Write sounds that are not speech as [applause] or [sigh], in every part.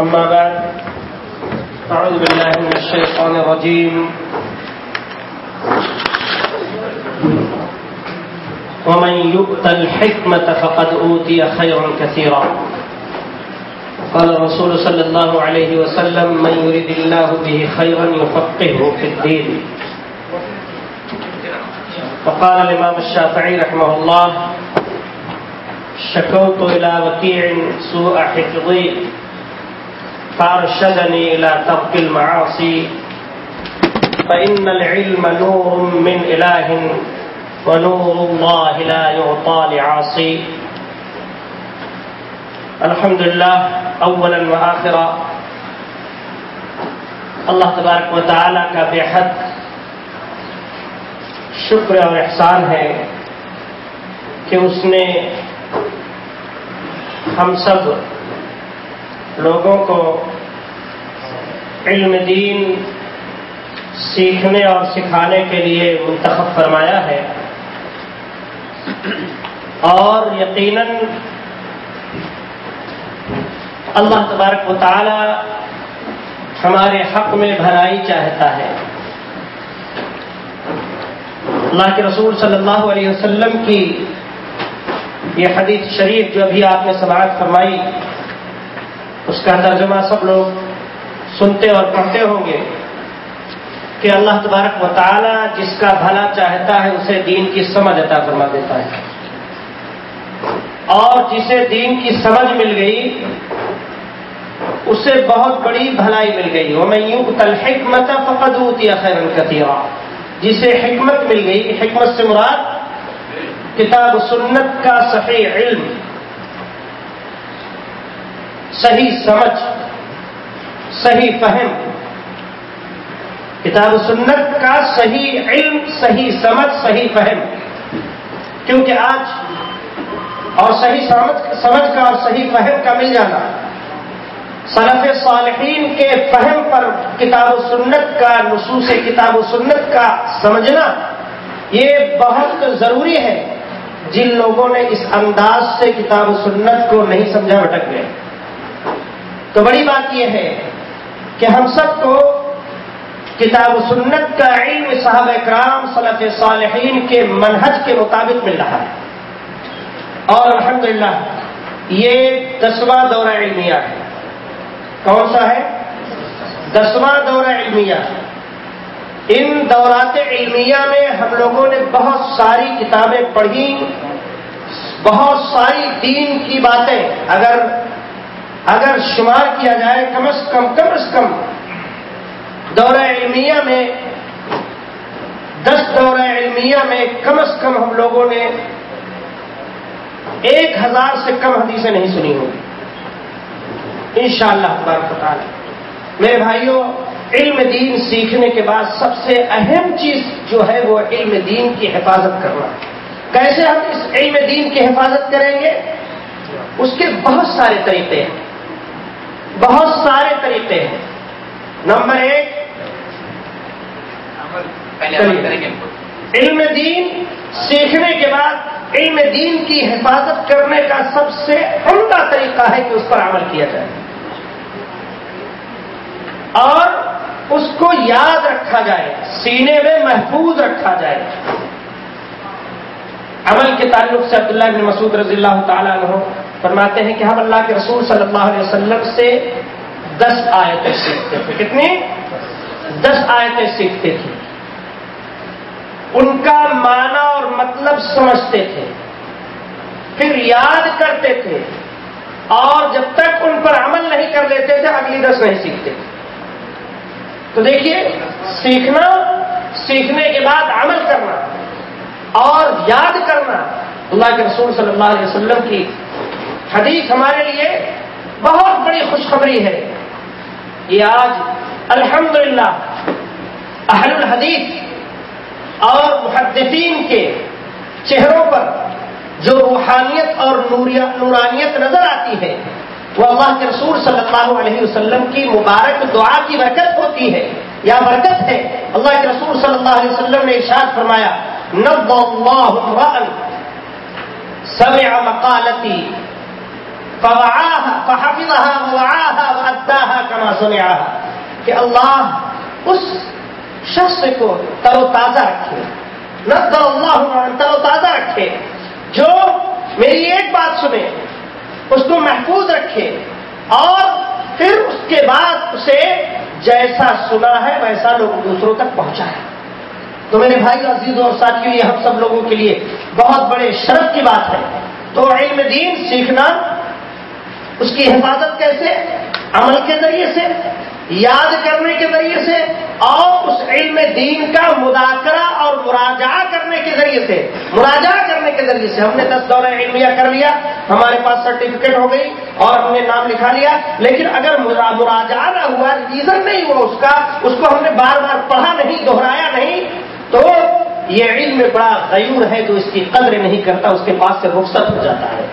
أما بعد، أعوذ بالله من الشيطان الرجيم. ومن يؤت الحكمة فقد أوتي خيرا كثيرا. قال الرسول صلى الله عليه وسلم، من يريد الله به خيرا يفقهه في الدين. وقال الإمام الشافعي رحمه الله، شكوت إلى وكيع سوء حفظي. فأرشدني إلى ترك المعاصي، فإن العلم نور من إله ونور الله لا يعطى لعاصي. الحمد لله اولا وآخرا اللہ تبارک و تعالیٰ کا بے حد شکر اور احسان ہے کہ اس نے ہم سب لوگوں کو علم دین سیکھنے اور سکھانے کے لیے منتخب فرمایا ہے۔ اور یقیناً اللہ تبارک و تعالی ہمارے حق میں بھلائی چاہتا ہے۔ اللہ کے رسول صلی اللہ علیہ وسلم کی یہ حدیث شریف جو ابھی آپ نے سماعت فرمائی اس کا ترجمہ سب لوگ سنتے اور پڑھتے ہوں گے کہ اللہ تبارک و تعالی جس کا بھلا چاہتا ہے اسے دین کی سمجھ عطا فرما دیتا ہے۔ اور جسے دین کی سمجھ مل گئی، اسے بہت بڑی بھلائی مل گئی۔ وہ میں یوں کل حکمت فقد خیر کتیا جسے حکمت مل گئی، حکمت سے مراد کتاب سنت کا صحیح علم۔ صحیح سمجھ، صحیح فہم۔ کتاب سنت کا صحیح علم، صحیح سمجھ، صحیح فہم۔ کیونکہ آج اور صحیح سمجھ کا اور صحیح فہم کا مل جانا۔ صنف صالحین کے فہم پر کتاب و سنت کا، نصوص کتاب و سنت کا سمجھنا، یہ بہت ضروری ہے۔ جن لوگوں نے اس انداز سے کتاب و سنت کو نہیں سمجھا، بھٹک گئے۔ تو بڑی بات یہ ہے کہ ہم سب کو کتاب و سنت کا علم صاحب اکرام صلف صالحین کے منہج کے مطابق مل رہا ہے۔ اور الحمدللہ، یہ دسواں دورہ علمیہ ہے۔ کون سا ہے؟ دسواں دورہ علمیہ۔ ان دورات علمیہ میں ہم لوگوں نے بہت ساری کتابیں پڑھی، بہت ساری دین کی باتیں۔ اگر اگر شمار کیا جائے کم از کم کم از کم دورہ علمیہ میں، دس دورہ علمیہ میں کم از کم ہم لوگوں نے ایک ہزار سے کم حدیثیں نہیں سنی ہوگی ان شاء اللہ میرے بھائیوں علم دین سیکھنے کے بعد سب سے اہم چیز جو ہے وہ علم دین کی حفاظت کرنا۔ کیسے ہم اس علم دین کی حفاظت کریں گے؟ اس کے بہت سارے طریقے ہیں۔ بہت سارے طریقے ہیں۔ نمبر ایک علم دین سیکھنے کے بعد علم دین کی حفاظت کرنے کا سب سے عمدہ طریقہ ہے کہ اس پر عمل کیا جائے۔ اور اس کو یاد رکھا جائے سینے میں محفوظ رکھا جائے۔ عمل کے تعلق سے عبداللہ بن مسعود رضی اللہ تعالیٰ عنہ فرماتے ہیں کہ ہم اللہ کے رسول صلی اللہ علیہ وسلم سے دس آیتیں سیکھتے تھے۔ کتنی؟ دس آیتیں سیکھتے تھے۔ ان کا معنی اور مطلب سمجھتے تھے۔ پھر یاد کرتے تھے۔ اور جب تک ان پر عمل نہیں کر لیتے تھے، اگلی دس نہیں سیکھتے تھے۔ تو دیکھیے، سیکھنا، سیکھنے کے بعد عمل کرنا اور یاد کرنا اللہ کے رسول صلی اللہ علیہ وسلم کی حدیث ہمارے لیے بہت بڑی خوشخبری ہے۔ یہ آج الحمدللہ اہل الحدیث اور محدثین کے چہروں پر جو روحانیت اور نورانیت نظر آتی ہے، وہ اللہ کے رسول صلی اللہ علیہ وسلم کی مبارک دعا کی برکت ہوتی ہے۔ یا برکت ہے۔ اللہ کے رسول صلی اللہ علیہ وسلم نے ارشاد فرمایا، نب اللہ سمع مقالتی کہ اللہ اس شخص کو تر و تازہ رکھے۔ نہ اللہ تر و تازہ رکھے۔ جو میری ایک بات سنے، اس کو محفوظ رکھے۔ اور پھر اس کے بعد اسے جیسا سنا ہے، ویسا لوگ دوسروں تک پہنچائے۔ تو میرے بھائی عزیز اور ساتھیوں، یہ ہم سب لوگوں کے لیے بہت بڑے شرف کی بات ہے۔ تو علم دین سیکھنا اس کی حفاظت کیسے؟ عمل کے ذریعے سے، یاد کرنے کے ذریعے سے، اور اس علم دین کا مذاکرہ اور مراجعہ کرنے کے ذریعے سے۔ مراجعہ کرنے کے ذریعے سے ہم نے دس دورہ علمیہ کر لیا، ہمارے پاس سرٹیفکیٹ ہو گئی اور ہم نے نام لکھا لیا۔ لیکن اگر مراجعہ نہ ہوا ریزن نہیں ہوا اس کا، اس کو ہم نے بار بار پڑھا نہیں، دہرایا نہیں، تو یہ علم بڑا غیور ہے جو اس کی قدر نہیں کرتا، اس کے پاس سے رخصت ہو جاتا ہے۔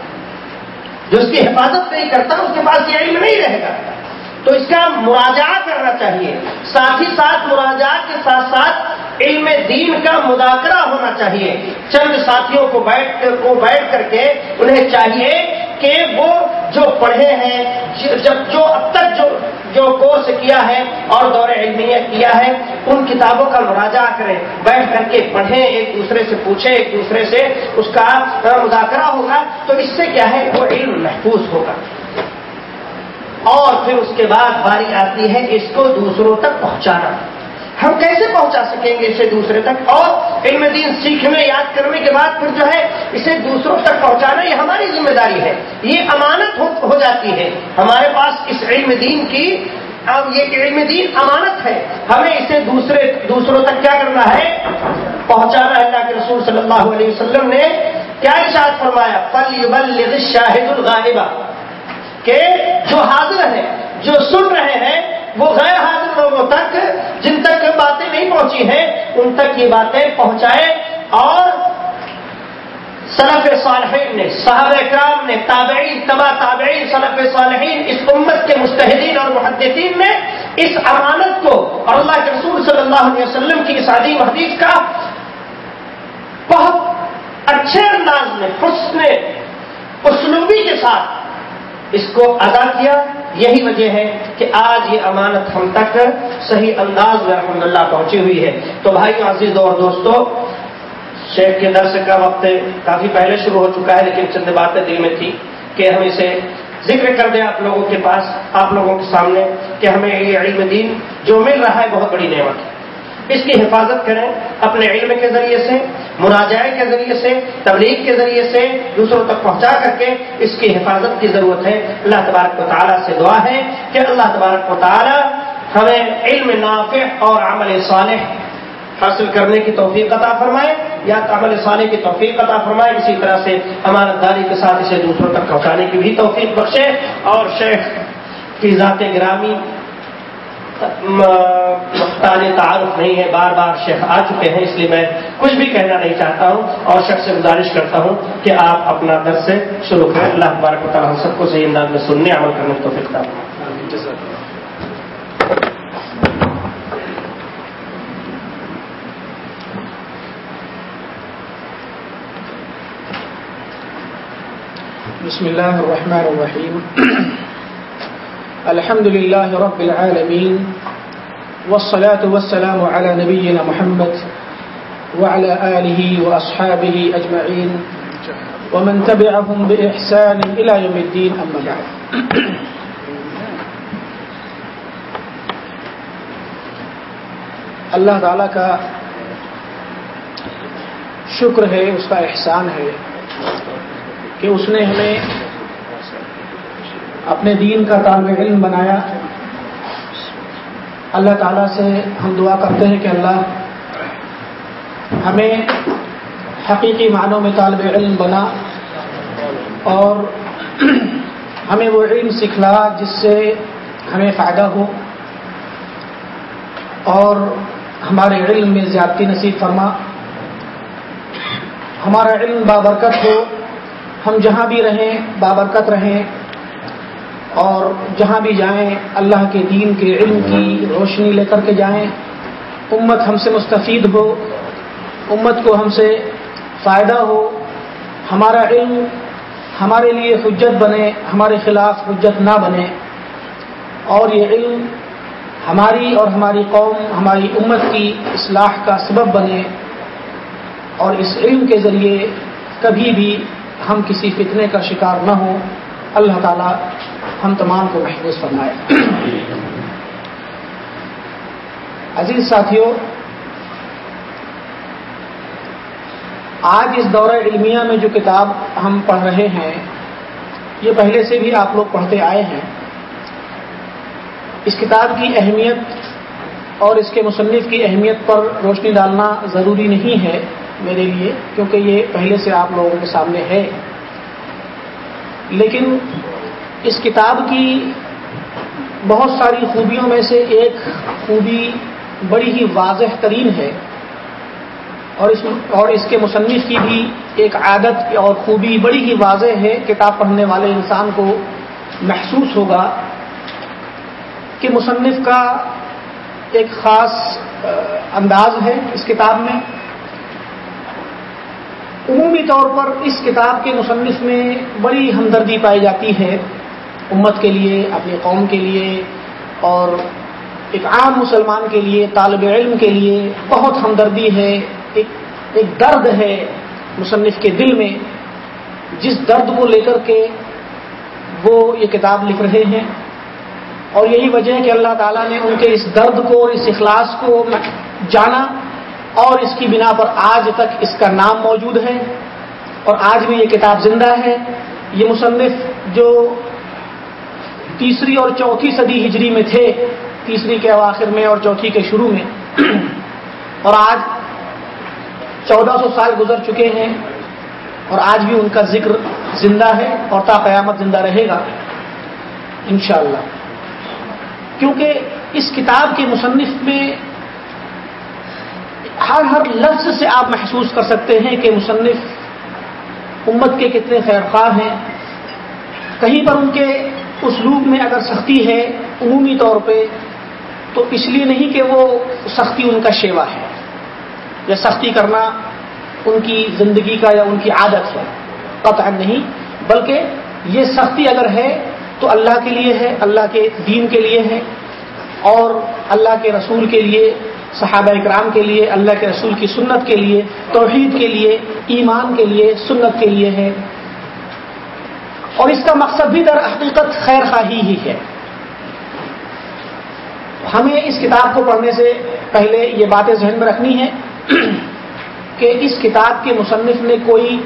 جو اس کی حفاظت نہیں کرتا اس کے پاس یہ علم نہیں رہے گا۔ تو اس کا مراجعہ کرنا چاہیے۔ ساتھ ہی ساتھ مراجعات کے ساتھ ساتھ علم دین کا مذاکرہ ہونا چاہیے۔ چند ساتھیوں کو بیٹھ کو بیٹھ کر کے انہیں چاہیے کہ وہ جو پڑھے ہیں، جب جو اب تک جو جو کورس کیا ہے اور دور علمیہ کیا ہے، ان کتابوں کا مراجعہ کریں۔ بیٹھ کر کے پڑھیں، ایک دوسرے سے پوچھیں، ایک دوسرے سے اس کا مذاکرہ ہوگا۔ تو اس سے کیا ہے؟ وہ علم محفوظ ہوگا۔ اور پھر اس کے بعد باری آتی ہے اس کو دوسروں تک پہنچانا۔ ہم کیسے پہنچا سکیں گے اسے دوسرے تک؟ اور علم دین سیکھنے، یاد کرنے کے بعد پھر جو ہے اسے دوسروں تک پہنچانا، یہ ہماری ذمہ داری ہے۔ یہ امانت ہو جاتی ہے۔ ہمارے پاس اس علم دین کی، اب یہ علم دین امانت ہے۔ ہمیں اسے دوسرے، دوسروں تک کیا کرنا ہے؟ پہنچانا اللہ کے رسول صلی اللہ علیہ وسلم نے کیا ارشاد فرمایا؟ پل شاہد الغالبہ کہ جو حاضر ہیں، جو سن رہے ہیں، وہ غیر حاضر لوگوں تک جن تک باتیں نہیں پہنچی ہیں، ان تک یہ باتیں پہنچائے اور صنف صالحین نے، صحابہ اکرام نے، تابعین، تبا تابعین صنف صالحین، اس امت کے مستحدین اور محدثین نے اس امانت کو اور اللہ کے رسول صلی اللہ علیہ وسلم کی اس عظیم حدیث کا بہت اچھے انداز میں، حسن اسلوبی کے ساتھ اس کو ادا کیا۔ یہی وجہ ہے کہ آج یہ امانت ہم تک صحیح انداز میں الحمد اللہ پہنچی ہوئی ہے۔ تو بھائی عزیز اور دوستو، شیخ کے درس کا وقت کافی پہلے شروع ہو چکا ہے، لیکن چند باتیں دل میں تھی کہ ہم اسے ذکر کر دیں آپ لوگوں کے پاس، آپ لوگوں کے سامنے کہ ہمیں یہ علم دین جو مل رہا ہے بہت بڑی نعمت ہے۔ اس کی حفاظت کریں اپنے علم کے ذریعے سے مناجائے کے ذریعے سے، تبلیغ کے ذریعے سے دوسروں تک پہنچا کر کے اس کی حفاظت کی ضرورت ہے۔ اللہ تبارک و تعالیٰ سے دعا ہے کہ اللہ تبارک و تعالیٰ ہمیں علم نافع اور عمل صالح حاصل کرنے کی توفیق عطا فرمائے۔ یا عمل صالح کی توفیق عطا فرمائے، اسی طرح سے امانت داری کے ساتھ اسے دوسروں تک پہنچانے کی بھی توفیق بخشے۔ اور شیخ کی ذات گرامی تعارف نہیں ہے، بار بار شیخ آ چکے ہیں، اس لیے میں کچھ بھی کہنا نہیں چاہتا ہوں اور شخص سے گزارش کرتا ہوں کہ آپ اپنا درس سے شروع کریں۔ اللہ مبارک و تعالیٰ سب کو صحیح انداز میں سننے، عمل کرنے تو فکر بسم الله الرحمن الرحيم الحمد لله رب العالمين والصلاة والسلام على نبينا محمد وعلى آله وأصحابه أجمعين ومن تبعهم بإحسان إلى يوم الدين أما بعد [clears throat] اللہ تعالیٰ کا شکر ہے، اس کا احسان ہے کہ اس نے ہمیں اپنے دین کا طالب علم بنایا۔ اللہ تعالیٰ سے ہم دعا کرتے ہیں کہ اللہ ہمیں حقیقی معنوں میں طالب علم بنا اور ہمیں وہ علم سکھلا جس سے ہمیں فائدہ ہو اور ہمارے علم میں زیادتی نصیب فرما۔ ہمارا علم بابرکت ہو۔ ہم جہاں بھی رہیں، بابرکت رہیں۔ اور جہاں بھی جائیں، اللہ کے دین کے علم کی روشنی لے کر کے جائیں، امت ہم سے مستفید ہو، امت کو ہم سے فائدہ ہو، ہمارا علم ہمارے لیے حجت بنے، ہمارے خلاف حجت نہ بنے۔ اور یہ علم ہماری اور ہماری قوم، ہماری امت کی اصلاح کا سبب بنے۔ اور اس علم کے ذریعے کبھی بھی ہم کسی فتنے کا شکار نہ ہوں۔ اللہ تعالی ہم تمام کو محفوظ فرمائے۔ عزیز ساتھیوں آج اس دورہ علمیہ میں جو کتاب ہم پڑھ رہے ہیں، یہ پہلے سے بھی آپ لوگ پڑھتے آئے ہیں۔ اس کتاب کی اہمیت اور اس کے مصنف کی اہمیت پر روشنی ڈالنا ضروری نہیں ہے میرے لیے، کیونکہ یہ پہلے سے آپ لوگوں کے سامنے ہے۔ لیکن اس کتاب کی بہت ساری خوبیوں میں سے ایک خوبی بڑی ہی واضح ترین ہے اور اس اور اس کے مصنف کی بھی ایک عادت اور خوبی بڑی ہی واضح ہے، کتاب پڑھنے والے انسان کو محسوس ہوگا کہ مصنف کا ایک خاص انداز ہے اس کتاب میں۔ عمومی طور پر اس کتاب کے مصنف میں بڑی ہمدردی پائی جاتی ہے۔ امت کے لیے، اپنی قوم کے لیے اور ایک عام مسلمان کے لیے، طالب علم کے لیے بہت ہمدردی ہے، ایک ایک درد ہے مصنف کے دل میں، جس درد کو لے کر کے وہ یہ کتاب لکھ رہے ہیں اور یہی وجہ ہے کہ اللہ تعالیٰ نے ان کے اس درد کو اور اس اخلاص کو جانا اور اس کی بنا پر آج تک اس کا نام موجود ہے اور آج بھی یہ کتاب زندہ ہے۔ یہ مصنف جو تیسری اور چوتھی صدی ہجری میں تھے، تیسری کے اواخر میں اور چوتھی کے شروع میں۔ اور آج چودہ سو سال گزر چکے ہیں اور آج بھی ان کا ذکر زندہ ہے اور تا قیامت زندہ رہے گا، انشاءاللہ۔ کیونکہ اس کتاب کے مصنف میں ہر ہر لفظ سے آپ محسوس کر سکتے ہیں کہ مصنف امت کے کتنے خیر خواہ ہیں۔ کہیں پر ان کے اسلوب میں اگر سختی ہے عمومی طور پہ، تو اس لیے نہیں کہ وہ سختی ان کا شیوا ہے، یا سختی کرنا ان کی زندگی کا یا ان کی عادت ہے قطع نہیں، بلکہ یہ سختی اگر ہے تو اللہ کے لیے ہے، اللہ کے دین کے لیے ہے، اور اللہ کے رسول کے لیے، صحابہ اکرام کے لیے، اللہ کے رسول کی سنت کے لیے، توحید کے لیے، ایمان کے لیے، سنت کے لیے ہے۔ اور اس کا مقصد بھی در حقیقت خیر خواہی ہی ہے۔ ہمیں اس کتاب کو پڑھنے سے پہلے یہ باتیں ذہن میں رکھنی ہے کہ اس کتاب کے مصنف نے کوئی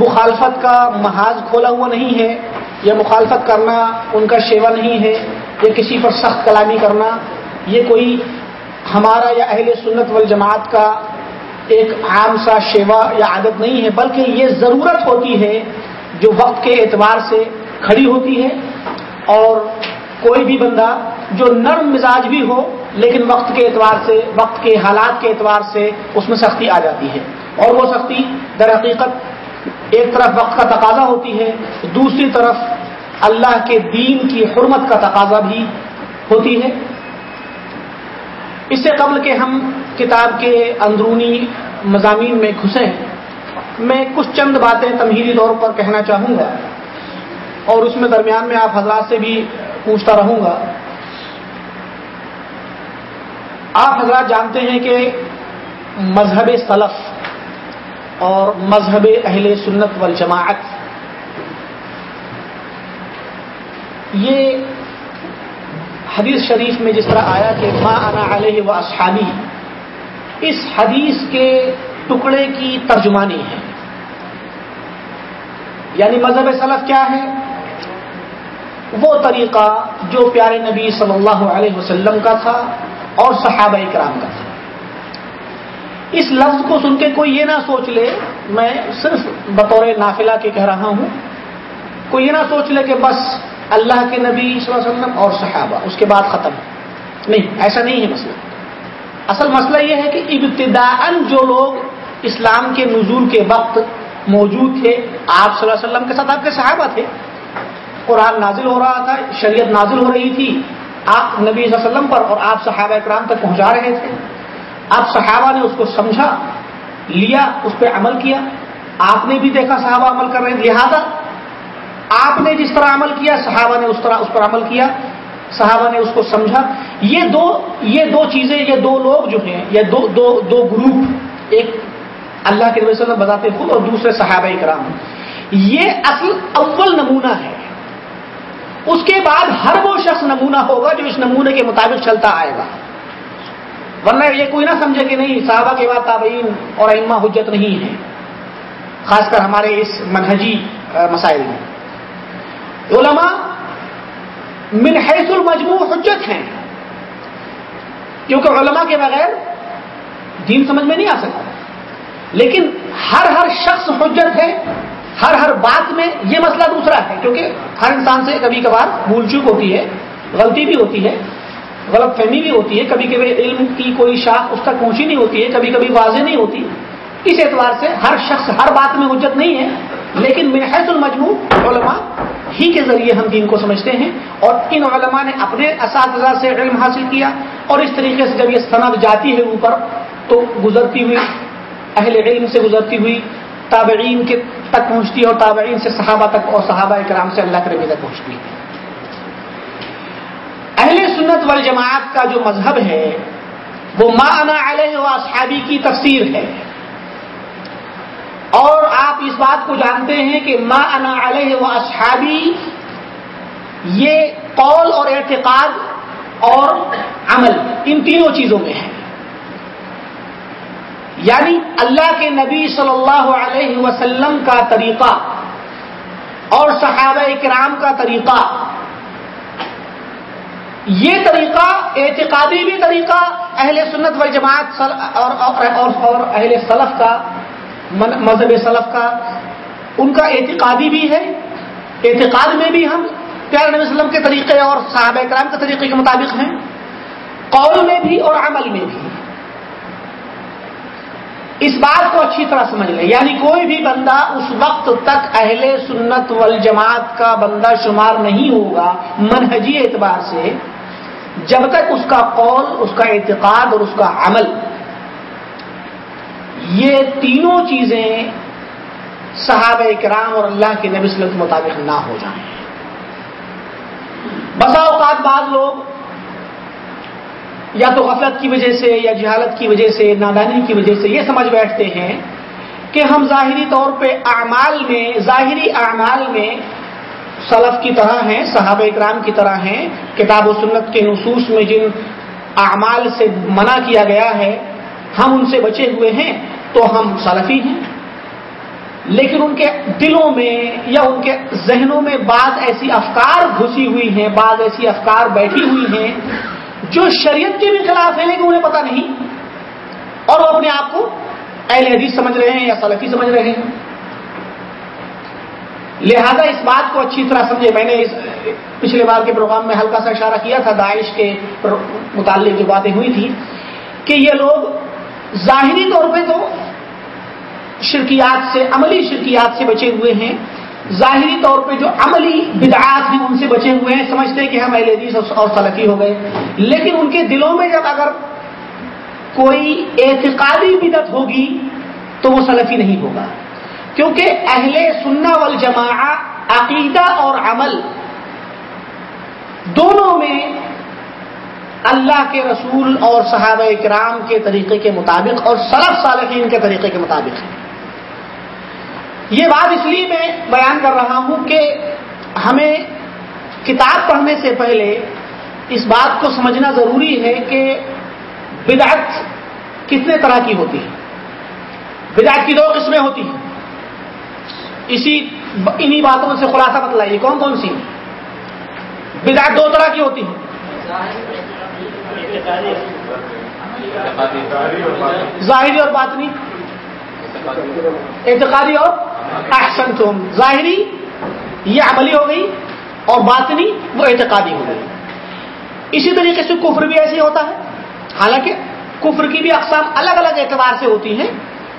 مخالفت کا محاذ کھولا ہوا نہیں ہے یا مخالفت کرنا ان کا شیوا نہیں ہے یا کسی پر سخت کلامی کرنا، یہ کوئی ہمارا یا اہل سنت والجماعت کا ایک عام سا شیوا یا عادت نہیں ہے، بلکہ یہ ضرورت ہوتی ہے جو وقت کے اعتبار سے کھڑی ہوتی ہے اور کوئی بھی بندہ جو نرم مزاج بھی ہو، لیکن وقت کے اعتبار سے، وقت کے حالات کے اعتبار سے اس میں سختی آ جاتی ہے۔ اور وہ سختی در حقیقت ایک طرف وقت کا تقاضا ہوتی ہے، دوسری طرف اللہ کے دین کی حرمت کا تقاضا بھی ہوتی ہے۔ اس سے قبل کہ ہم کتاب کے اندرونی مضامین میں گھسیں میں کچھ چند باتیں تمہیدی طور پر کہنا چاہوں گا اور اس میں درمیان میں آپ حضرات سے بھی پوچھتا رہوں گا۔ آپ حضرات جانتے ہیں کہ مذہب سلف اور مذہب اہل سنت والجماعت یہ حدیث شریف میں جس طرح آیا کہ ماں انا علیہ و اصحابی، اس حدیث کے ٹکڑے کی ترجمانی ہے۔ یعنی مذہب سلف کیا ہے؟ وہ طریقہ جو پیارے نبی صلی اللہ علیہ وسلم کا تھا اور صحابہ کرام کا تھا۔ اس لفظ کو سن کے کوئی یہ نہ سوچ لے، میں صرف بطور نافلہ کے کہہ رہا ہوں، کوئی یہ نہ سوچ لے کہ بس اللہ کے نبی صلی اللہ علیہ وسلم اور صحابہ، اس کے بعد ختم۔ نہیں، ایسا نہیں ہے مسئلہ۔ اصل مسئلہ یہ ہے کہ ابتدا جو لوگ اسلام کے نزول کے وقت موجود تھے۔ آپ صلی اللہ علیہ وسلم کے ساتھ آپ کے صحابہ تھے۔ قرآن نازل ہو رہا تھا، شریعت نازل ہو رہی تھی۔ آپ نبی صلی اللہ علیہ وسلم پر اور آپ صحابہ اکرام تک پہنچا رہے تھے۔ آپ صحابہ نے اس کو سمجھا، لیا، اس پہ عمل کیا۔ آپ نے بھی دیکھا صحابہ عمل کر رہے ہیں۔ لہذا آپ نے جس طرح عمل کیا، صحابہ نے اس طرح اس پر عمل کیا۔ صحابہ نے اس کو سمجھا۔ یہ دو یہ دو چیزیں، یہ دو لوگ جو ہیں یا دو دو دو گروپ۔ ایک اللہ کے وسلم بتاتے خود اور دوسرے صحابہ کرام یہ اصل اول نمونہ ہے۔ اس کے بعد ہر وہ شخص نمونہ ہوگا جو اس نمونے کے مطابق چلتا آئے گا۔ ورنہ یہ کوئی نہ سمجھے کہ نہیں، صحابہ کے بعد تابعین اور ائمہ حجت نہیں ہے۔ خاص کر ہمارے اس منہجی مسائل میں۔ علماء من حیث المجموع حجت ہیں۔ کیونکہ علماء کے بغیر دین سمجھ میں نہیں آ سکتا۔ لیکن ہر ہر شخص حجت ہے، ہر ہر بات میں یہ مسئلہ دوسرا ہے، کیونکہ ہر انسان سے کبھی کبھار بھول چوک ہوتی ہے، غلطی بھی ہوتی ہے، غلط فہمی بھی ہوتی ہے، کبھی کبھی علم کی کوئی شاخ اس تک پہنچی نہیں ہوتی ہے، کبھی کبھی واضح نہیں ہوتی۔ اس اعتبار سے ہر شخص ہر بات میں حجت نہیں ہے، لیکن منحص المجموع علماء ہی کے ذریعے ہم دین کو سمجھتے ہیں اور ان علماء نے اپنے اساتذہ سے علم حاصل کیا اور اس طریقے سے جب یہ صنعت جاتی ہے اوپر تو گزرتی ہوئی اہل علم سے گزرتی ہوئی، تابعین کے تک پہنچتی ہے اور تابعین سے صحابہ تک اور صحابہ کرام سے اللہ کے ربی تک پہنچتی ہے۔ اہل سنت والجماعت کا جو مذہب ہے، وہ ما انا علیہ و اصحابی کی تفسیر ہے۔ اور آپ اس بات کو جانتے ہیں کہ ما انا علیہ و اصحابی یہ قول اور اعتقاد اور عمل ان تینوں چیزوں میں ہے۔ یعنی اللہ کے نبی صلی اللہ علیہ وسلم کا طریقہ اور صحابہ کرام کا طریقہ. یہ طریقہ اعتقادی بھی طریقہ اہل سنت والجماعت اور, اور, اور اہل سلف کا مذہب سلف کا ان کا اعتقادی بھی ہے اعتقاد میں بھی ہم پیارے نبی وسلم کے طریقے اور صحابہ کرام کے طریقے کے مطابق ہیں قول میں بھی اور عمل میں بھی۔ اس بات کو اچھی طرح سمجھ لیں۔ یعنی کوئی بھی بندہ اس وقت تک اہل سنت والجماعت کا بندہ شمار نہیں ہوگا منہجی اعتبار سے، جب تک اس کا قول، اس کا اعتقاد اور اس کا عمل۔ یہ تینوں چیزیں صحابہ کرام اور اللہ کے نبی صلی اللہ کے مطابق نہ ہو جائیں۔ بسا اوقات بعض لوگ یا تو غفلت کی وجہ سے یا جہالت کی وجہ سے، نادانی کی وجہ سے یہ سمجھ بیٹھتے ہیں کہ ہم ظاہری طور پہ اعمال میں، ظاہری اعمال میں سلف کی طرح ہیں، صحابہ اکرام کی طرح ہیں۔ کتاب و سنت کے نصوص میں جن اعمال سے منع کیا گیا ہے، ہم ان سے بچے ہوئے ہیں تو ہم سلفی ہیں۔ لیکن ان کے دلوں میں یا ان کے ذہنوں میں بعض ایسی افکار گھسی ہوئی ہیں، بعض ایسی افکار بیٹھی ہوئی ہیں جو شریعت کے بھی خلاف ہے لیکن انہیں پتا نہیں اور وہ اپنے آپ کو اہل حدیث سمجھ رہے ہیں یا سلفی سمجھ رہے ہیں۔ لہذا اس بات کو اچھی طرح سمجھے۔ میں نے اس پچھلے بار کے پروگرام میں ہلکا سا اشارہ کیا تھا، داعش کے متعلق جو باتیں ہوئی تھی کہ یہ لوگ ظاہری طور پہ تو شرکیات سے، عملی شرکیات سے بچے ہوئے ہیں۔ ظاہری طور پہ جو عملی بدعات ہیں ان سے بچے ہوئے ہیں، سمجھتے ہیں کہ ہم اہل حدیث اور سلفی ہو گئے۔ لیکن ان کے دلوں میں جب اگر کوئی اعتقادی بدت ہوگی تو وہ سلفی نہیں ہوگا۔ کیونکہ اہل سننا والجماع عقیدہ اور عمل دونوں میں اللہ کے رسول اور صحابہ کرام کے طریقے کے مطابق اور سلف صالحین کے طریقے کے مطابق ہے یہ بات اس لیے میں بیان کر رہا ہوں کہ ہمیں کتاب پڑھنے سے پہلے اس بات کو سمجھنا ضروری ہے کہ بدعت کتنے طرح کی ہوتی ہے۔ بدعت کی دو قسمیں ہوتی ہیں۔ اسی انہی باتوں سے خلاصہ بتلائیے کون کون سی بدعت دو طرح کی ہوتی ہیں۔ ظاہری اور باطنی۔ اعتقادی اور احسن تم ظاہری یہ عملی ہو گئی اور باطنی وہ اعتقادی ہو گئی۔ اسی طریقے سے کفر بھی ایسے ہوتا ہے۔ حالانکہ کفر کی بھی اقسام الگ الگ اعتبار سے ہوتی ہیں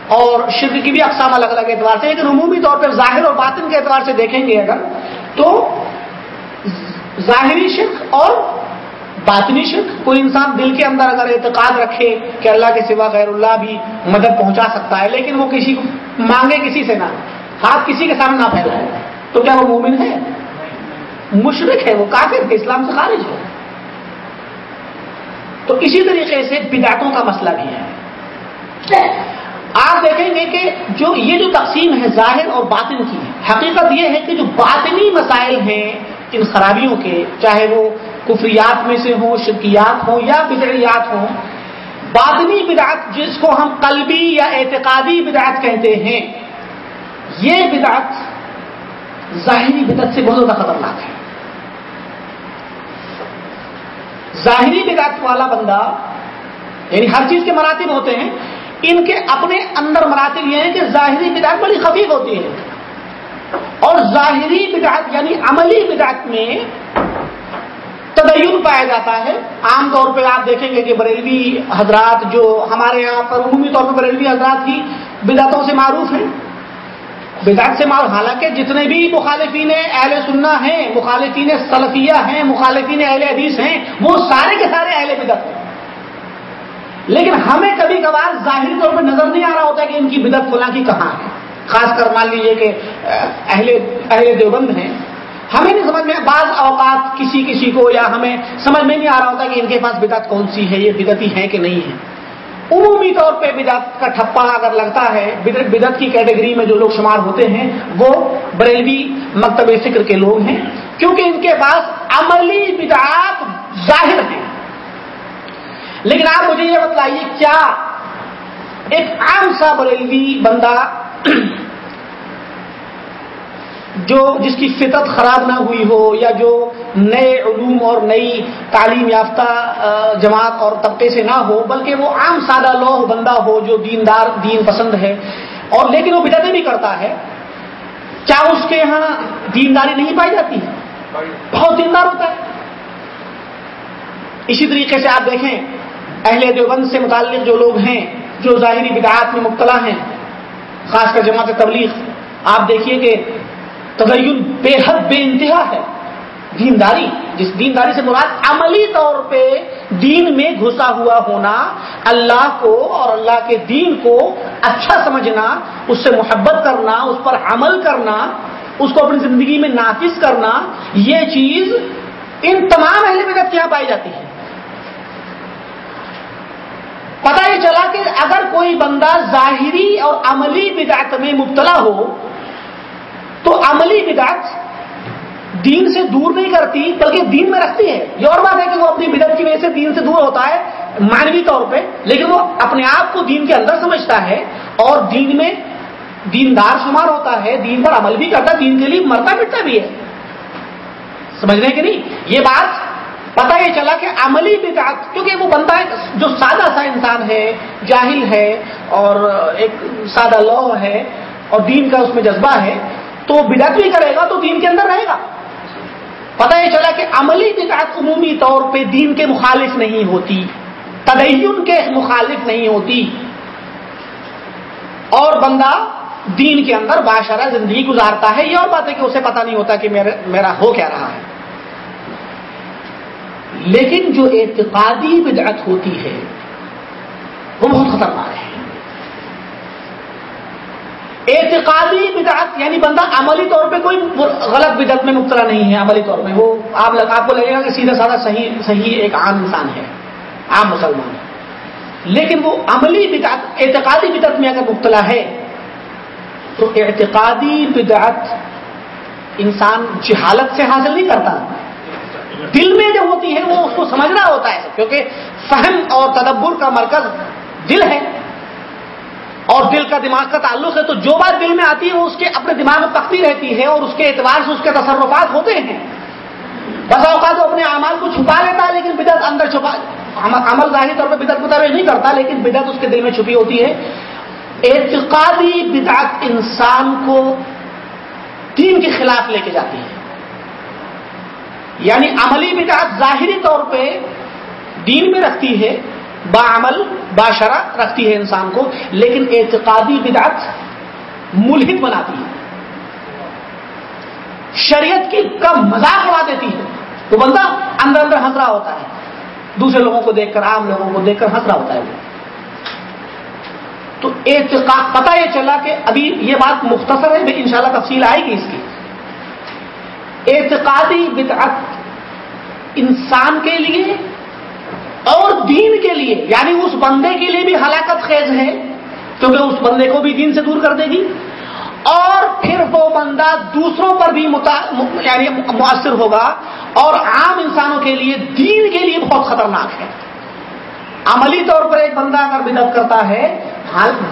اور شرک کی بھی اقسام الگ الگ اعتبار سے لیکن عمومی طور پہ ظاہر اور باطن کے اعتبار سے دیکھیں گے اگر تو ظاہری شرک اور باطنی شرک، کوئی انسان دل کے اندر اگر اعتقاد رکھے کہ اللہ کے سوا غیر اللہ بھی مدد پہنچا سکتا ہے، لیکن وہ کسی کو مانگے کسی سے نہ۔ ہاتھ کسی کے سامنے نہ پھیلائے تو کیا وہ مومن ہے؟ مشرق ہے، وہ کافر ہے، اسلام سے خارج ہے۔ تو اسی طریقے سے بدعتوں کا مسئلہ بھی ہے۔ آپ دیکھیں گے کہ جو یہ جو تقسیم ہے ظاہر اور باطن کی، حقیقت یہ ہے کہ جو باطنی مسائل ہیں ان خرابیوں کے، چاہے وہ کفریات میں سے ہوں، شرکیات ہوں یا بدعیات ہوں، باطنی بدعت جس کو ہم قلبی یا اعتقادی بدعت کہتے ہیں، یہ بدعت ظاہری بدعت سے بہت زیادہ خطرناک ہے۔ ظاہری بدعت والا بندہ یعنی ہر چیز کے مراتب ہوتے ہیں، ان کے اپنے اندر مراتب یہ ہیں کہ ظاہری بدعت بڑی خفیف ہوتی ہے۔ اور ظاہری بدعت یعنی عملی بدعت میں تدین پایا جاتا ہے۔ عام طور پہ آپ دیکھیں گے کہ بریلوی حضرات جو ہمارے یہاں پر عمومی طور پہ بریلوی حضرات کی بدعتوں سے معروف ہیں۔ بدعت سے معروف، حالانکہ جتنے بھی مخالفین اہل سننا ہیں، مخالفین سلفیہ ہیں، مخالفین اہل حدیث ہیں، وہ سارے کے سارے اہل بدعت ہیں۔ لیکن ہمیں کبھی کبھار ظاہری طور پہ نظر نہیں آ رہا ہوتا کہ ان کی بدت فلاں کی کہاں ہے۔ خاص کر مان لیجیے کہ، اہل اہل دیوبند ہیں۔ ہمیں نہیں سمجھ میں بعض اوقات کسی کسی کو یا ہمیں سمجھ میں نہیں آ رہا ہوتا کہ ان کے پاس بدعت کون سی ہے، یہ بدتی ہے کہ نہیں ہے عمومی طور پہ بدعت کا ٹھپا اگر لگتا ہے بدعت کی کیٹیگری میں جو لوگ شمار ہوتے ہیں، وہ بریلوی مکتب فکر کے لوگ ہیں، کیونکہ ان کے پاس عملی بدعات ظاہر ہیں۔ لیکن آپ مجھے یہ بتلائیے، کیا ایک عام سا بریلوی بندہ جو جس کی فطرت خراب نہ ہوئی ہو یا جو نئے علوم اور نئی تعلیم یافتہ جماعت اور طبقے سے نہ ہو، بلکہ وہ عام سادہ لوہ بندہ ہو جو دیندار، دین پسند ہے۔ اور لیکن وہ بدتیں بھی کرتا ہے۔ کیا اس کے یہاں دینداری نہیں پائی جاتی؟ ہے بہت دیندار ہوتا ہے۔ اسی طریقے سے آپ دیکھیں، اہل دیوبند سے متعلق جو لوگ ہیں، جو ظاہری بدعات میں مبتلا ہیں، خاص کر جماعت تبلیغ، آپ دیکھیے کہ تدین بے حد بے انتہا ہے۔ دینداری، جس دینداری سے مراد عملی طور پہ دین میں گھسا ہوا ہونا، اللہ کو اور اللہ کے دین کو اچھا سمجھنا، اس سے محبت کرنا، اس پر عمل کرنا، اس کو اپنی زندگی میں نافذ کرنا، یہ چیز ان تمام اہل بدت یہاں پائی جاتی ہے۔ پتا یہ چلا کہ اگر کوئی بندہ ظاہری اور عملی بدعت میں مبتلا ہو تو عملی بدعت دین سے دور نہیں کرتی، بلکہ دین میں رکھتی ہے۔ یہ اور بات ہے کہ وہ اپنی بدعت کی وجہ سے دین سے دور ہوتا ہے مانوی طور پہ، لیکن وہ اپنے آپ کو دین کے اندر سمجھتا ہے اور دین میں دیندار شمار ہوتا ہے، دین پر عمل بھی کرتا ہے، دین کے لیے مرتا مٹتا بھی ہے۔ سمجھنے کے نہیں؟ یہ بات پتا یہ چلا کہ عملی بدعت، کیونکہ وہ بندہ جو سادہ سا انسان ہے، جاہل ہے اور ایک سادہ لو ہے اور دین کا اس میں جذبہ ہے تو بدعت بھی کرے گا تو دین کے اندر رہے گا۔ پتہ یہ چلا کہ عملی بدعت عمومی طور پہ دین کے مخالف نہیں ہوتی، تدین کے مخالف نہیں ہوتی۔ اور بندہ دین کے اندر باشرہ زندگی گزارتا ہے، یہ اور بات ہے کہ اسے پتہ نہیں ہوتا کہ میرا ہو کیا رہا ہے۔ لیکن جو اعتقادی بدعت ہوتی ہے، وہ بہت خطرناک ہے۔ اعتقادی بدعت یعنی بندہ عملی طور پہ کوئی غلط بدعت میں مبتلا نہیں ہے، عملی طور پہ۔ وہ آپ آپ کو لگے گا کہ سیدھا سادہ صحیح صحیح ایک عام انسان ہے، عام مسلمان ہے۔ لیکن وہ عملی بدعت، اعتقادی بدعت میں اگر مبتلا ہے، تو اعتقادی بدعت انسان جہالت سے حاصل نہیں کرتا۔ دل میں جو ہوتی ہے، وہ اس کو سمجھنا ہوتا ہے، کیونکہ فہم اور تدبر کا مرکز دل ہے۔ اور دل کا دماغ کا تعلق ہے تو جو بات دل میں آتی ہے وہ اس کے اپنے دماغ میں پکتی رہتی ہے اور اس کے اعتبار سے اس کے تصرفات ہوتے ہیں۔ بس اوقات وہ اپنے اعمال کو چھپا لیتا ہے لیکن بدعت اندر چھپا عمل ظاہری طور پہ بدعت مطابق نہیں کرتا لیکن بدعت اس کے دل میں چھپی ہوتی ہے۔ اعتقادی بدعت انسان کو دین کے خلاف لے کے جاتی ہے۔ یعنی عملی بدعت ظاہری طور پہ دین میں رکھتی ہے بعمل باشرہ رکھتی ہے انسان کو، لیکن اعتقادی بدعت ملحد بناتی ہے۔ شریعت کی کم مذاق اڑا دیتی ہے۔ وہ بندہ اندر اندر ہنس رہا ہوتا ہے۔ دوسرے لوگوں کو دیکھ کر، عام لوگوں کو دیکھ کر ہنس رہا ہوتا ہے وہ۔ تو اعتقاد پتا یہ چلا کہ ابھی یہ بات مختصر ہے ان شاء اللہ تفصیل آئے گی اس کی۔ اعتقادی بدعت انسان کے لیے اور دین کے لیے یعنی اس بندے کے لیے بھی ہلاکت خیز ہے کیونکہ اس بندے کو بھی دین سے دور کر دے گی۔ اور پھر وہ بندہ دوسروں پر بھی یعنی مؤثر ہوگا۔ اور عام انسانوں کے لیے، دین کے لیے بہت خطرناک ہے۔ عملی طور پر ایک بندہ اگر بدعت کرتا ہے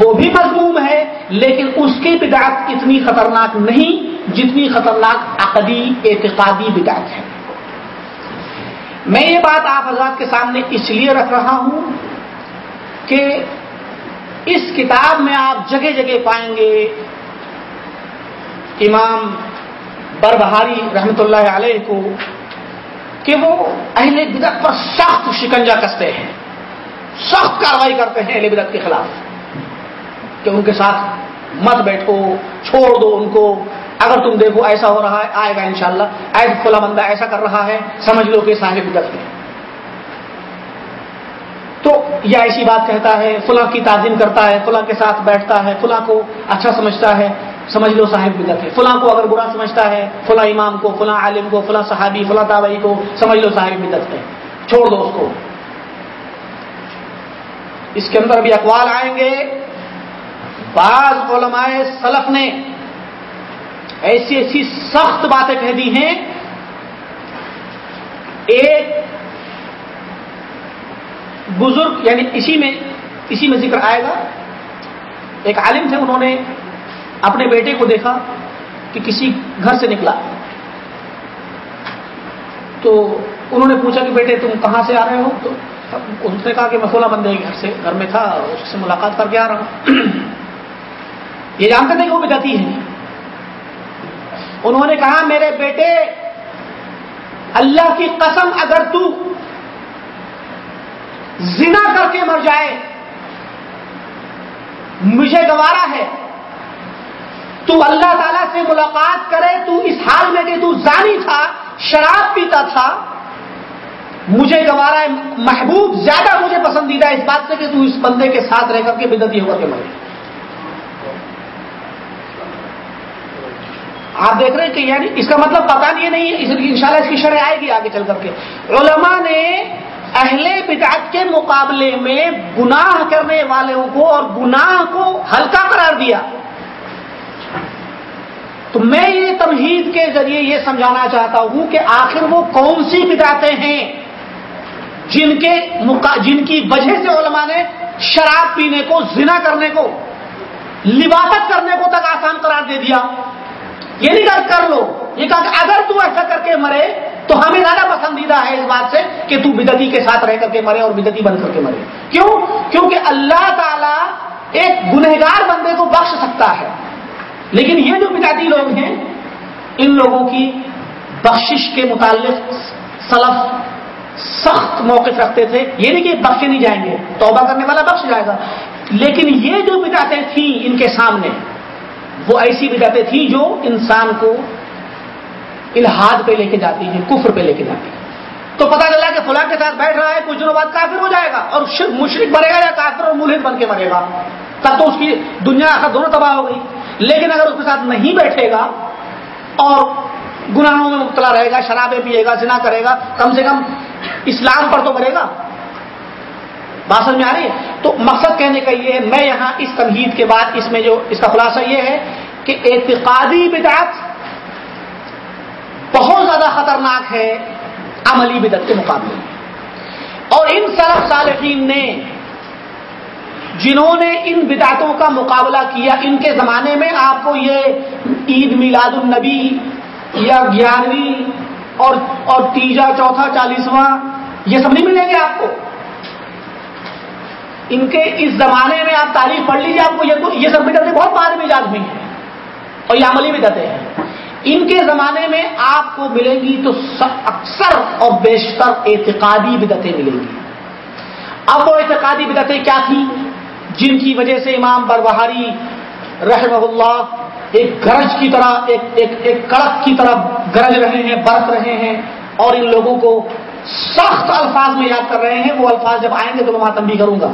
وہ بھی مضموم ہے، لیکن اس کی بدعت اتنی خطرناک نہیں جتنی خطرناک عقدی، اعتقادی بدعت ہے۔ میں یہ بات آپ حضرات کے سامنے اس لیے رکھ رہا ہوں کہ اس کتاب میں آپ جگہ جگہ پائیں گے۔ امام بربہاری رحمت اللہ علیہ کو کہ وہ اہل بدت پر سخت شکنجا کستے ہیں۔ سخت کاروائی کرتے ہیں اہل بدت کے خلاف کہ ان کے ساتھ مت بیٹھو، چھوڑ دو ان کو۔ اگر تم دیکھو ایسا ہو رہا ہے، آئے گا انشاءاللہ۔ شاء اللہ کھلا بندہ ایسا کر رہا ہے، سمجھ لو کہ صاحب بدت ہے۔ تو یہ ایسی بات کہتا ہے، فلاں کی تعظیم کرتا ہے، فلاں کے ساتھ بیٹھتا ہے، فلاں کو اچھا سمجھتا ہے، سمجھ لو صاحب بدت ہے۔ فلاں کو اگر برا سمجھتا ہے، فلاں امام کو، فلاں عالم کو، فلاں صحابی، فلاں تابعی کو، سمجھ لو صاحب بدت ہے۔ چھوڑ دو اس کو۔ اس کے اندر بھی اقوال آئیں گے۔ بعض علماء سلف نے ایسی ایسی سخت باتیں کہہ دی ہیں۔ ایک بزرگ یعنی اسی میں اسی میں ذکر آئے گا۔ ایک عالم تھے، انہوں نے اپنے بیٹے کو دیکھا کہ کسی گھر سے نکلا۔ تو انہوں نے پوچھا کہ بیٹے، تم کہاں سے آ رہے ہو؟ تو اس نے کہا کہ میں فولا بندے گھر سے، گھر میں تھا اس سے ملاقات کر کے آ رہا ہوں۔ [clears throat] یہ جانتے تھے کہ وہ بدتی ہے۔ انہوں نے کہا، میرے بیٹے، اللہ کی قسم اگر تو زنا کر کے مر جائے، مجھے گوارا ہے، تو اللہ تعالیٰ سے ملاقات کرے، تو اس حال میں کہ تو زانی تھا، شراب پیتا تھا، مجھے گوارا ہے، محبوب زیادہ مجھے پسندیدہ اس بات سے کہ تو اس بندے کے ساتھ رہ کر کے بدتی ہو کر کے مرے آپ دیکھ رہے ہیں کہ یعنی اس کا مطلب پتا نہیں نہیں ہے۔ ان شاء اللہ اس کی شرح آئے گی آگے چل کر کے۔ علماء نے اہل بدعت کے مقابلے میں گناہ کرنے والوں کو اور گناہ کو ہلکا قرار دیا۔ تو میں یہ تمہید کے ذریعے یہ سمجھانا چاہتا ہوں کہ آخر وہ کون سی بدعتیں ہیں جن کے جن کی وجہ سے علماء نے شراب پینے کو، زنا کرنے کو لباست کرنے کو تک آسان قرار دے دیا۔ یہ نہیں کہا کر لو۔ یہ کہا کہ اگر تو ایسا کر کے مرے، تو ہمیں زیادہ پسندیدہ ہے اس بات سے کہ تو بدتی کے ساتھ رہ کر کے مرے اور بدتی بن کر کے مرے۔ کیوں؟ کیونکہ اللہ تعالی ایک گنہگار بندے کو بخش سکتا ہے۔ لیکن یہ جو بداتی لوگ ہیں، ان لوگوں کی بخشش کے متعلق سلف سخت موقف رکھتے تھے۔ یہ نہیں کہ بخشے نہیں جائیں گے، توبہ کرنے والا بخش جائے گا۔ لیکن یہ جو بدعتیں تھیں ان کے سامنے وہ ایسی بدعتیں تھیں جو انسان کو الحاد پہ لے کے جاتی ہیں، کفر پہ لے کے جاتی ہیں۔ تو پتا چلا کہ فلاں کے ساتھ بیٹھ رہا ہے کچھ دنوں بعد کافر ہو جائے گا اور مشرق بنے گا یا کافر اور ملحد بن کے مرے گا۔ تب تو اس کی دنیا آخر دونوں تباہ ہو گئی۔ لیکن اگر اس کے ساتھ نہیں بیٹھے گا اور گناہوں میں مبتلا رہے گا، شرابیں پیے گا، زنا کرے گا، کم سے کم اسلام پر تو مرے گا۔ بات میں آ رہی ہے؟ تو مقصد کہنے کا یہ ہے، میں یہاں اس تمہید کے بعد اس میں جو اس کا خلاصہ یہ ہے کہ اعتقادی بدعت بہت زیادہ خطرناک ہے عملی بدت کے مقابلے میں۔ اور ان سرف صالحین نے جنہوں نے ان بدعتوں کا مقابلہ کیا، ان کے زمانے میں آپ کو یہ عید میلاد النبی یا گیارہویں اور اور تیجا چوتھا چالیسواں یہ سب نہیں ملیں گے آپ کو؟ ان کے اس زمانے میں آپ تعریف پڑھ لیجیے آپ کو یہ سب بدعتیں بہت بعد میں ہوئی ہیں۔ اور یہ عملی بدعتیں ہیں۔ ان کے زمانے میں آپ کو ملیں گی تو اکثر اور بیشتر اعتقادی بدتیں ملیں گی۔ اب وہ اعتقادی بدتیں کیا تھیں؟ جن کی وجہ سے امام بربہاری رحمہ اللہ ایک گرج کی طرح، ایک ایک ایک کڑک کی طرح گرج رہے ہیں، برت رہے ہیں اور ان لوگوں کو سخت الفاظ میں یاد کر رہے ہیں، وہ الفاظ جب آئیں گے تو میں وہاں تنبیہ کروں گا۔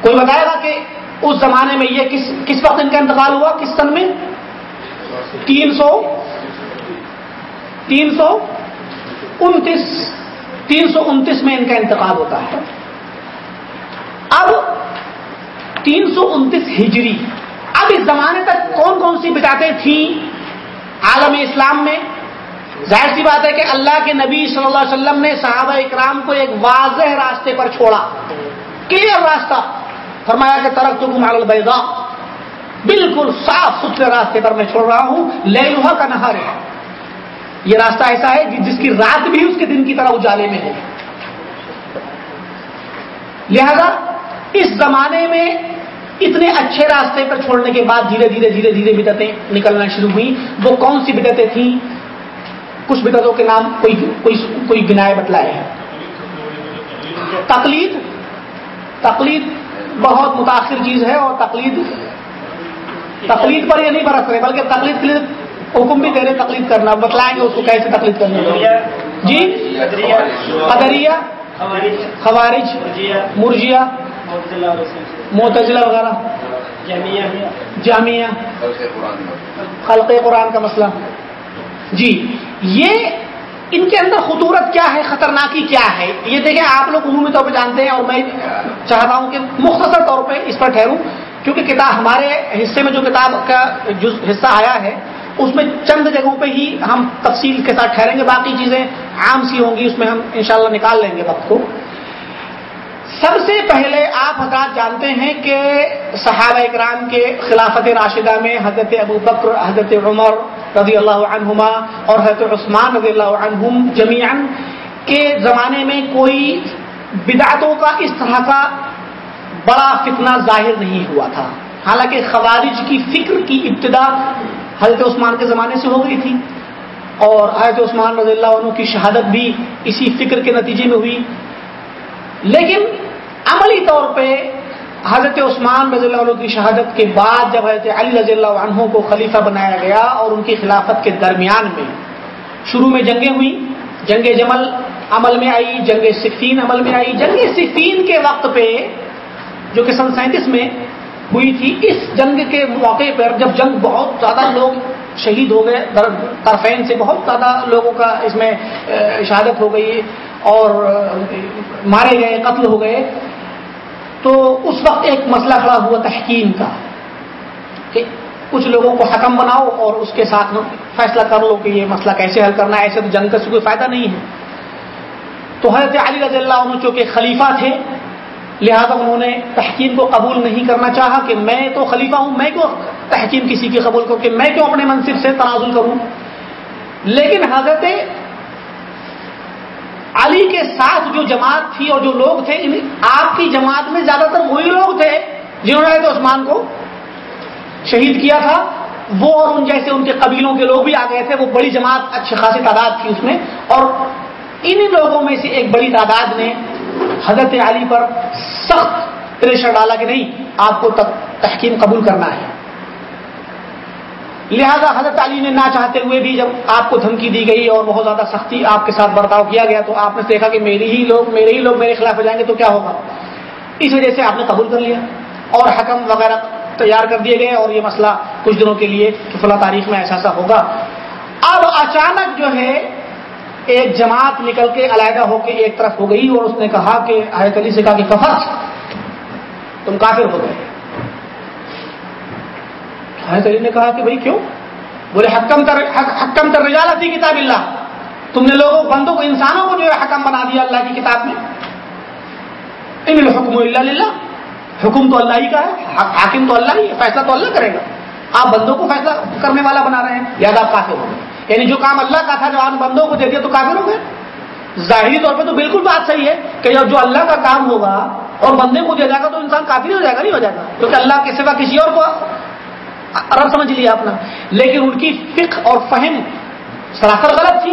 کوئی بتائے گا کہ اس زمانے میں یہ کس کس وقت ان کا انتقال ہوا؟ کس سن میں؟ تین سو تین سو انتیس، تین سو انتیس میں ان کا انتقال ہوتا ہے۔ اب تین سو انتیس ہجری، اب اس زمانے تک کون کون سی بتاتے تھیں عالم اسلام میں؟ ظاہر سی بات ہے کہ اللہ کے نبی صلی اللہ علیہ وسلم نے صحابہ اکرام کو ایک واضح راستے پر چھوڑا۔ کلیئر راستہ۔ فرمایا کہ ترک تو گمال البیدا بالکل صاف ستھرے راستے پر میں چھوڑ رہا ہوں۔ لے لوہا کا نہر ہے یہ راستہ ایسا ہے جس کی رات بھی اس کے دن کی طرح اجالے میں ہے۔ لہذا اس زمانے میں اتنے اچھے راستے پر چھوڑنے کے بعد دھیرے دھیرے دھیرے دھیرے بدتیں نکلنا شروع ہوئی وہ کون سی بدتیں تھیں؟ کچھ بدتوں کے نام کوئی کوئی کوئی گنائے بتلائے ہیں۔ تقلید تقلید بہت متاثر چیز ہے اور تقلید تقلید پر یہ نہیں برس رہے بلکہ تقلید کے لیے حکم بھی دے رہے تقلید کرنا۔ بتلائیں گے اس کو کیسے تقلید کرنی جی؟ قدریہ۔ خوارج۔ مرجیا۔ معتزلہ وغیرہ۔ جامعہ۔ خلق قرآن کا مسئلہ۔ جی یہ ان کے اندر خطورت کیا ہے؟ خطرناکی کیا ہے؟ یہ دیکھیں، آپ لوگ عمومی طور پہ جانتے ہیں اور میں چاہتا ہوں کہ مختصر طور پہ اس پر ٹھہروں، کیونکہ کتاب ہمارے حصے میں جو کتاب کا جو حصہ آیا ہے، اس میں چند جگہوں پہ ہی ہم تفصیل کے ساتھ ٹھہریں گے، باقی چیزیں عام سی ہوں گی، اس میں ہم انشاءاللہ نکال لیں گے وقت کو۔ سب سے پہلے آپ حضرات جانتے ہیں کہ صحابہ اکرام کے خلافت راشدہ میں حضرت ابو بکر، حضرت عمر رضی اللہ عنہما اور حضرت عثمان رضی اللہ عنہم جمیان کے زمانے میں کوئی بدعتوں کا اس طرح کا بڑا فتنہ ظاہر نہیں ہوا تھا۔ حالانکہ خوارج کی فکر کی ابتدا حضرت عثمان کے زمانے سے ہو گئی تھی اور حضرت عثمان رضی اللہ عنہ کی شہادت بھی اسی فکر کے نتیجے میں ہوئی۔ لیکن عملی طور پہ حضرت عثمان رضی اللہ عنہ کی شہادت کے بعد جب حضرت علی رضی اللہ عنہ کو خلیفہ بنایا گیا اور ان کی خلافت کے درمیان میں شروع میں جنگیں ہوئی جنگ جمل عمل میں آئی، جنگ صفین عمل میں آئی۔ جنگ صفین کے وقت پہ جو کہ سن سینتیس میں ہوئی تھی، اس جنگ کے موقع پر جب جنگ بہت زیادہ لوگ شہید ہو گئے طرفین سے بہت زیادہ لوگوں کا اس میں شہادت ہو گئی۔ اور مارے گئے، قتل ہو گئے۔ تو اس وقت ایک مسئلہ کھڑا ہوا تحکیم کا کہ کچھ لوگوں کو حکم بناؤ اور اس کے ساتھ فیصلہ کر لو کہ یہ مسئلہ کیسے حل کرنا ہے۔ ایسے تو جنگ کا سے کوئی فائدہ نہیں ہے۔ تو حضرت علی رضی اللہ عنہ چونکہ خلیفہ تھے، لہذا انہوں نے تحکیم کو قبول نہیں کرنا چاہا کہ میں تو خلیفہ ہوں، میں کیوں تحکیم کسی کی قبول کروں؟ کہ میں کیوں اپنے منصب سے تنازل کروں؟ لیکن حضرت علی کے ساتھ جو جماعت تھی اور جو لوگ تھے یعنی آپ کی جماعت میں زیادہ تر وہی لوگ تھے جنہوں نے تو عثمان کو شہید کیا تھا۔ وہ اور ان جیسے ان کے قبیلوں کے لوگ بھی آ گئے تھے۔ وہ بڑی جماعت، اچھی خاصی تعداد تھی اس میں۔ اور انہی لوگوں میں سے ایک بڑی تعداد نے حضرت علی پر سخت پریشر ڈالا کہ نہیں، آپ کو تحکیم قبول کرنا ہے۔ لہذا حضرت علی نے نہ چاہتے ہوئے بھی جب آپ کو دھمکی دی گئی اور بہت زیادہ سختی آپ کے ساتھ برتاؤ کیا گیا تو آپ نے دیکھا کہ میری ہی لوگ، میرے ہی لوگ میرے خلاف ہو جائیں گے تو کیا ہوگا؟ اس وجہ سے آپ نے قبول کر لیا اور حکم وغیرہ تیار کر دیے گئے اور یہ مسئلہ کچھ دنوں کے لیے کہ فلاں تاریخ میں ایسا ایسا ہوگا۔ اب اچانک جو ہے، ایک جماعت نکل کے علیحدہ ہو کے ایک طرف ہو گئی اور اس نے کہا کہ حضرت علی سے کہا کہ کفر، تم کافر ہو گئے۔ حضرت علی نے کہا کہ بھائی کیوں؟ بولے، حکم تر حکم تر رجال تھی کتاب اللہ۔ تم نے لوگوں، بندوں کو، انسانوں کو جو ہے حکم بنا دیا اللہ کی کتاب میں۔ ان الحکم اللہ للہ۔ حکم تو اللہ ہی کا ہے حاکم تو اللہ ہی ہے، فیصلہ تو اللہ کرے گا۔ آپ بندوں کو فیصلہ کرنے والا بنا رہے ہیں یاد آپ کافر ہو گئے یعنی جو کام اللہ کا تھا، جو آپ بندوں کو دے دیا، تو کافر ہو گئے ظاہری طور پہ تو بالکل بات صحیح ہے کہ جو اللہ کا کام ہوگا اور بندے کو دیا جائے گا تو انسان کافی ہو جائے گا، نہیں ہو جائے گا۔ کیونکہ اللہ کے سوا کسی اور کو عرب سمجھ لیا اپنا۔ لیکن ان کی فکر اور فہم سراسر غلط تھی۔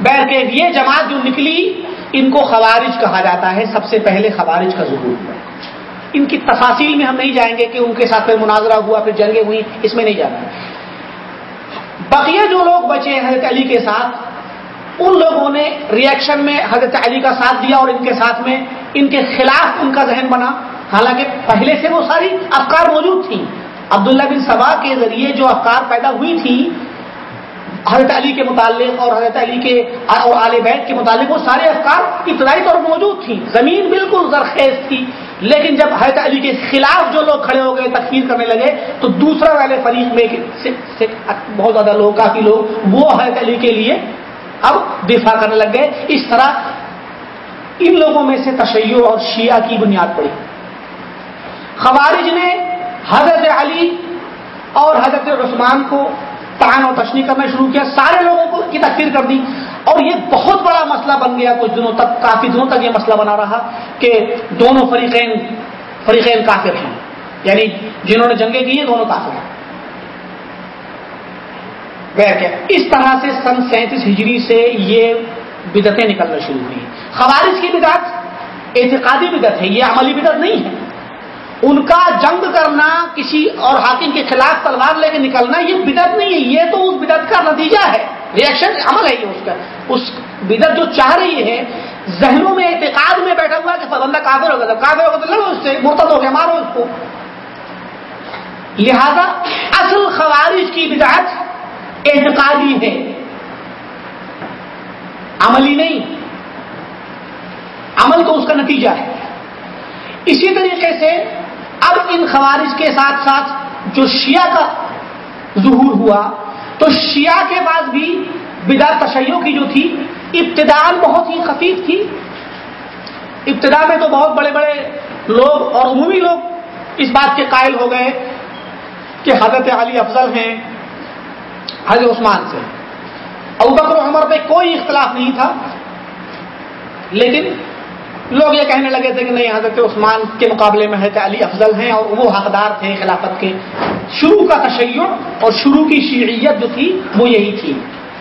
بہر کے یہ جماعت جو نکلی، ان کو خوارج کہا جاتا ہے۔ سب سے پہلے خوارج کا ظہور ہوا۔ ان کی تفاصیل میں ہم نہیں جائیں گے کہ ان کے ساتھ پھر مناظرہ ہوا، پھر جنگیں ہوئی اس میں نہیں جانا۔ بقیہ جو لوگ بچے حضرت علی کے ساتھ، ان لوگوں نے ریئیکشن میں حضرت علی کا ساتھ دیا اور ان کے ساتھ میں ان کے خلاف ان کا ذہن بنا۔ حالانکہ پہلے سے وہ ساری افکار موجود تھیں۔ عبداللہ بن سبا کے ذریعے جو افکار پیدا ہوئی تھی، حضرت علی کے متعلق اور حضرت علی کے اور آل بیت کے متعلق، وہ سارے افکار ابتدائی طور پر موجود تھیں۔ زمین بالکل زرخیز تھی، لیکن جب حضرت علی کے خلاف جو لوگ کھڑے ہو گئے، تکفیر کرنے لگے، تو دوسرا والے فریق میں بہت زیادہ لوگ، کافی لوگ، وہ حضرت علی کے لیے اب دفاع کرنے لگ گئے۔ اس طرح ان لوگوں میں سے تشیع اور شیعہ کی بنیاد پڑی۔ خوارج نے حضرت علی اور حضرت عثمان کو تعان و تشنی کرنا شروع کیا، سارے لوگوں کو کی تکفیر کر دی۔ اور یہ بہت بڑا مسئلہ بن گیا کچھ دنوں تک، کافی دنوں تک یہ مسئلہ بنا رہا کہ دونوں فریقین فریقین کافر ہیں۔ یعنی جنہوں نے جنگیں کی ہیں دونوں کافر ہیں۔ کیا اس طرح سے سن سینتیس ہجری سے یہ بدتیں نکلنا شروع ہوئی۔ خوارج کی بدعت، اعتقادی بدت ہے، یہ عملی بدت نہیں ہے۔ ان کا جنگ کرنا کسی اور حاکم کے خلاف تلوار لے کے نکلنا، یہ بدت نہیں ہے، یہ تو اس بدت کا نتیجہ ہے۔ ریئیکشن عمل ہے یہ اس کا۔ اس بدت جو چاہ رہی ہے، ذہنوں میں، اعتقاد میں بیٹھا ہوا کہ بندہ کافر ہوگا جب کافر ہوگا تو لڑو اس سے، مرتد ہو گیا مارو اس کو۔ لہذا اصل خوارج کی بدعت اعتقادی ہے۔ عملی نہیں۔ عمل تو اس کا نتیجہ ہے۔ اسی طریقے سے اب ان خوارج کے ساتھ ساتھ جو شیعہ کا ظہور ہوا، تو شیعہ کے بعد بھی بدا تشیعوں کی جو تھی ابتدا بہت ہی خفیف تھی۔ ابتدا میں تو بہت بڑے بڑے لوگ اور عمومی لوگ اس بات کے قائل ہو گئے کہ حضرت علی افضل ہیں، حضرت عثمان سے۔ ابکر عمر پہ کوئی اختلاف نہیں تھا، لیکن لوگ یہ کہنے لگے تھے کہ نہیں، حضرت عثمان کے مقابلے میں حضرت علی افضل ہیں اور وہ حقدار تھے خلافت کے۔ شروع کا تشیع اور شروع کی شیعیت جو تھی وہ یہی تھی۔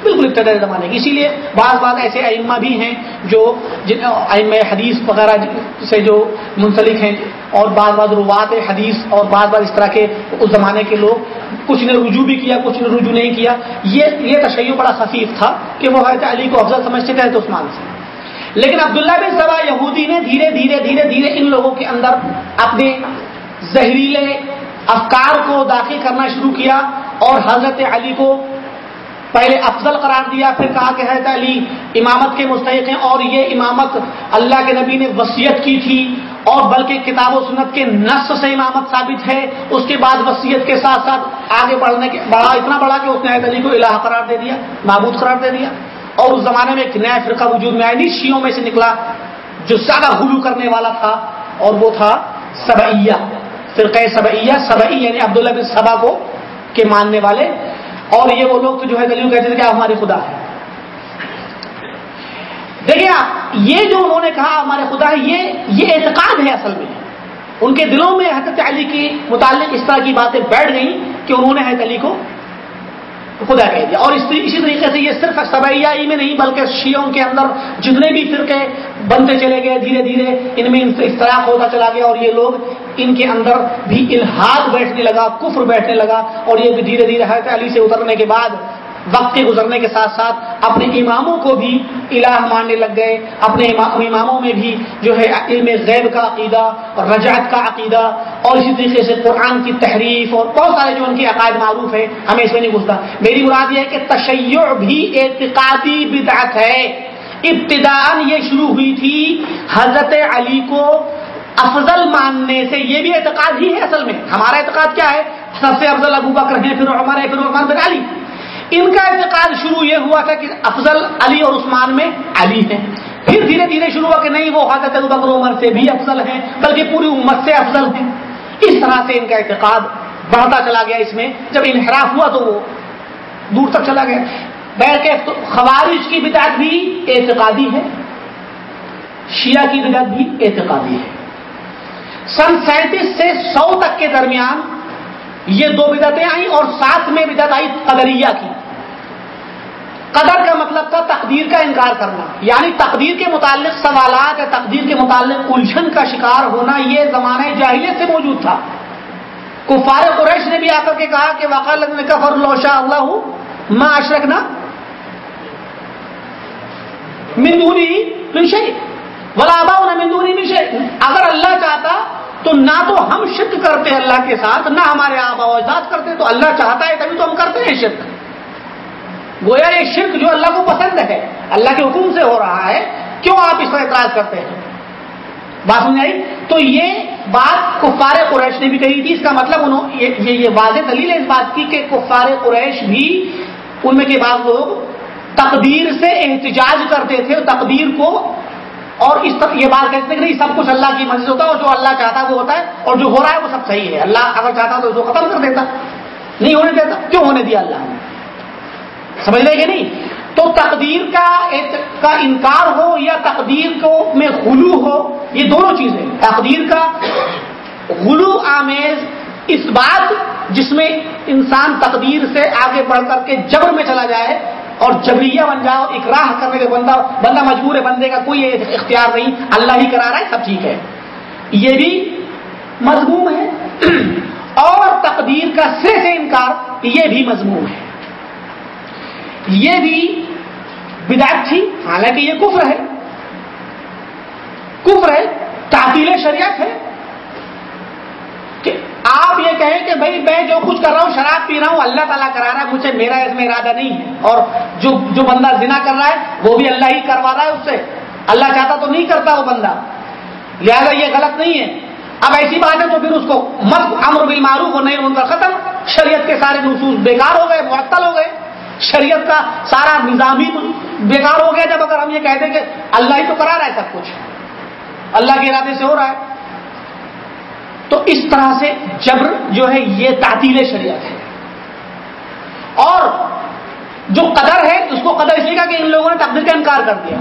بالکل ابتدائی زمانے کی۔ اسی لیے بعض بعض ایسے ائمہ بھی ہیں جو ائم حدیث وغیرہ سے جو منسلک ہیں اور بعض بعض روات حدیث اور بعض بعض اس طرح کے اس زمانے کے لوگ کچھ نے رجوع بھی کیا، کچھ نے رجوع نہیں کیا۔ یہ یہ تشیع بڑا خفیف تھا کہ وہ حضرت علی کو افضل سمجھتے تھے عثمان سے۔ لیکن عبداللہ بن سبا یہودی نے دھیرے دھیرے دھیرے دھیرے ان لوگوں کے اندر اپنے زہریلے افکار کو داخل کرنا شروع کیا اور حضرت علی کو پہلے افضل قرار دیا، پھر کہا کہ حضرت علی امامت کے مستحق ہیں اور یہ امامت اللہ کے نبی نے وصیت کی تھی اور بلکہ کتاب و سنت کے نص سے امامت ثابت ہے۔ اس کے بعد وصیت کے ساتھ ساتھ آگے بڑھنے کے بڑا اتنا بڑا کہ اس نے حضرت علی کو الہ قرار دے دیا، معبود قرار دے دیا۔ اور اس زمانے میں ایک نیا فرقہ وجود میں آیا نہیں شیوں میں سے نکلا جو زیادہ غلو کرنے والا تھا، اور وہ تھا سبعیہ، فرقہ سبعیہ، سبعی یعنی عبداللہ بن سبا کو، کے ماننے والے۔ اور یہ وہ لوگ تو جو ہے دلیل کہتے تھے کہ ہماری خدا ہے دیکھیے آپ، یہ جو انہوں نے کہا ہمارے خدا ہے یہ یہ اعتقاد ہے اصل میں۔ ان کے دلوں میں حضرت علی کے متعلق اس طرح کی باتیں بیٹھ گئیں کہ انہوں نے حضرت علی کو خدا کہہ دیا۔ اور اسی طریقے سے یہ صرف سبعیائی میں نہیں، بلکہ شیعوں کے اندر جتنے بھی فرقے بنتے چلے گئے، دھیرے دھیرے ان میں اختلاف ہوتا چلا گیا اور یہ لوگ ان کے اندر بھی الحاد بیٹھنے لگا، کفر بیٹھنے لگا اور یہ بھی دھیرے دھیرے حضرت علی سے اترنے کے بعد وقت کے گزرنے کے ساتھ ساتھ اپنے اماموں کو بھی الہ ماننے لگ گئے، اپنے اماموں میں بھی جو ہے علم غیب کا عقیدہ اور رجعت کا عقیدہ اور اسی طریقے سے قرآن کی تحریف اور بہت سارے جو ان کے عقائد معروف ہے ہمیں اس میں نہیں گھستا۔ میری مراد یہ ہے کہ تشیع بھی اعتقادی بدعت ہے۔ ابتدا یہ شروع ہوئی تھی حضرت علی کو افضل ماننے سے۔ یہ بھی اعتقاد ہی ہے اصل میں۔ ہمارا اعتقاد کیا ہے؟ سب سے افضل ابو بکر ہے پھر عمر ہے، پھر عثمان بن علی۔ ان کا اعتقاد شروع یہ ہوا تھا کہ افضل علی اور عثمان میں علی ہے پھر دھیرے دھیرے شروع ہوا کہ نہیں، وہ حضرت بکر عمر سے بھی افضل ہیں، بلکہ پوری امت سے افضل ہیں۔ اس طرح سے ان کا اعتقاد بڑھتا چلا گیا اس میں۔ جب انحراف ہوا تو وہ دور تک چلا گیا۔ بیر کے خوارج کی بدعت بھی اعتقادی ہے، شیعہ کی بدعت بھی اعتقادی ہے۔ سن سینتیس سے سو تک کے درمیان یہ دو بدعتیں آئیں اور ساتھ میں بدعت آئی قدریہ کی۔ قدر کا مطلب تھا تقدیر کا انکار کرنا۔ یعنی تقدیر کے متعلق سوالات یا تقدیر کے متعلق الجھن کا شکار ہونا یہ زمانے جاہلیت سے موجود تھا۔ کفار قریش نے بھی آ کر کے کہا کہ واقع کفر لوشا اللہ ماں اشرک نہ مندونی منشے ولا آبا مندونی منشے اگر اللہ چاہتا تو نہ تو ہم شرک کرتے اللہ کے ساتھ، نہ ہمارے آبا و اجداد کرتے، تو اللہ چاہتا ہے تبھی تو ہم کرتے ہیں شرک۔ گویا یہ شرک جو اللہ کو پسند ہے، اللہ کے حکم سے ہو رہا ہے، کیوں آپ اس پر اعتراض کرتے ہیں؟ بات سمجھ آئی؟ تو یہ بات کفار قریش نے بھی کہی تھی، اس کا مطلب انہوں یہ یہ واضح دلیل ہے اس بات کی کہ کفار قریش بھی ان میں کے بعد لوگ تقدیر سے احتجاج کرتے تھے، تقدیر کو، اور اس طرح یہ بات کہتے کہ نہیں، سب کچھ اللہ کی مرضی ہوتا ہے، اور جو اللہ چاہتا ہے وہ ہوتا ہے، اور جو ہو رہا ہے وہ سب صحیح ہے۔ اللہ اگر چاہتا تو اس کو ختم کر دیتا۔ نہیں ہونے دیتا، کیوں ہونے دیا اللہ نے؟ سمجھ لے کہ نہیں؟ تو تقدیر کا کا انکار ہو یا تقدیر کو میں غلو ہو، یہ دونوں چیزیں تقدیر کا غلو آمیز اس بات جس میں انسان تقدیر سے آگے بڑھ کر کے جبر میں چلا جائے اور جبریہ بن جاؤ اکراہ کرنے کے بندہ بندہ مجبور ہے، بندے کا کوئی اختیار نہیں، اللہ ہی کرا رہا ہے، سب ٹھیک ہے۔ یہ بھی مضمون ہے۔ [clears throat] اور تقدیر کا سرے سے انکار، یہ بھی مضمون ہے۔ یہ بھی بدعت تھی، حالانکہ یہ کفر ہے۔ کفر ہے، تعطیل شریعت ہے۔ کہ آپ یہ کہیں کہ بھائی میں جو کچھ کر رہا ہوں، شراب پی رہا ہوں، اللہ تعالیٰ کرا رہا ہے، مجھے میرا اس میں ارادہ نہیں ہے۔ اور جو جو بندہ زنا کر رہا ہے، وہ بھی اللہ ہی کروا رہا ہے اس سے۔ اللہ چاہتا تو نہیں کرتا وہ بندہ۔ لہذا یہ غلط نہیں ہے۔ اب ایسی بات ہے تو پھر اس کو مت، امر بل معروف اور نہیں ان ختم۔ شریعت کے سارے نصوص بیکار ہو گئے، معطل ہو گئے۔ شریعت کا سارا نظام ہی بیکار ہو گیا جب اگر ہم یہ کہتے کہ اللہ ہی تو کرا رہا ہے سب کچھ۔ اللہ کے ارادے سے ہو رہا ہے۔ تو اس طرح سے جبر جو ہے یہ تعطیل شریعت ہے۔ اور جو قدر ہے، اس کو قدر اس لیے کہ ان لوگوں نے تقدیر کا انکار کر دیا۔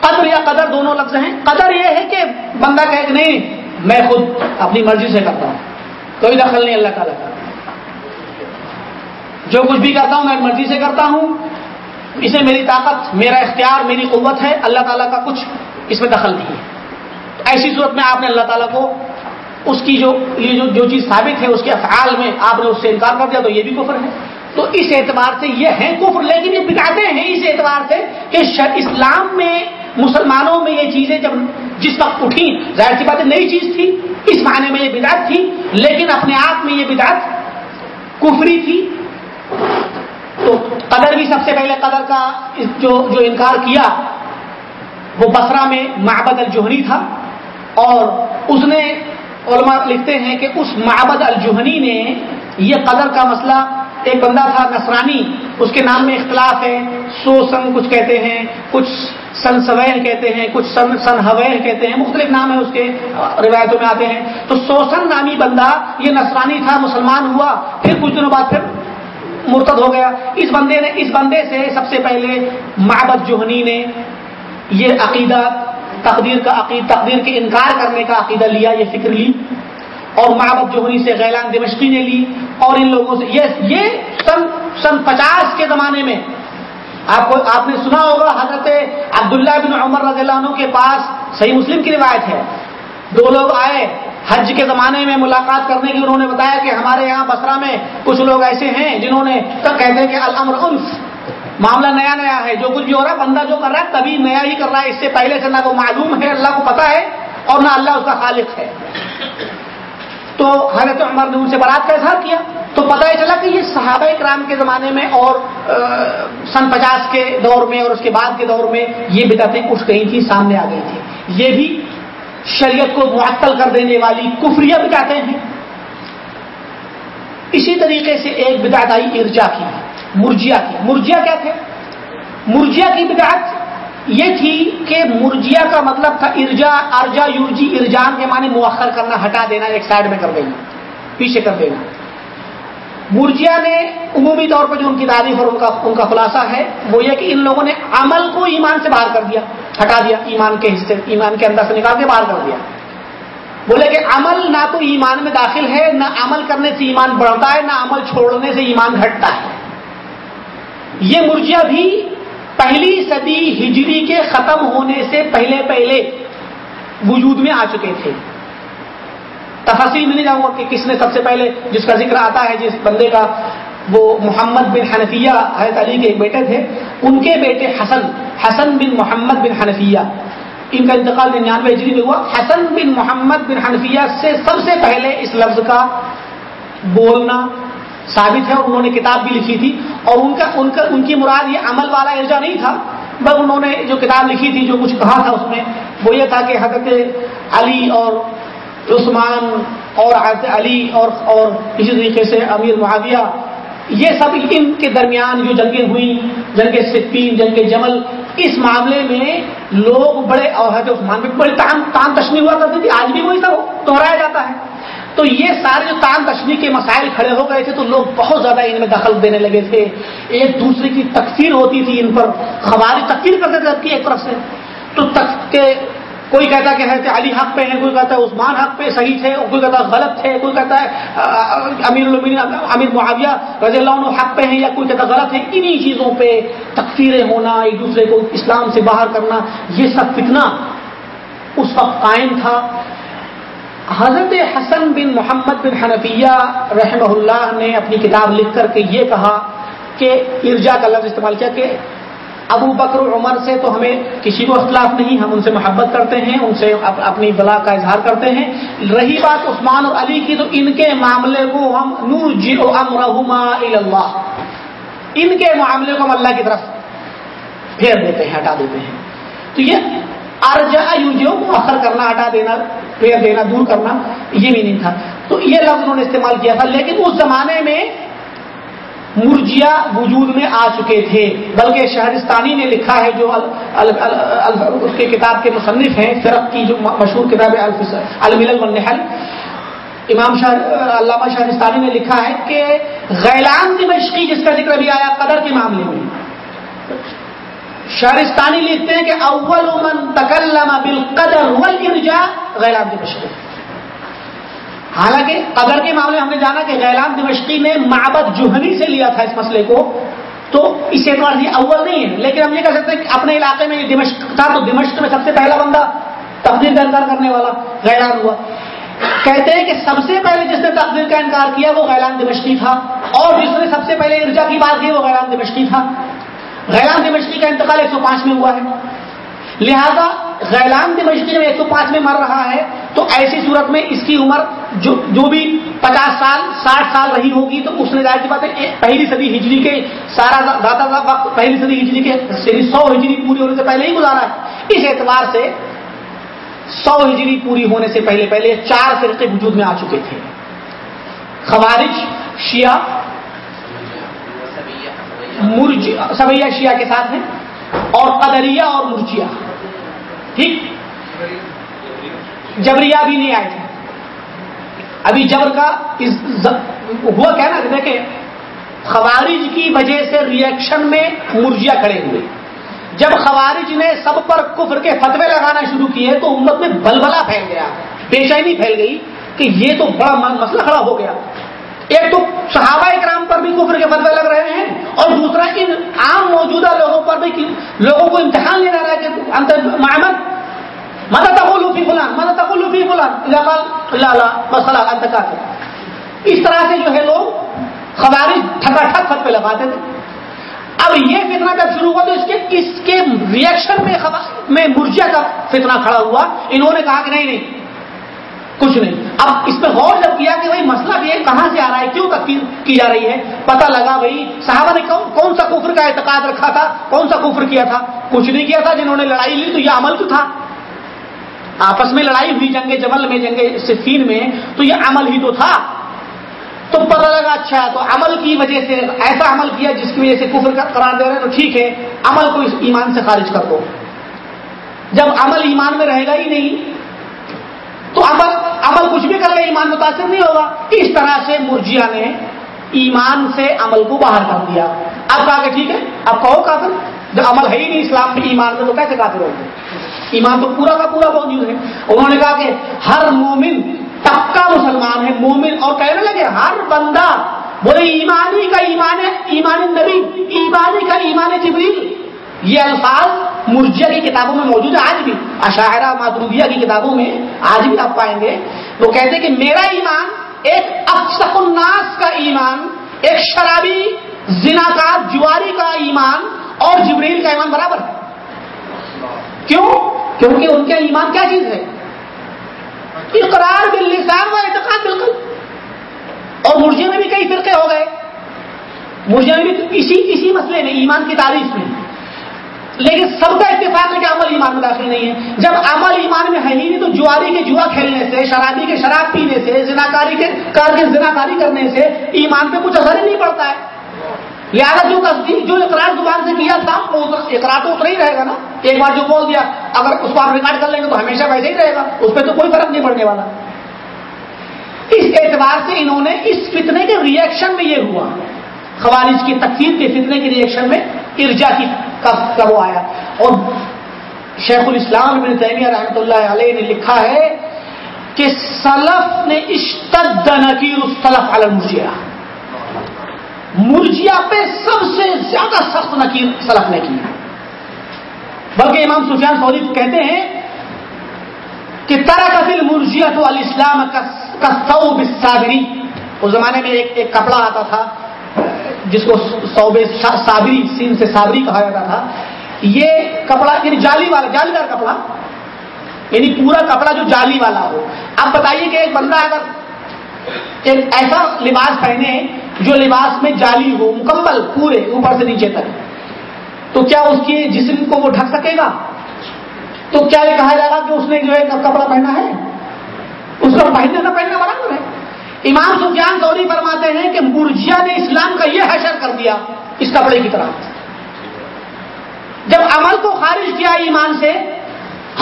قدر یا قدر دونوں لفظ ہیں۔ قدر یہ ہے کہ بندہ کہے کہ نہیں، میں خود اپنی مرضی سے کرتا ہوں۔ کوئی دخل نہیں، اللہ تعالیٰ کا جو کچھ بھی کرتا ہوں میں مرضی سے کرتا ہوں، اسے میری طاقت، میرا اختیار، میری قوت ہے، اللہ تعالیٰ کا کچھ اس میں دخل نہیں ہے۔ ایسی صورت میں آپ نے اللہ تعالیٰ کو اس کی جو، یہ جو جو چیز ثابت ہے، اس کے افعال میں آپ نے اس سے انکار کر دیا تو یہ بھی کفر ہے۔ تو اس اعتبار سے یہ ہے کفر، لیکن یہ بتاتے ہیں اس اعتبار سے کہ اسلام میں، مسلمانوں میں یہ چیزیں جب جس وقت اٹھی ظاہر سی بات نئی چیز تھی، اس معنی میں یہ بدعت تھی، لیکن اپنے آپ میں یہ بدعت کفری تھی تو قدر بھی سب سے پہلے قدر کا جو جو انکار کیا، وہ بسرا میں معبد الجوہنی تھا۔ اور اس نے علماء لکھتے ہیں کہ اس معبد الجوہنی نے یہ قدر کا مسئلہ، ایک بندہ تھا نصرانی، اس کے نام میں اختلاف ہے۔ سو سن کچھ کہتے ہیں، کچھ سن سویل کہتے ہیں، کچھ سن سن حویل کہتے ہیں، مختلف نام ہے اس کے روایتوں میں آتے ہیں۔ تو سوسن نامی بندہ، یہ نصرانی تھا، مسلمان ہوا۔ پھر کچھ دنوں بعد پھر مرتد ہو گیا۔ اس بندے نے اس بندے سے سب سے پہلے معبد جوہنی نے یہ عقیدہ تقدیر کا عقید تقدیر کے انکار کرنے کا عقیدہ لیا، یہ فکر لی۔ اور معبد جوہنی سے غیلان دمشقی نے لی۔ اور ان لوگوں سے یہ یہ سن سن پچاس کے زمانے میں آپ کو آپ نے سنا ہوگا حضرت عبداللہ بن عمر رضی اللہ عنہ کے پاس صحیح مسلم کی روایت ہے۔ دو لوگ آئے حج کے زمانے میں ملاقات کرنے کی، انہوں نے بتایا کہ ہمارے یہاں بسرا میں کچھ لوگ ایسے ہیں جنہوں نے کہتے ہیں کہ الامر انس۔ معاملہ نیا نیا ہے، جو کچھ بھی ہو رہا ہے، بندہ جو کر رہا ہے، تبھی نیا ہی کر رہا ہے۔ اس سے پہلے سے نہ وہ معلوم ہے، اللہ کو پتا ہے اور نہ اللہ اس کا خالق ہے۔ تو حضرت عمر نے ان سے برات کا اظہار کیا۔ تو پتہ یہ چلا کہ یہ صحابہ کرام کے زمانے میں اور سن پچاس کے دور میں اور اس کے بعد کے دور میں یہ بدعتیں اٹھ گئی تھی سامنے آ گئی تھی یہ بھی شریعت کو معطل کر دینے والی کفریت بتاتے ہیں۔ اسی طریقے سے ایک بدعت آئی ارجا کی، مرجیا کی۔ مرجیا کیا تھے؟ مرجیا کی بدعت یہ تھی کہ مرجیا کا مطلب تھا ارجا ارجا یورجی، ارجان کے معنی مؤخر کرنا، ہٹا دینا، ایک سائڈ میں کر دینا، پیچھے کر دینا۔ مرجیا نے عمومی طور پر جو ان کی تعریف اور ان کا ان کا خلاصہ ہے، وہ یہ کہ ان لوگوں نے عمل کو ایمان سے باہر کر دیا، ہٹا دیا، ایمان کے حصے ایمان کے اندر سے نکال کے باہر کر دیا۔ بولے کہ عمل نہ تو ایمان میں داخل ہے، نہ عمل کرنے سے ایمان بڑھتا ہے، نہ عمل چھوڑنے سے ایمان گھٹتا ہے۔ یہ مرجیا بھی پہلی صدی ہجری کے ختم ہونے سے پہلے پہلے وجود میں آ چکے تھے۔ تفصیل میں نہیں جاؤں گا کہ کس نے سب سے پہلے جس کا ذکر آتا ہے، جس بندے کا، وہ محمد بن حنفیہ، حضرت علی کے ایک بیٹے تھے۔ ان کے بیٹے حسن حسن بن محمد بن حنفیہ۔ ان کا انتقال ننانوے ہجری میں ہوا۔ حسن بن محمد بن حنفیہ سے سب سے پہلے اس لفظ کا بولنا ثابت ہے۔ اور انہوں نے کتاب بھی لکھی تھی اور ان کا ان کا، ان کی مراد یہ عمل والا ارجا نہیں تھا، بس انہوں نے جو کتاب لکھی تھی، جو کچھ کہا تھا اس میں، وہ یہ تھا کہ حضرت علی اور عثمان اور حضرت علی اور اور اسی طریقے سے امیر معاویہ، یہ سب ان کے درمیان جو جنگیں ہوئیں، جنگ سپین جنگ جمل، اس معاملے میں لوگ بڑے اور حضرت عثمان میں بڑی تان تان تشنی ہوا کرتی تھی آج بھی وہی سب دہرایا جاتا ہے۔ تو یہ سارے جو تان تشنی کے مسائل کھڑے ہو گئے تھے، تو لوگ بہت زیادہ ان میں دخل دینے لگے تھے۔ ایک دوسرے کی تکفیر ہوتی تھی ان پر خواری تکفیر کرتے تھے ایک طرف سے۔ تو تک کے کوئی کہتا کہ حضرت علی حق پہ ہیں، کوئی کہتا ہے عثمان حق پہ صحیح تھے، کوئی کہتا ہے غلط تھے، کوئی کہتا ہے امیر امیر معاویہ رضی اللہ عنہ حق پہ ہیں یا کوئی کہتا غلط ہے، انہی چیزوں پہ تقفیریں ہونا، ایک دوسرے کو اسلام سے باہر کرنا، یہ سب فتنہ اس وقت قائم تھا۔ حضرت حسن بن محمد بن حنفیہ رحمہ اللہ نے اپنی کتاب لکھ کر کے یہ کہا کہ ارجا کا لفظ استعمال کیا کہ ابو بکر عمر سے تو ہمیں کسی کو اختلاف نہیں، ہم ان سے محبت کرتے ہیں، ان سے اپنی بلا کا اظہار کرتے ہیں۔ رہی بات عثمان اور علی کی تو ان کے معاملے کو ہم نور جی اللہ ان کے معاملے کو ہم اللہ کی طرف پھیر دیتے ہیں، ہٹا دیتے ہیں۔ تو یہ ارجا یو کو اثر کرنا، ہٹا دینا، پھیر دینا، دور کرنا، یہ بھی نہیں تھا۔ تو یہ لفظ انہوں نے استعمال کیا تھا، لیکن اس زمانے میں مرجیا وجود میں آ چکے تھے۔ بلکہ شہرستانی نے لکھا ہے جو اس کے کتاب کے مصنف ہیں، فرق کی جو مشہور کتاب ہے المل المنحل امام شاہ علامہ شہرستانی نے لکھا ہے کہ غیلان دمشقی جس کا ذکر بھی آیا، قدر کے معاملے میں۔ شہرستانی لکھتے ہیں کہ اول من تکلم بالقدر والارجاء، غیلان دمشقی حالانکہ قدر کے معاملے ہم نے جانا کہ غیلان دمشقی نے معبد جوہنی سے لیا تھا اس مسئلے کو، تو اس اعتبار سے اول نہیں ہے۔ لیکن ہم یہ کہہ سکتے ہیں کہ اپنے علاقے میں یہ دمشق تھا، تو دمشق میں سب سے پہلا بندہ تقدیر کا انکار کرنے والا غیلان ہوا۔ کہتے ہیں کہ سب سے پہلے جس نے تقدیر کا انکار کیا وہ غیلان دمشقی تھا، اور جس نے سب سے پہلے ارجا کی بات کی وہ غیلان دمشقی تھا۔ غیلان دمشقی کا انتقال ایک سو پانچ میں ہوا ہے۔ لہذا غیلان دمشقی میں ایک سو پانچ میں مر رہا ہے، تو ایسی صورت میں اس کی عمر جو جو بھی پچاس سال، ساٹھ سال رہی ہوگی، تو اس نے ظاہر کی بات ہے پہلی صدی ہجری کے سارا زیادہ وقت پہلی صدی ہجری کے یعنی سو ہجری پوری ہونے سے پہلے ہی گزارا ہے۔ اس اعتبار سے سو ہجری پوری ہونے سے پہلے پہلے چار فرقے وجود میں آ چکے تھے۔ خوارج، شیعہ، مرج سبیا شیعہ کے ساتھ ہیں اور قدریہ اور مرچیا ٹھیک؟ جبریا بھی نہیں آئے تھے۔ ابھی جبر کا ہوا کیا نا دیکھیں، خوارج کی وجہ سے ریئیکشن میں مرجیا کھڑے ہوئے۔ جب خوارج نے سب پر کفر کے فتوے لگانا شروع کیے تو امت میں بلبلا پھیل گیا۔ بے چینی پھیل گئی کہ یہ تو بڑا مسئلہ کھڑا ہو گیا۔ ایک تو صحابہ اکرام پر بھی کفر کے فتوے لگ رہے ہیں اور دوسرا ان عام موجودہ لوگوں پر بھی لوگوں کو امتحان لینا رہا ہے کہ محمد مدد فی فلان مدد فی فلان؟ مسئلہ انتقال اس طرح سے جو ہے لوگ خوارج ٹھکا ٹھک خط پہ لگاتے تھے۔ اب یہ فتنہ جب شروع ہوا تو اس کے اس کے ریئیکشن میں میں مرجیا کا فتنہ کھڑا ہوا۔ انہوں نے کہا کہ نہیں نہیں کچھ نہیں۔ اب اس پہ غور جب کیا کہ بھائی مسئلہ یہ کہاں سے آ رہا ہے، کیوں تقسیم کی جا رہی ہے؟ پتہ لگا بھائی صحابہ نے کون کون سا کفر کا اعتقاد رکھا تھا، کون سا کفر کیا تھا؟ کچھ نہیں کیا تھا، جنہوں نے لڑائی لی تو یہ عمل تو تھا۔ آپس میں لڑائی ہوئی، جنگ جبل میں، جنگ صفین میں، تو یہ عمل ہی تو تھا۔ تو پتہ لگا اچھا تو عمل کی وجہ سے ایسا عمل کیا جس کی وجہ سے کفر کا قرار دے رہے ہیں، تو ٹھیک ہے، عمل کو اس ایمان سے خارج کر دو۔ جب عمل ایمان میں رہے گا ہی نہیں تو عمل عمل کچھ بھی کر لے ایمان متاثر نہیں ہوگا۔ اس طرح سے مرجیا نے ایمان سے عمل کو باہر کر دیا۔ اب کہا کہ ٹھیک ہے، اب کہو کافر جب عمل ہے ہی نہیں اسلام میں ایمان میں، تو کیسے کافر ہوگا ایمان تو پورا کا پورا موجود ہے۔ انہوں نے کہا کہ ہر مومن پکا مسلمان ہے، مومن اور کہنے لگے، ہر بندہ، بولے ایمانی کا ایمان ہے، ایمان نبی، ایمانی کا ایمان جبریل۔ یہ الفاظ مرجیا کی کتابوں میں موجود ہے آج بھی۔ اشاعرہ مادروبیہ کی کتابوں میں آج بھی آپ پائیں گے۔ وہ کہتے کہ میرا ایمان ایک افسق الناس کا ایمان، ایک شرابی زناکار جواری کا ایمان اور جبریل کا ایمان برابر ہے۔ کیوں؟ کیونکہ ان کا ایمان کیا چیز ہے؟ اقرار باللسان و اعتقاد بالکل اور مرجے میں بھی کئی فرقے ہو گئے۔ مرجے میں بھی اسی اسی مسئلے میں، ایمان کی تعریف میں۔ لیکن سب کا اتفاق ہے کہ عمل ایمان میں داخل نہیں ہے۔ جب عمل ایمان میں ہے ہی نہیں تو جواری کے جوا کھیلنے سے، شرابی کے شراب پینے سے، زناکاری کے کار کے زناکاری کرنے سے ایمان پہ کچھ اثر ہی نہیں پڑتا ہے۔ لہٰذا جو تصدیق جو اقرار زبان سے کیا تھا، وہ اقرار تو اتنا ہی رہے گا نا۔ ایک بار جو بول دیا، اگر اس کو آپ ریکارڈ کر لیں گے تو ہمیشہ ویسے ہی رہے گا۔ اس پہ تو کوئی فرق نہیں پڑنے والا۔ اس اعتبار سے انہوں نے اس فتنے کے ریئیکشن میں یہ ہوا۔ خوارج کی تقسیم کے فتنے کے ریئیکشن میں ارجا کی کا وہ آیا۔ اور شیخ الاسلام ابن تیمیہ رحمۃ اللہ علیہ نے لکھا ہے کہ سلف نے اشتد نکیر السلف علی مرجیا پہ سب سے زیادہ سخت نکیر سلف نے کی بلکہ امام سفیان سعودی کہتے ہیں کہ ترا کفل مرجیا تو الاسلام کا سو بسابری اس زمانے میں ایک ایک کپڑا آتا تھا۔ جس کو صوبے صابری سین سے صابری کہا جاتا تھا، یہ کپڑا یعنی جالی والا جالی دار کپڑا یعنی پورا کپڑا جو جالی والا ہو۔ اب بتائیے کہ ایک بندہ اگر ایک ایسا لباس پہنے جو لباس میں جالی ہو، مکمل، پورے، اوپر سے نیچے تک، تو کیا اس کے جسم کو وہ ڈھک سکے گا؟ تو کیا یہ کہا جائے گا کہ اس نے جو ہے کپڑا پہنا ہے؟ اس کا پہننے نہ پہننا برابر ہے۔ امام سفیان سوری فرماتے ہیں کہ مرجیا نے اسلام کا یہ حشر کر دیا اس کپڑے کی طرح۔ جب عمل کو خارج کیا ایمان سے،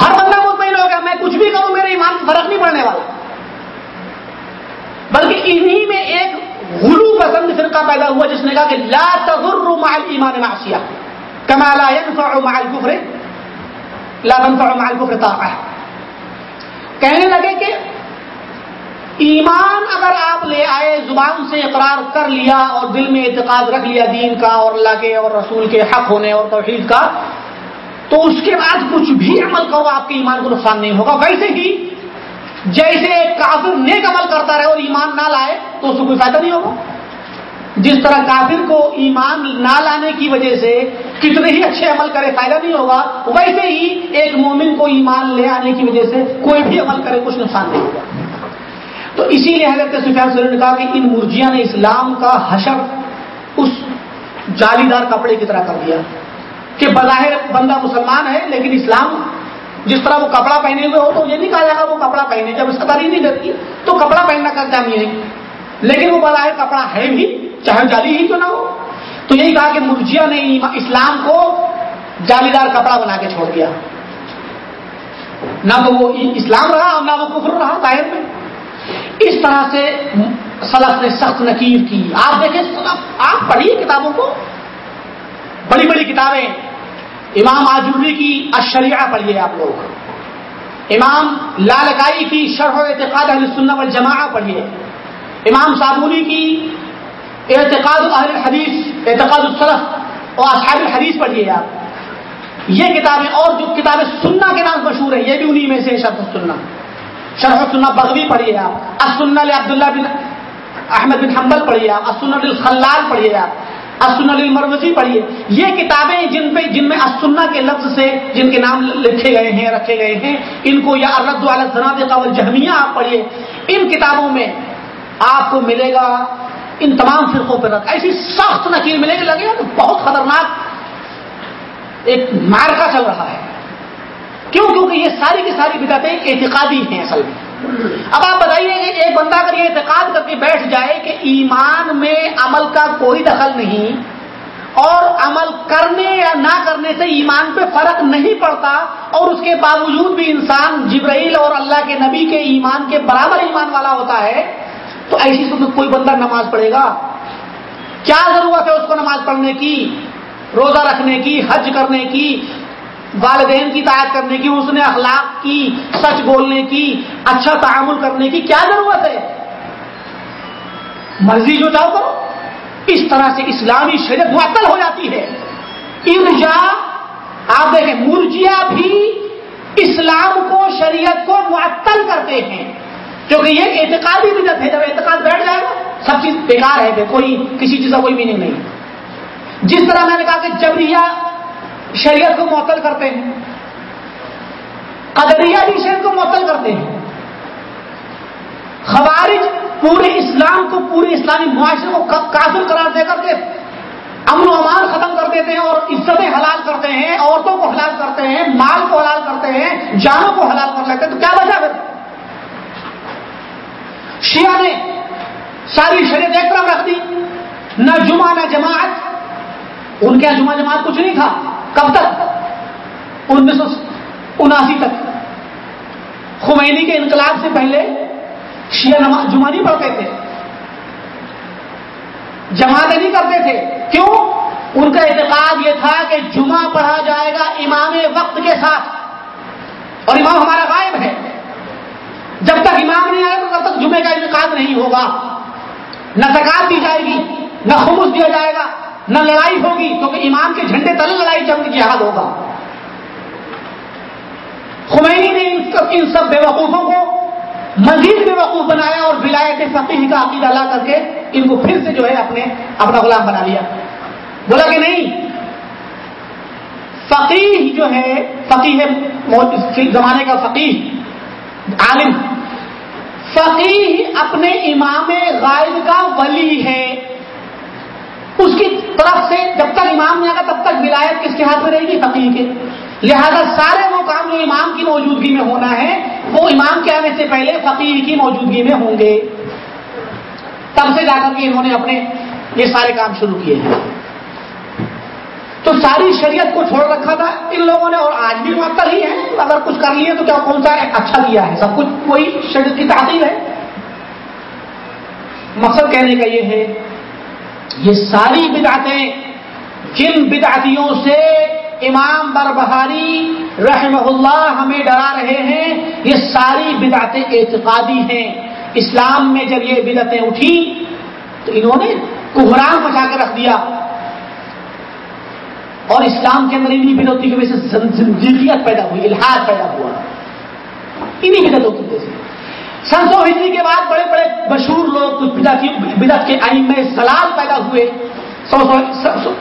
ہر بندہ مطمئن ہو گیا، میں کچھ بھی کروں، میرے ایمان سے فرق نہیں پڑنے والا۔ بلکہ انہی میں ایک غلو پسند فرقہ پیدا ہوا، جس نے کہا کہ لا تغر مع ایمان ناسیا کما لا ينفع مع الكفر لا تنفع مع الكفر طاقہ کہنے لگے کہ ایمان اگر آپ لے آئے، زبان سے اقرار کر لیا اور دل میں اعتقاد رکھ لیا دین کا اور اللہ کے اور رسول کے حق ہونے اور توحید کا، تو اس کے بعد کچھ بھی عمل کرو، آپ کے ایمان کو نقصان نہیں ہوگا۔ ویسے ہی جیسے کافر نیک عمل کرتا رہے اور ایمان نہ لائے، تو اس کو کوئی فائدہ نہیں ہوگا۔ جس طرح کافر کو ایمان نہ لانے کی وجہ سے کتنے ہی اچھے عمل کرے، فائدہ نہیں ہوگا۔ ویسے ہی ایک مومن کو ایمان لے آنے کی وجہ سے کوئی بھی عمل کرے، کچھ نقصان نہیں ہوگا۔ تو اسی لیے حضرت سفیان سر نے کہا کہ ان مرجیاں نے اسلام کا حشر اس جالی دار کپڑے کی طرح کر دیا کہ بظاہر بندہ مسلمان ہے لیکن اسلام جس طرح وہ کپڑا پہنے ہوئے ہو تو یہ نہیں کہا جائے گا وہ کپڑا پہنے جب اس کا تعریف نہیں کرتی تو کپڑا پہننا کا کام یہ ہے؟ لیکن وہ بظاہر کپڑا ہے بھی، چاہے جالی ہی کیوں نہ ہو۔ تو یہی کہا کہ مرجیا نے اسلام کو جالی دار کپڑا بنا کے چھوڑ دیا۔ نہ تو وہ اسلام رہا اور نہ وہ کفر رہا ظاہر میں۔ اس طرح سے سلف نے سخت نکیر کی۔ آپ دیکھیں سلف آپ پڑھیے کتابوں کو۔ بڑی بڑی کتابیں۔ امام آجوری کی اشریعہ پڑھیے آپ لوگ۔ امام لالکائی کی شرح و اعتقاد اہل سنت والجماعہ پڑھیے۔ امام صابونی کی اعتقاد اہل حدیث، اعتقاد السلف اور اصحاب الحدیث پڑھیے آپ۔ یہ کتابیں اور جو کتابیں سننا کے نام مشہور ہیں، یہ بھی انہی میں سے شرح سننا۔ شرح سننا بغوی پڑھیے آپ اسن عبداللہ بن احمد بن حمبل پڑھیے آپ اسن الخلال پڑھیے آپ اسن المروزی پڑھیے۔ یہ کتابیں جن پہ، جن میں اسنا کے لفظ سے جن کے نام لکھے گئے ہیں، رکھے گئے ہیں، ان کو یا ارد الزناد قبل جہمیہ آپ پڑھیے۔ ان کتابوں میں آپ کو ملے گا ان تمام فرقوں پہ رکھ۔ ایسی سخت نکیل ملے گی، لگے گا بہت خطرناک ایک مارکا چل رہا ہے۔ کیوں؟ کیونکہ یہ ساری کی ساری بدعتیں اعتقادی ہیں اصل میں۔ اب آپ بتائیے کہ ایک بندہ اگر یہ اعتقاد کر کے بیٹھ جائے کہ ایمان میں عمل کا کوئی دخل نہیں اور عمل کرنے یا نہ کرنے سے ایمان پہ فرق نہیں پڑتا اور اس کے باوجود بھی انسان جبرائیل اور اللہ کے نبی کے ایمان کے برابر ایمان والا ہوتا ہے، تو ایسی صورت کوئی بندہ نماز پڑھے گا؟ کیا ضرورت ہے اس کو نماز پڑھنے کی؟ روزہ رکھنے کی؟ حج کرنے کی؟ والدین کی تعداد کرنے کی، اس نے اخلاق کی، سچ بولنے کی اچھا تعامل کرنے کی کیا ضرورت ہے؟ مرضی جو چاہو کرو۔ اس طرح سے اسلامی شریعت معطل ہو جاتی ہے۔ ارجا، آپ دیکھیں، مرجیا بھی اسلام کو، شریعت کو معطل کرتے ہیں۔ کیونکہ یہ اعتقادی بدت ہے، جب اعتقاد بیٹھ جائے گا، سب چیز بیکار ہے کوئی کسی چیز کا کوئی میننگ نہیں۔ جس طرح میں نے کہا کہ جبریہ شریعت کو معطل کرتے ہیں۔ قدریہ بھی شریعت کو معطل کرتے ہیں۔ خوارج پورے اسلام کو پورے اسلامی معاشرے کو کافر قرار دے کر کے امن و امان ختم کر دیتے ہیں اور عزتیں حلال کرتے ہیں، عورتوں کو حلال کرتے ہیں، مال کو حلال کرتے ہیں، جانوں کو حلال کر لیتے ہیں۔ تو کیا وجہ پھر؟ شیعہ نے ساری شریعت ایک طرف رکھ دی۔ نہ جمعہ، نہ جماعت۔ ان کے جمعہ جماعت کچھ نہیں تھا۔ کب تک؟ انیس سو اناسی تک۔ خمینی کے انقلاب سے پہلے شیعہ نماز جمعہ نہیں پڑھتے تھے۔ جماعتیں نہیں کرتے تھے۔ کیوں؟ ان کا اعتقاد یہ تھا کہ جمعہ پڑھا جائے گا امام وقت کے ساتھ۔ اور امام ہمارا غائب ہے۔ جب تک امام نہیں آئے تو تب تک جمعے کا انعقاد نہیں ہوگا۔ نہ زکات دی جائے گی، نہ خمس دیا جائے گا۔ نہ لڑائی ہوگی کیونکہ امام کے جھنڈے تلے لڑائی جنگ جہاد ہوگا۔ خمینی نے ان سب بے وقوفوں کو مزید بے وقوف بنایا اور ولایت فقیح کا عقیدہ لا کر کے ان کو پھر سے جو ہے اپنے اپنا غلام بنا لیا۔ بولا کہ نہیں فقیح جو ہے فقیح زمانے کا فقیح عالم۔ فقیح اپنے امام غائب کا ولی ہے۔ اس کی طرف سے جب تک امام نہیں آگا تب تک ولایت کس کے ہاتھ میں رہے گی؟ فقیح کے لہذا سارے وہ کام جو امام کی موجودگی میں ہونا ہے۔ وہ امام کے آنے سے پہلے فقیر کی موجودگی میں ہوں گے۔ تب سے جا کر کے انہوں نے اپنے یہ سارے کام شروع کیے ہیں۔ تو ساری شریعت کو چھوڑ رکھا تھا۔ ان لوگوں نے اور آج بھی معطل ہی ہے۔ اگر کچھ کر لیے تو کیا کون سا اچھا کیا ہے؟ سب کچھ کوئی شریعت کی تعطیل ہے۔ مقصد کہنے کا یہ ہے یہ ساری بدعتیں جن بدعتیوں سے امام بربہاری رحمہ اللہ ہمیں ڈرا رہے ہیں، یہ ساری بدعتیں اعتقادی ہیں۔ اسلام میں جب یہ بدعتیں اٹھی تو انہوں نے کمران بچا کے رکھ دیا۔ اور اسلام کے اندر انہیں بدعتی کی وجہ سے زندگیت پیدا ہوئی الحاظ پیدا ہوا۔ انہیں بدعتوں کی وجہ سے۔ سن سو ہجری کے بعد بڑے بڑے مشہور لوگ کچھ بدعت کے آئین میں سلال پیدا ہوئے۔ سو سو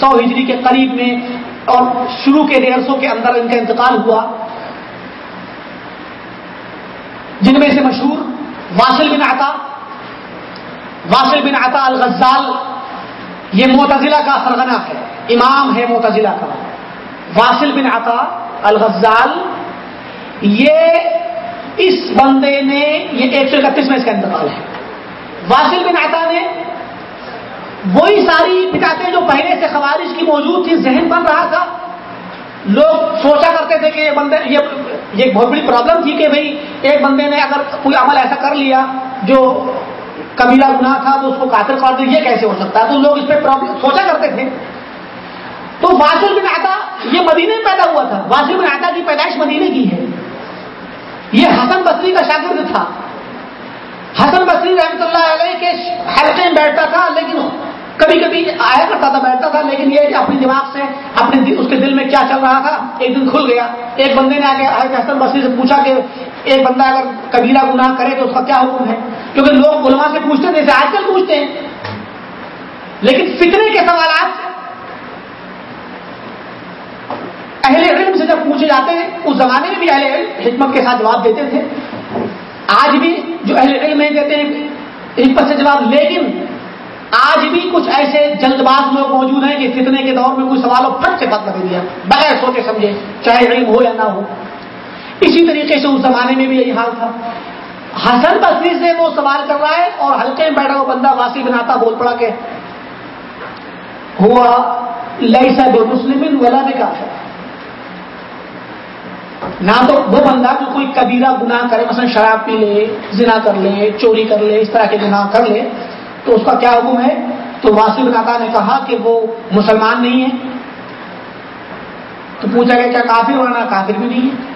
سو ہجری کے قریب میں اور شروع کے ڈیڑھ سو کے اندر ان کا انتقال ہوا۔ جن میں سے مشہور واصل بن عطا۔ واصل بن عطا الغزال، یہ موتزلہ کا فرغنہ ہے۔ امام ہے موتزلہ کا۔ واصل بن عطا الغزال، یہ اس بندے نے یہ ایک سو اکتیس میں اس کا انتقال ہے۔ واصل بن عطا نے وہی ساری بتاتے جو پہلے سے خوارش کی موجود تھی ذہن بن رہا تھا۔ لوگ سوچا کرتے تھے کہ یہ بندے، یہ ایک بہت بڑی پرابلم تھی کہ بھئی ایک بندے نے اگر کوئی عمل ایسا کر لیا جو کبیلا گنا تھا تو اس کو قاتل کر دیا یہ کیسے ہو سکتا؟ ہے تو لوگ اس پہ پرابلم سوچا کرتے تھے۔ تو واسل بن آتا یہ مدینے میں پیدا ہوا تھا۔ واسل بن آتا کی پیدائش مدینے کی ہے۔ حسن بصری کا شاگرد تھا۔ حسن بصری رحمت اللہ علیہ کے حلقے میں بیٹھتا تھا، لیکن کبھی کبھی آیا کرتا تھا، بیٹھتا تھا، لیکن یہ کہ اپنی دماغ سے، اپنے اس کے دل میں کیا چل رہا تھا، ایک دن کھل گیا۔ ایک بندے نے آگے حسن بصری سے پوچھا کہ ایک بندہ اگر کبیرہ گناہ کرے تو اس کا کیا حکم ہے؟ کیونکہ لوگ علماء سے پوچھتے تھے آج کل پوچھتے ہیں۔ لیکن فکرے کے سوالات اہل علم سے جب پوچھے جاتے ہیں، اس زمانے میں بھی اہل علم حکمت کے ساتھ جواب دیتے تھے۔ آج بھی جو اہل علم نہیں دیتے ہیں، حکمت سے جواب، لیکن آج بھی کچھ ایسے جلد باز لوگ موجود ہیں کہ فتنے کے دور میں کوئی سوال ہو پھٹ سے بات کر دیا۔ بغیر سوچے سمجھے، چاہے علم ہو یا نہ ہو۔ اسی طریقے سے اس زمانے میں بھی یہی حال تھا۔ حسن بصری سے وہ سوال کر رہا ہے اور ہلکے میں بیٹھا وہ بندہ واسی بناتا بول پڑا کہ، ہوا لئی سا بے مسلم ولا بھی کافی نہ تو وہ بندہ جو کوئی کبیرہ گناہ کرے، مثلا شراب پی لے، زنا کر لے، چوری کر لے، اس طرح کے گناہ کر لے، تو اس کا کیا حکم ہے؟ تو واسف ناتا نے کہا کہ وہ مسلمان نہیں ہے۔ تو پوچھا گیا، کیا کافر ہونا؟ کافر بھی نہیں ہے۔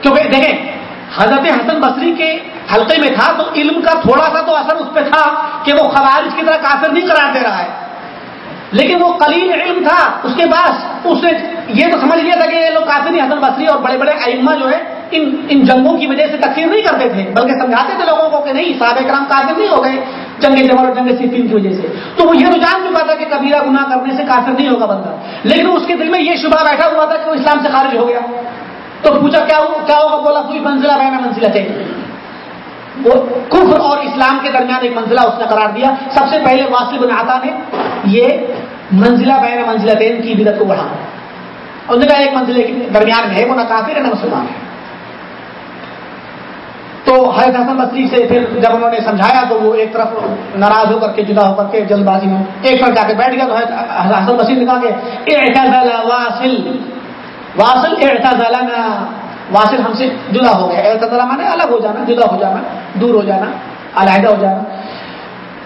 کیونکہ دیکھیں، حضرت حسن بصری کے حلقے میں تھا تو علم کا تھوڑا سا تو اثر اس پہ تھا کہ وہ خوارج کی طرح کافر نہیں قرار دے رہا ہے۔ لیکن وہ قلیل علم تھا۔ اس کے بعد اس نے یہ تو سمجھ لیا تھا کہ یہ لوگ کافی نہیں، حسن بصری اور بڑے بڑے ائمہ جو ہے ان ان جنگوں کی وجہ سے تقسیم نہیں کرتے تھے، بلکہ سمجھاتے تھے لوگوں کو کہ نہیں صحابہ کرام کافر نہیں ہو گئے جنگ جمل اور جنگ صفین کی وجہ سے۔ تو وہ یہ تو جان چکا تھا کہ کبیرہ گناہ کرنے سے کافر نہیں ہوگا بندہ۔ لیکن اس کے دل میں یہ شبہ بیٹھا ہوا تھا کہ وہ اسلام سے خارج ہو گیا۔ تو پوچھا، کیا کیا ہوگا؟ بولا، کوئی منزلہ بہنا منزلہ تھے وہ کفر اور اسلام کے درمیان ایک منزلہ اس نے قرار دیا۔ سب سے پہلے واصل بن نے یہ منزلہ بین منزلہ تین کی بدت کو بڑھا انہوں نے کہا ایک منزلے کے درمیان میں ہے، وہ نہ کافر ہے، نہ مسلمان ہے۔ تو حضرت حسن بصری سے پھر جب انہوں نے سمجھایا تو وہ ایک طرف ناراض ہو کر کے، جدا ہو کر کے جلد بازی میں ایک طرف جا کے بیٹھ گیا۔ تو حسن بصری نے کہا کہ واصل۔ واصل اعتزلنا واصل ہم سے جدا ہو گیا۔ اعتزلہ مانے الگ ہو جانا، جدا ہو جانا، دور ہو جانا، علیحدہ ہو جانا۔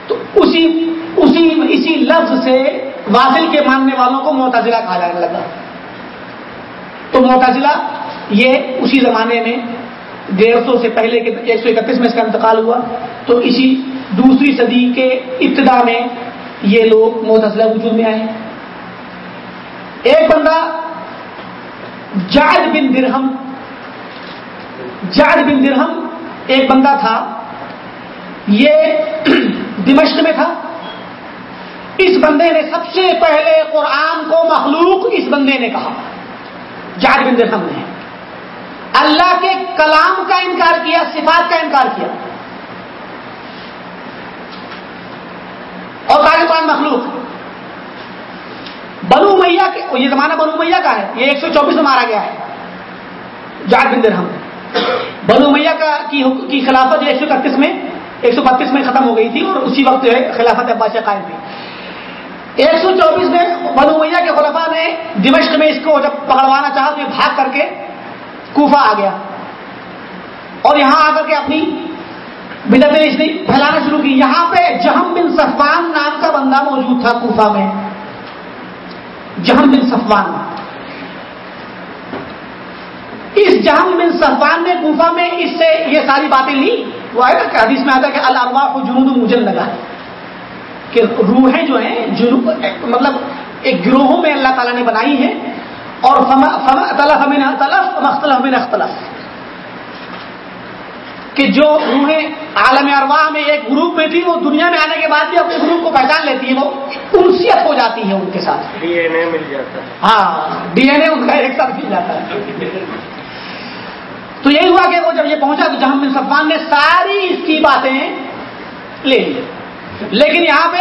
تو اسی اسی اسی لفظ سے واصل کے ماننے والوں کو معتزلہ کہا جانے لگا۔ تو معتزلہ یہ اسی زمانے میں ڈیڑھ سو سے پہلے کے ایک سو اکتیس میں اس کا انتقال ہوا۔ تو اسی دوسری صدی کے ابتدا میں یہ لوگ معتزلہ وجود میں آئے۔ ایک بندہ جاد بن درہم جاد بن درہم ایک بندہ تھا۔ یہ [clears throat] دمشق میں تھا۔ اس بندے نے سب سے پہلے قرآن کو مخلوق اس بندے نے کہا۔ جاد بن درہم نے۔ اللہ کے کلام کا انکار کیا، صفات کا انکار کیا۔ اور کہا قرآن مخلوق۔ بنو میاں کے یہ زمانہ بنو میاں کا ہے، یہ ایک سو چوبیس میں مارا گیا ہے۔ جاگ بن درہم۔ بنو میاں کا کی خلافت ایک سو اکتیس میں ایک سو بتیس میں ختم ہو گئی تھی اور اسی وقت جو ہے خلافت عباسیہ قائم تھی۔ ایک سو چوبیس میں بنو میاں کے خلافہ نے دمشق میں اس کو جب پکڑوانا چاہا تو یہ بھاگ کر کے کوفہ آ گیا۔ اور یہاں آ کر کے اپنی بدتیں اس نے پھیلانا شروع کی۔ یہاں پہ جہم بن صفان نام کا بندہ موجود تھا کوفہ میں۔ جہم بن صفان اس جہم بن صفان نے کوفہ میں اس سے یہ ساری باتیں لی وہ آئے نا کہ حدیث میں آتا ہے کہ الروا کو جنوب مجن لگا ہے کہ روحیں جو ہیں مطلب ایک گروہوں میں اللہ تعالیٰ نے بنائی ہے اور مختلف اختلف کہ جو روحیں عالم ارواح میں ایک گروپ میں تھی وہ دنیا میں آنے کے بعد بھی اپنے گروپ کو پہچان لیتی ہے وہ انسیت ہو جاتی ہے ان کے ساتھ۔ ڈی این اے مل جاتا ہے۔ ہاں ڈی این اے ان کا ایک ساتھ مل جاتا ہے۔ تو یہی ہوا کہ وہ جب یہ پہنچا تو جہاں صفان نے ساری اس کی باتیں لے لی۔ لیکن یہاں پہ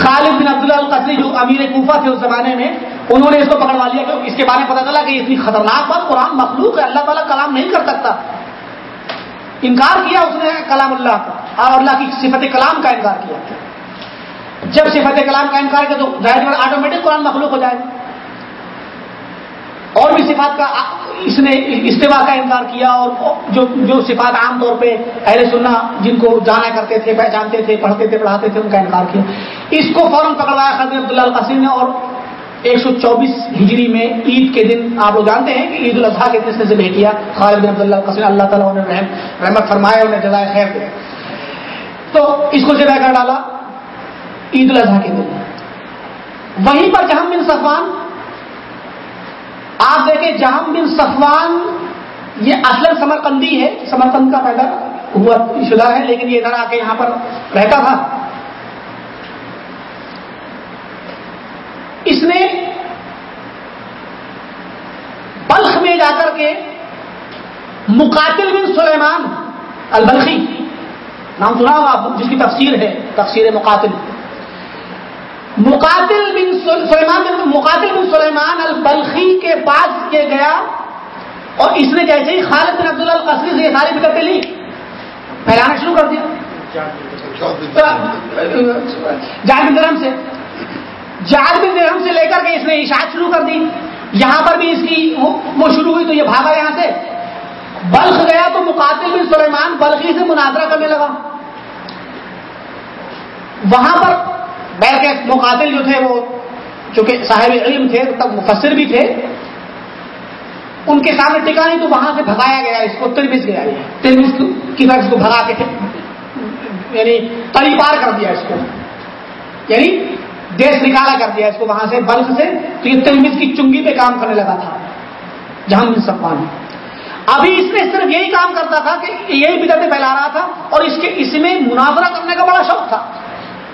خالد بن عبداللہ القصری جو امیر کوفہ تھے اس زمانے میں، انہوں نے اس کو پکڑوا لیا کہ اس کے بارے میں پتا چلا کہ اتنی خطرناک بات قرآن مخلوق ہے، اللہ تعالیٰ کلام نہیں کر سکتا۔ انکار کیا اس نے کلام اللہ کا اور اللہ کی صفت کلام کا انکار کیا۔ جب صفت کلام کا انکار کیا تو ظاہر آٹومیٹک قرآن مخلوق ہو جائے۔ اور بھی صفات کا اس نے استفاع کا انکار کیا اور جو جو صفات عام طور پہ اہل سننا جن کو جانا کرتے تھے، پہچانتے تھے، پڑھتے تھے، پڑھاتے تھے، ان کا انکار کیا۔ اس کو فوراً پکڑوایا خالد عبداللہ القاسم نے اور ایک سو چوبیس ہجری میں عید کے دن آپ لوگ جانتے ہیں کہ عید الاضحیٰ کے دن سے ذبح کیا خالد بن عبداللہ القاسم، اللہ تعالیٰ نے رحم رحمت فرمائے، انہیں جزائے خیر دے۔ تو اس کو ذبح کر ڈالا عید الاضحیٰ کے دن۔ وہیں پر جہاں بن صفوان آپ دیکھیں جہاں بن صفوان، یہ اصل سمرقندی ہے، سمرقند کا پیدا ہوا شدہ ہے، لیکن یہ ادھر آ کے یہاں پر رہتا تھا۔ اس نے بلخ میں جا کر کے مقاتل بن سلیمان البلخی، نام سنا ہوگا آپ، جس کی تفسیر ہے، تفسیر مقاتل۔ مقاتل بن سلیمان بن مقاتل بن سلیمان البلخی کے پاس کے گیا اور اس نے جیسے ہی خالد بن عبداللہ القصری سے یہ ساری بکتیں لی پھیلانا شروع کر دیا۔ جان درم سے۔ جال بن درہم سے لے کر کے اس نے اشاعت شروع کر دی۔ یہاں پر بھی اس کی وہ شروع ہوئی تو یہ بھاگا یہاں سے۔ بلخ گیا تو مقاتل بن سلیمان بلخی سے مناظرہ کرنے لگا۔ وہاں پر بیٹھ کے مقاتل جو تھے وہ چونکہ صاحب علم تھے، تب مفسر بھی تھے، ان کے سامنے ٹکا نہیں تو وہاں سے بھگایا گیا، اس کو تربیز گیا تربیز کی طرف اس کو بھگا کے یعنی تری پار کر دیا اس کو۔ یعنی دیش نکالا کر دیا اس کو وہاں سے، بلخ سے، تو یہ تلمیز کی چنگی پہ کام کرنے لگا تھا، جہاں بن صفان ابھی اس نے صرف یہی کام کرتا تھا کہ یہی بدعتیں پھیلا رہا تھا اور اس کے اس میں مناظرہ کرنے کا بڑا شوق تھا۔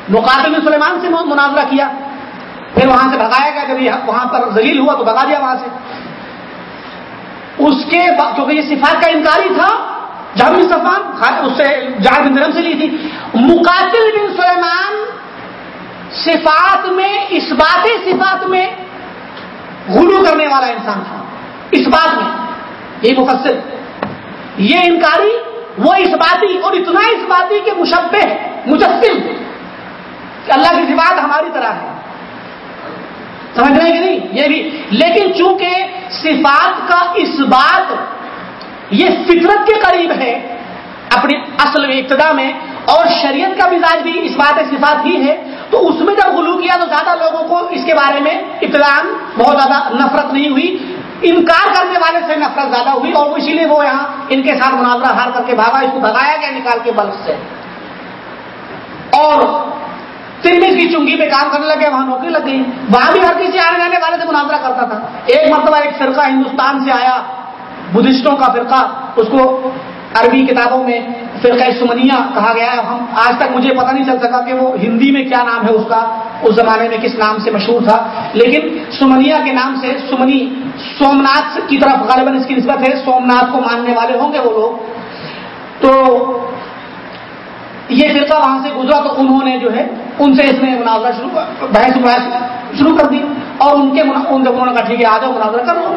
مقابل میں سلیمان سے مناظرہ کیا۔ پھر وہاں سے بھگایا گیا۔ جب وہاں پر ذلیل ہوا تو بھگا دیا وہاں سے۔ اس کے کیونکہ یہ صفات کا انکاری تھا جہاں صفان اس سے جہاں بن درم سے لی تھی۔ مقاتل بن سلیمان صفات میں، اس بات صفات میں غلو کرنے والا انسان تھا۔ اس بات میں۔ یہ مفسر۔ یہ انکاری وہ اس باتی اور اتنا اس باتی کے مشبے مجسم۔ کہ اللہ کی صفات ہماری طرح ہے۔ سمجھ رہے ہیں کہ نہیں؟ یہ بھی۔ لیکن چونکہ صفات کا اس بات یہ فطرت کے قریب ہے، اپنی اصل میں ابتدا میں، اور شریعت کا مزاج بھی اس بات صفات ہی ہے، تو اس میں جب غلو کیا تو زیادہ لوگوں کو اس کے بارے میں ابتدا بہت زیادہ نفرت نہیں ہوئی۔ انکار کرنے والے سے نفرت زیادہ ہوئی، اور اسی لیے وہ یہاں ان کے ساتھ مناظرہ ہار کر کے بھاگا، اس کو بھگایا گیا نکال کے بلف سے۔ اور ترمیز کی چنگی پہ کام کرنے لگے، وہاں نوکری لگ گئی۔ وہاں بھی ہر کسی آنے جانے والے سے مناظرہ کرتا تھا۔ ایک مرتبہ ایک فرقہ ہندوستان سے آیا، بدھسٹوں کا فرقہ، اس کو عربی کتابوں میں فرقہ سمنیا کہا گیا ہے۔ ہم آج تک مجھے پتہ نہیں چل سکا کہ وہ ہندی میں کیا نام ہے، اس کا، اس زمانے میں کس نام سے مشہور تھا۔ لیکن سمنیا کے نام سے سمنی سومناتھ کی طرف غالباً اس کی نسبت ہے سومناتھ کو ماننے والے ہوں گے وہ لوگ۔ تو یہ فرقہ وہاں سے گزرا تو انہوں نے جو ہے ان سے اس نے مناظرہ شروع بحث بحث شروع کر دی اور ان کے ان انہوں نے کہا ٹھیک ہے، آ جاؤ مناظرہ کر لو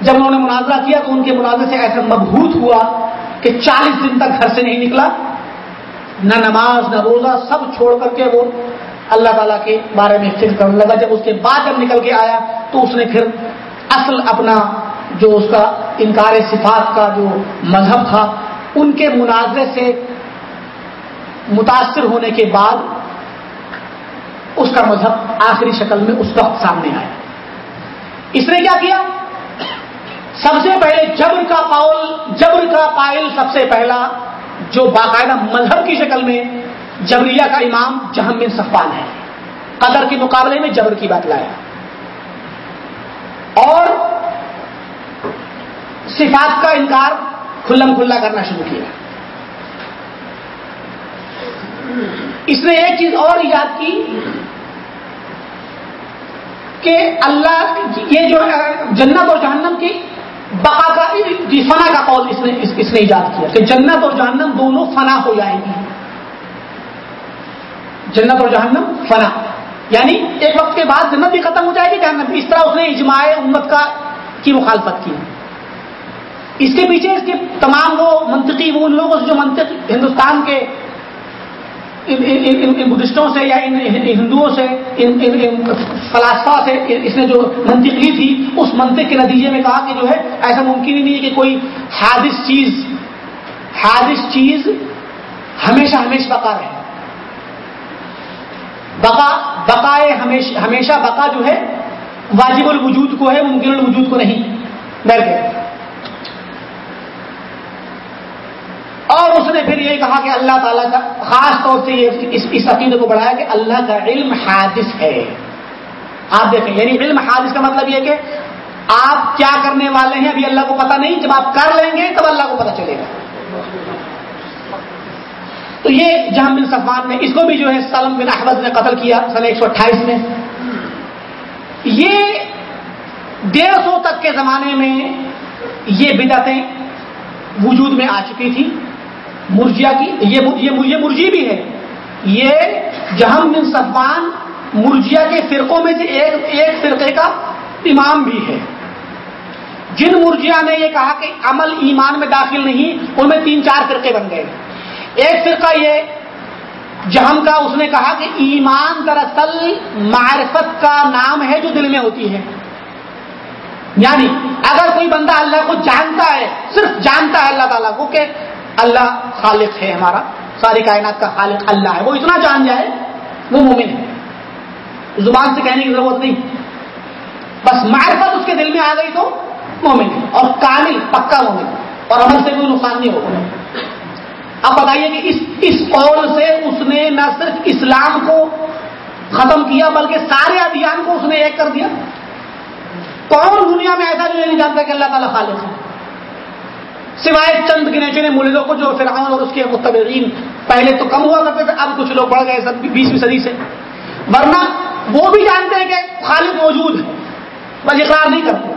جب انہوں نے مناظرہ کیا تو ان کے مناظر سے ایسا مبہوت ہوا کہ چالیس دن تک گھر سے نہیں نکلا۔ نہ نماز، نہ روزہ، سب چھوڑ کر کے وہ اللہ تعالیٰ کے بارے میں فکر کرنے لگا۔ جب اس کے بعد جب نکل کے آیا تو اس نے پھر اصل اپنا جو اس کا انکار صفات کا جو مذہب تھا، ان کے مناظرے سے متاثر ہونے کے بعد اس کا مذہب آخری شکل میں اس وقت سامنے آیا۔ اس نے کیا کیا؟ سب سے پہلے جبر کا قول، جبر کا قائل سب سے پہلا، جو باقاعدہ مذہب کی شکل میں جبریہ کا امام جہم بن صفان ہے۔ قدر کے مقابلے میں جبر کی بات لایا۔ اور صفات کا انکار کھلم کھلا کرنا شروع کیا۔ اس نے ایک چیز اور ایجاد کی کہ اللہ یہ جو ہے جنت اور جہنم کی بقا کا جی، فنا کا قول اس نے اس نے ایجاد کیا کہ جنت اور جہنم دونوں فنا ہو جائیں گی۔ جنت اور جہنم فنا۔ یعنی ایک وقت کے بعد جنت بھی ختم ہو جائے گی، جہنم اس طرح اس نے اجماع امت کا کی مخالفت کی۔ اس کے پیچھے اس کے تمام وہ منطقی، وہ ان لوگوں سے جو منطق ہندوستان کے ان بدھسٹوں سے یا ان ہندوؤں سے، ان فلاسفہ سے اس نے جو منطق لی تھی، اس منطق کے نتیجے میں کہا کہ جو ہے، ایسا ممکن ہی نہیں ہے کہ کوئی حادث چیز حادث چیز ہمیشہ ہمیشہ بقا رہے۔ بقا، بقائے ہمیشہ بقا جو ہے، واجب الوجود کو ہے، ممکن الوجود کو نہیں۔ ڈر گئے۔ اور اس نے پھر یہ کہا کہ اللہ تعالیٰ کا خاص طور سے یہ اس عقیدے کو بڑھایا کہ اللہ کا علم حادث ہے۔ آپ دیکھیں یعنی علم حادث کا مطلب یہ کہ آپ کیا کرنے والے ہیں، ابھی اللہ کو پتا نہیں، جب آپ کر لیں گے تب اللہ کو پتا چلے گا۔ تو یہ جہاں بن صفان نے اس کو بھی جو ہے سلم بن احمد نے قتل کیا سن ایک سو اٹھائیس میں۔ یہ ڈیڑھ سو تک کے زمانے میں یہ بدعتیں وجود میں آ چکی تھی مرجیا کی، یہ مرجی بھی ہے۔ یہ جہم بن صفان مرجیا کے فرقوں میں سے ایک ایک فرقے کا امام بھی ہے۔ جن مرجیا نے یہ کہا کہ عمل ایمان میں داخل نہیں، ان میں تین چار فرقے بن گئے۔ ایک فرقہ یہ جہم کا، اس نے کہا کہ ایمان دراصل معرفت کا نام ہے جو دل میں ہوتی ہے۔ یعنی اگر کوئی بندہ اللہ کو جانتا ہے، صرف جانتا ہے اللہ تعالیٰ کو کہ اللہ خالق ہے ہمارا۔ ساری کائنات کا خالق اللہ ہے۔ وہ اتنا جان جائے، وہ مومن ہے۔ زبان سے کہنے کی ضرورت نہیں۔ بس معرفت اس کے دل میں آ گئی تو مومن ہے اور کامل، پکا مومن۔ اور عمل سے کوئی نقصان نہیں ہوگا۔ اب بتائیے کہ اس اس قول سے اس نے نہ صرف اسلام کو ختم کیا، بلکہ سارے ابھیان کو اس نے ایک کر دیا۔ کون دنیا میں ایسا جو نہیں جانتا کہ اللہ تعالیٰ خالق ہے؟ سوائے چند گنے چنے ملکوں کو جو فرعون اور اس کے متبرین پہلے تو کم ہوا کرتے تھے، اب کچھ لوگ بڑھ گئے بیسویں صدی سے۔ ورنہ وہ بھی جانتے ہیں کہ خالق موجود ہے، بس اقرار نہیں کرتے۔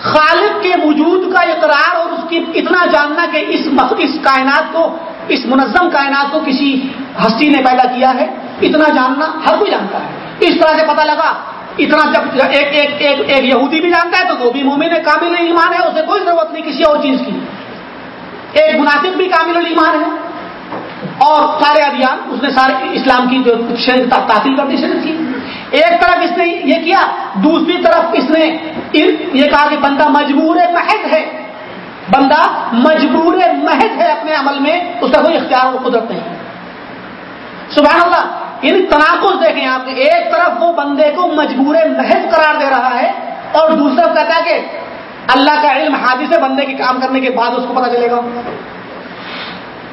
خالق کے وجود کا اقرار اور اس کی اتنا جاننا کہ اس اس کائنات کو، اس منظم کائنات کو کسی ہستی نے پیدا کیا ہے، اتنا جاننا ہر کوئی جانتا ہے۔ اس طرح سے پتا لگا اتنا جب ایک ایک ایک ایک یہودی بھی جانتا ہے تو وہ بھی مومن کامل ایمان ہے اسے کوئی ضرورت نہیں کسی اور چیز کی۔ ایک مناسب بھی کامل ایمان ہے۔ اور سارے ابھیان اس نے سارے اسلام کی جو شرط تعطیل کرنی شروع کی۔ ایک طرف اس نے یہ کیا، دوسری طرف اس نے یہ کہا کہ بندہ مجبور محض ہے۔ بندہ مجبور محض ہے اپنے عمل میں، اس کا کوئی اختیار اور قدرت نہیں۔ سبحان اللہ ان تناقض دیکھیں آپ ایک طرف وہ بندے کو مجبور محض قرار دے رہا ہے اور دوسرا کہتا ہے کہ اللہ کا علم حادث بندے کے کام کرنے کے بعد اس کو پتا چلے گا۔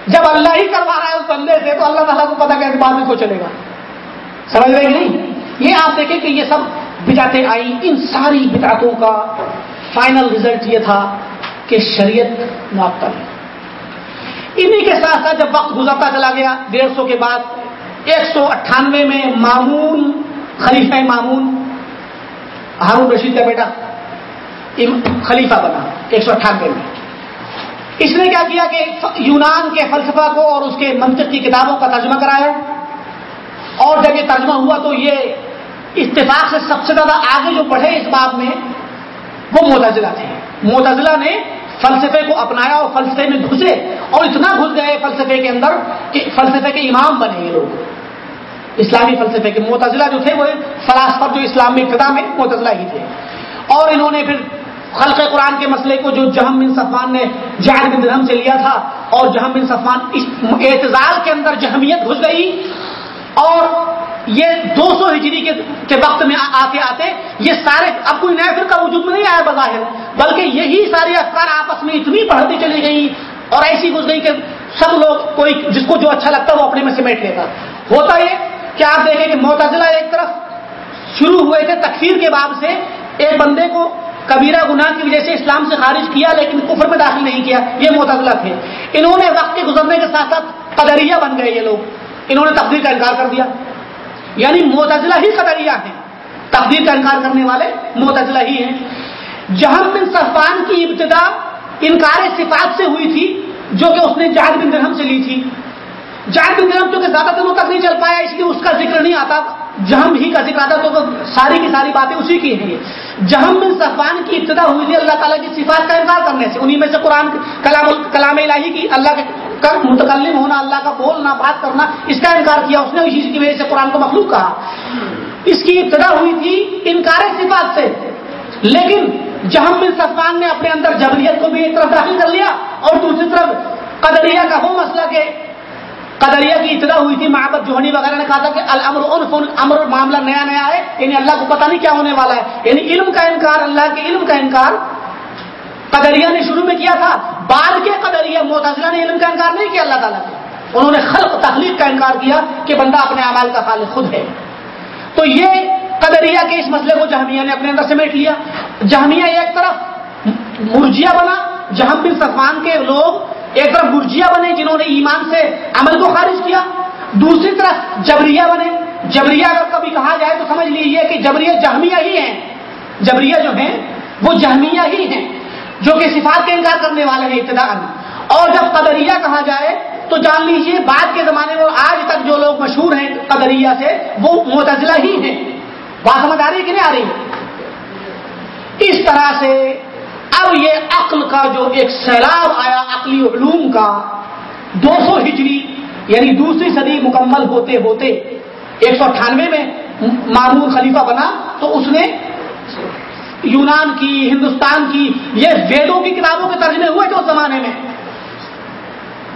جب اللہ ہی کروا رہا ہے اس بندے سے تو اللہ تعالیٰ کو پتا کہ بعد میں کو چلے گا۔ سمجھ رہے نہیں؟ یہ آپ دیکھیں کہ یہ سب بتاتے آئی ان ساری بتاطوں کا فائنل ریزلٹ یہ تھا کہ شریعت معطل ہے۔ انہی کے ساتھ ساتھ جب وقت گزرتا چلا گیا، ڈیڑھ سو کے بعد ایک سو اٹھانوے میں مامون، خلیفہ مامون، ہارون رشید کا بیٹا خلیفہ بنا ایک سو اٹھانوے میں۔ اس نے کیا کیا کہ یونان کے فلسفہ کو اور اس کے منطق کی کتابوں کا ترجمہ کرایا۔ اور جب یہ ترجمہ ہوا تو یہ اتفاق سے سب سے زیادہ آگے جو بڑھے اس بات میں وہ موتازلہ تھے۔ موتازلہ نے فلسفے کو اپنایا اور فلسفے میں گھسے اور اتنا گھس گئے فلسفے کے اندر کہ فلسفے کے امام بنے یہ لوگ۔ اسلامی فلسفے کے موتازلہ جو تھے وہ فلاسفر جو اسلامی ابتدا میں موتازلہ ہی تھے۔ اور انہوں نے پھر خلق قرآن کے مسئلے کو جو جہم بن صفان نے جہد بن درہم سے لیا تھا اور جہم بن صفان اس اعتزال کے اندر جہمیت گھس گئی۔ اور یہ دو سو ہجری کے وقت میں آتے آتے یہ سارے اب کوئی نیا فرقہ وجود میں نہیں آیا بظاہر، بلکہ یہی سارے افکار آپس میں اتنی بڑھتی چلی گئی اور ایسی گھس گئی کہ سب لوگ کوئی جس کو جو اچھا لگتا ہے وہ اپنے میں سمیٹ لیتا۔ ہوتا یہ کہ آپ دیکھیں کہ معتزلہ ایک طرف شروع ہوئے تھے تکفیر کے باب سے، ایک بندے کو کبیرہ گناہ کی وجہ سے اسلام سے خارج کیا لیکن کفر میں داخل نہیں کیا، یہ معتزلہ تھے۔ انہوں نے وقت کے گزرنے کے ساتھ ساتھ قدریہ بن گئے یہ لوگ۔ انہوں نے تقدیر کا انکار کر دیا۔ یعنی موتزلہ ہی قدریہ ہیں۔ تقدیر کا انکار کرنے والے موتزلہ ہی ہیں۔ جہم بن صفان کی ابتدا انکار صفات سے ہوئی تھی، جو کہ اس نے جہاد بن درہم سے لی تھی۔ جہاد بن درہم چونکہ زیادہ دنوں تک نہیں چل پایا، اس لیے اس کا ذکر نہیں آتا۔ جہم ہی کا ذکر آتا، تو ساری کی ساری باتیں اسی کی ہیں۔ جہم بن صفان کی ابتدا ہوئی تھی، اللہ تعالیٰ کی صفات کا انکار کرنے سے، انہی میں سے قرآن، کلام کلام الہی کی، اللہ کے کا متکلم ہونا، اللہ کا بولنا، بات کرنا، اس کا انکار کیا، اس نے اسی کی وجہ سے قرآن کو مخلوق کہا۔ اس کی ابتدا ہوئی تھی انکار صفات سے۔ لیکن جہم بن صفان نے اپنے اندر جبریت کو بھی ایک طرف داخل کر لیا اور دوسری طرف قدریہ کا وہ مسئلہ کہ قدریہ کی ابتدا ہوئی تھی محبت جوہنی وغیرہ نے کہا تھا کہ الامر امر معاملہ نیا نیا ہے یعنی اللہ کو پتہ نہیں کیا ہونے والا ہے۔ یعنی علم کا انکار، اللہ کے علم کا انکار قدریہ نے شروع میں کیا تھا؟ بعد کے قدریہ موتازلہ نے علم کا انکار نہیں کیا، اللہ تعالیٰ کے انہوں نے خلق تخلیق کا انکار کیا کہ بندہ اپنے اعمال کا خالق خود ہے۔ تو یہ قدریہ کے اس مسئلے کو جہمیہ نے اپنے اندر سمیٹ لیا۔ جہمیہ ایک طرف مرجیا بنا، جہم بن صفان کے لوگ ایک طرف مرجیا بنے جنہوں نے ایمان سے عمل کو خارج کیا۔ دوسری طرف جبریہ بنے۔ جبریہ اگر کبھی کہا جائے تو سمجھ لیجیے کہ جبریہ جہمیہ ہی ہیں۔ جبریہ جو ہیں وہ جہمیہ ہی ہیں۔ جو کہ صفات کا انکار کرنے والے ہیں ابتدا اور جب قدریہ کہا جائے، تو جان لیجیے بعد کے زمانے میں آج تک جو لوگ مشہور ہیں قدریہ سے، وہ متضلہ ہی ہیں۔ بات سمجھ آ رہی کہ نہیں آ رہی؟ اس طرح سے اب یہ عقل کا جو ایک سیلاب آیا، عقلی علوم کا، دو سو ہجری یعنی دوسری صدی مکمل ہوتے ہوتے، ایک سو اٹھانوے میں معمول خلیفہ بنا، تو اس نے یونان کی ہندوستان کی یہ ویدوں کی کتابوں کے ترجمے ہوئے تھے اس زمانے میں۔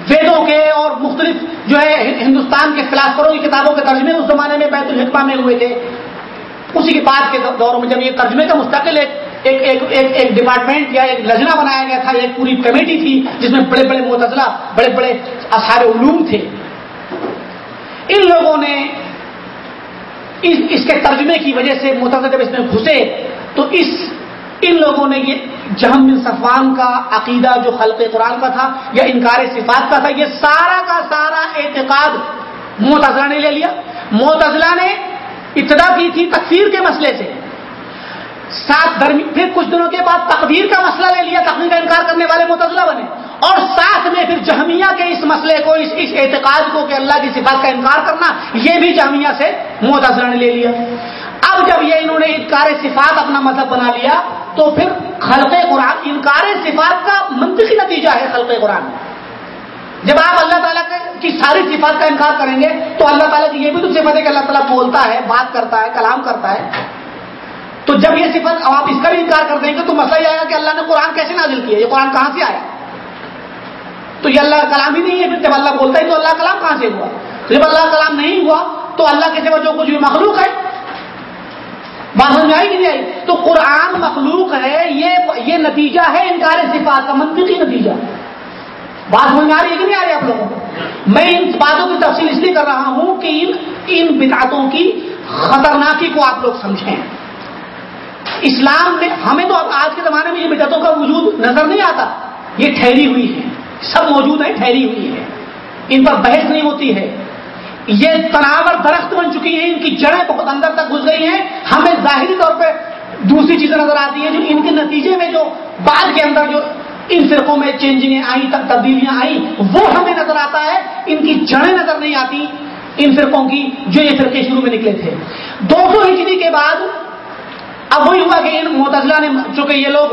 ویدوں کے اور مختلف جو ہے ہندوستان کے فلاسفروں کی کتابوں کے ترجمے اس زمانے میں بیت الحکمہ میں ہوئے تھے۔ اسی کے بعد کے دوروں میں جب یہ ترجمے کا مستقل ایک ایک, ایک, ایک, ایک ڈپارٹمنٹ یا ایک لجنا بنایا گیا تھا ایک پوری کمیٹی تھی جس میں بڑے بڑے متضلہ بڑے بڑے اثار علوم تھے۔ ان لوگوں نے اس, اس کے ترجمے کی وجہ سے متضد جب اس میں گھسے تو اس ان لوگوں نے یہ جہم بن صفوان کا عقیدہ جو خلق قرآن کا تھا یا انکار صفات کا تھا یہ سارا کا سارا اعتقاد موتزلہ نے لے لیا۔ موتزلہ نے ابتدا کی تھی تکفیر کے مسئلے سے۔ ساتھ درمی پھر کچھ دنوں کے بعد تقدیر کا مسئلہ لے لیا تقدیر کا انکار کرنے والے متضلہ بنے۔ اور ساتھ میں پھر جہمیہ کے اس مسئلے کو، اس اس اعتقاد کو کہ اللہ کی صفات کا انکار کرنا، یہ بھی جہمیہ سے متضلہ نے لے لیا۔ اب جب یہ انہوں نے انکار صفات اپنا مذہب بنا لیا، تو پھر خلق قرآن، انکار صفات کا منطقی نتیجہ ہے خلق قرآن۔ جب آپ اللہ تعالیٰ کی ساری صفات کا انکار کریں گے، تو اللہ تعالیٰ کی یہ بھی تو صفت ہے کہ اللہ تعالیٰ بولتا ہے، بات کرتا ہے، کلام کرتا ہے۔ تو جب یہ صفت آپ اس کا بھی انکار کر دیں گے، تو مسئلہ یہ آئے گا کہ اللہ نے قرآن کیسے نازل کیا؟ یہ قرآن کہاں سے آیا؟ تو یہ اللہ کلام ہی نہیں ہے. پھر جب اللہ بولتا ہے تو اللہ کلام کہاں سے ہوا؟ تو جب اللہ کلام نہیں ہوا تو اللہ کے سوا جو کچھ بھی مخلوق ہے، بات سمجھ آئی کہ نہیں آئی؟ تو قرآن مخلوق ہے، یہ یہ نتیجہ ہے انکار صفات کا منطقی نتیجہ۔ بات سمجھ آ رہی ہے کہ نہیں آ رہی آپ لوگوں کو؟ میں ان باتوں کی تفصیل اس لیے کر رہا ہوں کہ ان ان بتاطوں کی خطرناکی کو آپ لوگ سمجھیں۔ اسلام نے ہمیں تو آج کے زمانے میں یہ بدعتوں کا وجود نظر نہیں آتا، یہ ٹھہری ہوئی ہے۔ سب موجود ہیں ٹھہری ہوئی ہے ان پر بحث نہیں ہوتی ہے۔ یہ تناور درخت بن چکی ہیں، ان کی جڑیں بہت اندر تک گھس گئی ہیں۔ ہمیں ظاہری طور پہ دوسری چیزیں نظر آتی ہیں جو ان کے نتیجے میں جو بعد کے اندر جو ان فرقوں میں چینجنگیں آئیں تبدیلیاں آئیں، وہ ہمیں نظر آتا ہے۔ ان کی جڑیں نظر نہیں آتی ان فرقوں کی جو یہ فرقے شروع میں نکلے تھے۔ دو سو ہجری کے بعد اب وہی ہوا کہ ان متضلہ نے چونکہ یہ لوگ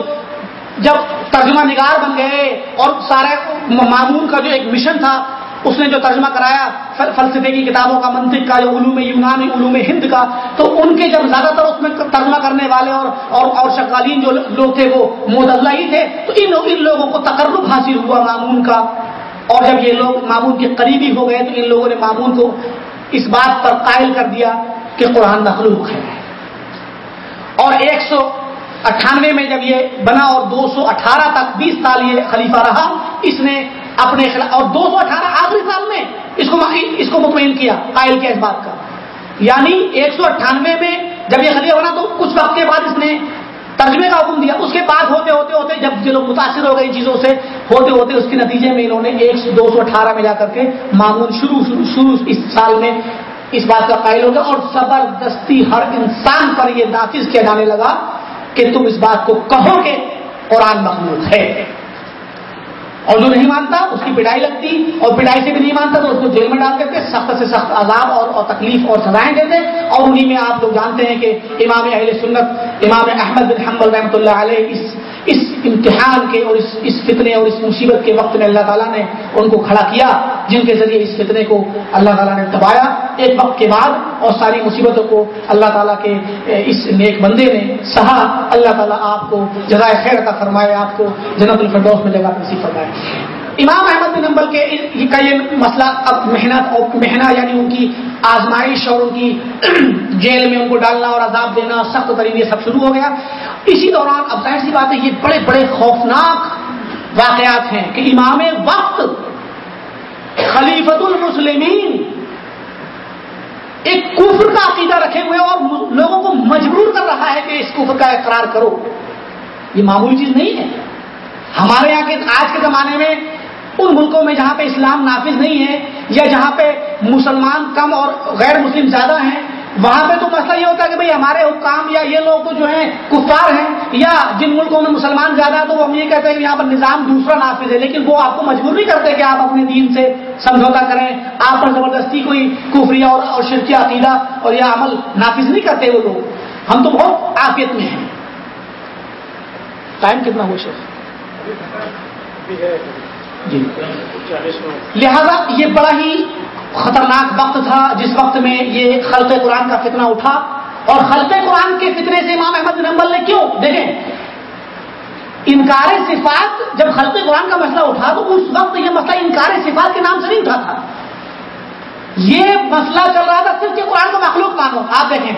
جب ترجمہ نگار بن گئے اور سارے معمول کا جو ایک مشن تھا اس نے جو ترجمہ کرایا فلسفے کی کتابوں کا منطق کا جو علوم یونانی علوم ہند کا تو ان کے جب زیادہ تر اس میں ترجمہ کرنے والے اور اور, اور شکالین جو لوگ تھے وہ مدلہ ہی تھے تو ان ان لوگوں کو تقرب حاصل ہوا معمون کا۔ اور جب یہ لوگ معمول کے قریبی ہو گئے تو ان لوگوں نے معمول کو اس بات پر قائل کر دیا کہ قرآن مخلوق ہے۔ اور ایک سو اٹھانوے میں جب یہ بنا اور دو سو اٹھارہ تک بیس سال یہ خلیفہ رہا، اس نے اپنے خلاف اور دو سو اٹھارہ آخری سال میں اس کو اس کو مطمئن کیا، قائل کیا اس بات کا۔ یعنی ایک سو اٹھانوے میں جب یہ خلیفہ بنا تو کچھ وقت کے بعد اس نے ترجمے کا حکم دیا۔ اس کے بعد ہوتے ہوتے ہوتے جب یہ لوگ متاثر ہو گئے چیزوں سے، ہوتے ہوتے اس کے نتیجے میں انہوں نے ایک سو دو سو اٹھارہ میں جا کر کے معمول شروع شروع شروع اس سال میں اس بات کا قائل ہو گیا اور زبردستی ہر انسان پر یہ نافذ کیا جانے لگا۔ کہ تم اس بات کو کہو کہ قرآن مخلوق ہے۔ اور جو نہیں مانتا، اس کی پٹائی لگتی، اور پٹائی سے بھی نہیں مانتا تو اس کو جیل میں ڈال دیتے، سخت سے سخت عذاب اور اور تکلیف اور سزائیں دیتے، اور انہیں میں آپ لوگ جانتے ہیں کہ امام اہل سنت، امام احمد بن حمد رحمۃ اللہ علیہ اس اس امتحان کے اور اس اس فتنے اور اس مصیبت کے وقت میں اللہ تعالیٰ نے ان کو کھڑا کیا، جن کے ذریعے اس فتنے کو اللہ تعالیٰ نے دبایا ایک وقت کے بعد اور ساری مصیبتوں کو اللہ تعالیٰ کے اس نیک بندے نے سہا۔ اللہ تعالیٰ آپ کو جگہ خیر کا فرمائے، آپ کو جنت الفردوس میں جگہ نصیب فرمائے۔ امام احمد بن نمبل کے کا یہ مسئلہ اب محنت اور محنت یعنی ان کی آزمائش اور ان کی [clears throat] جیل میں ان کو ڈالنا اور عذاب دینا سخت ترین یہ سب شروع ہو گیا۔ اسی دوران اب ظاہر سی بات ہے یہ بڑے بڑے خوفناک واقعات ہیں کہ امام وقت خلیفت المسلمین ایک کفر کا عقیدہ رکھے ہوئے اور لوگوں کو مجبور کر رہا ہے کہ اس کفر کا اقرار کرو۔ یہ معمولی چیز نہیں ہے۔ ہمارے یہاں کے آج کے زمانے میں ان ملکوں میں جہاں پہ اسلام نافذ نہیں ہے یا جہاں پہ مسلمان کم اور غیر مسلم زیادہ ہیں، وہاں پہ تو مسئلہ یہ ہوتا ہے کہ بھائی ہمارے حکام یا یہ لوگ تو جو ہیں کفار ہیں یا جن ملکوں میں مسلمان زیادہ ہیں تو وہ ہم یہ کہتے ہیں کہ یہاں پر نظام دوسرا نافذ ہے، لیکن وہ آپ کو مجبور نہیں کرتے کہ آپ اپنے دین سے سمجھوتا کریں۔ آپ پر زبردستی کوئی کفری اور شرکی عقیدہ اور یہ عمل نافذ نہیں کرتے وہ لوگ۔ ہم تو بہت آفیت میں ہیں۔ ٹائم کتنا ہو جی۔ لہذا یہ بڑا ہی خطرناک وقت تھا جس وقت میں یہ خلق قرآن کا فتنہ اٹھا اور خلق قرآن کے فتنے سے امام احمد نمبل نے کیوں؟ دیکھیں، انکار صفات، جب خلق قرآن کا مسئلہ اٹھا تو اس وقت یہ مسئلہ انکار صفات کے نام سے نہیں اٹھا تھا۔ یہ مسئلہ چل رہا تھا صرف کہ قرآن کو مخلوق مانو، آپ دیکھیں۔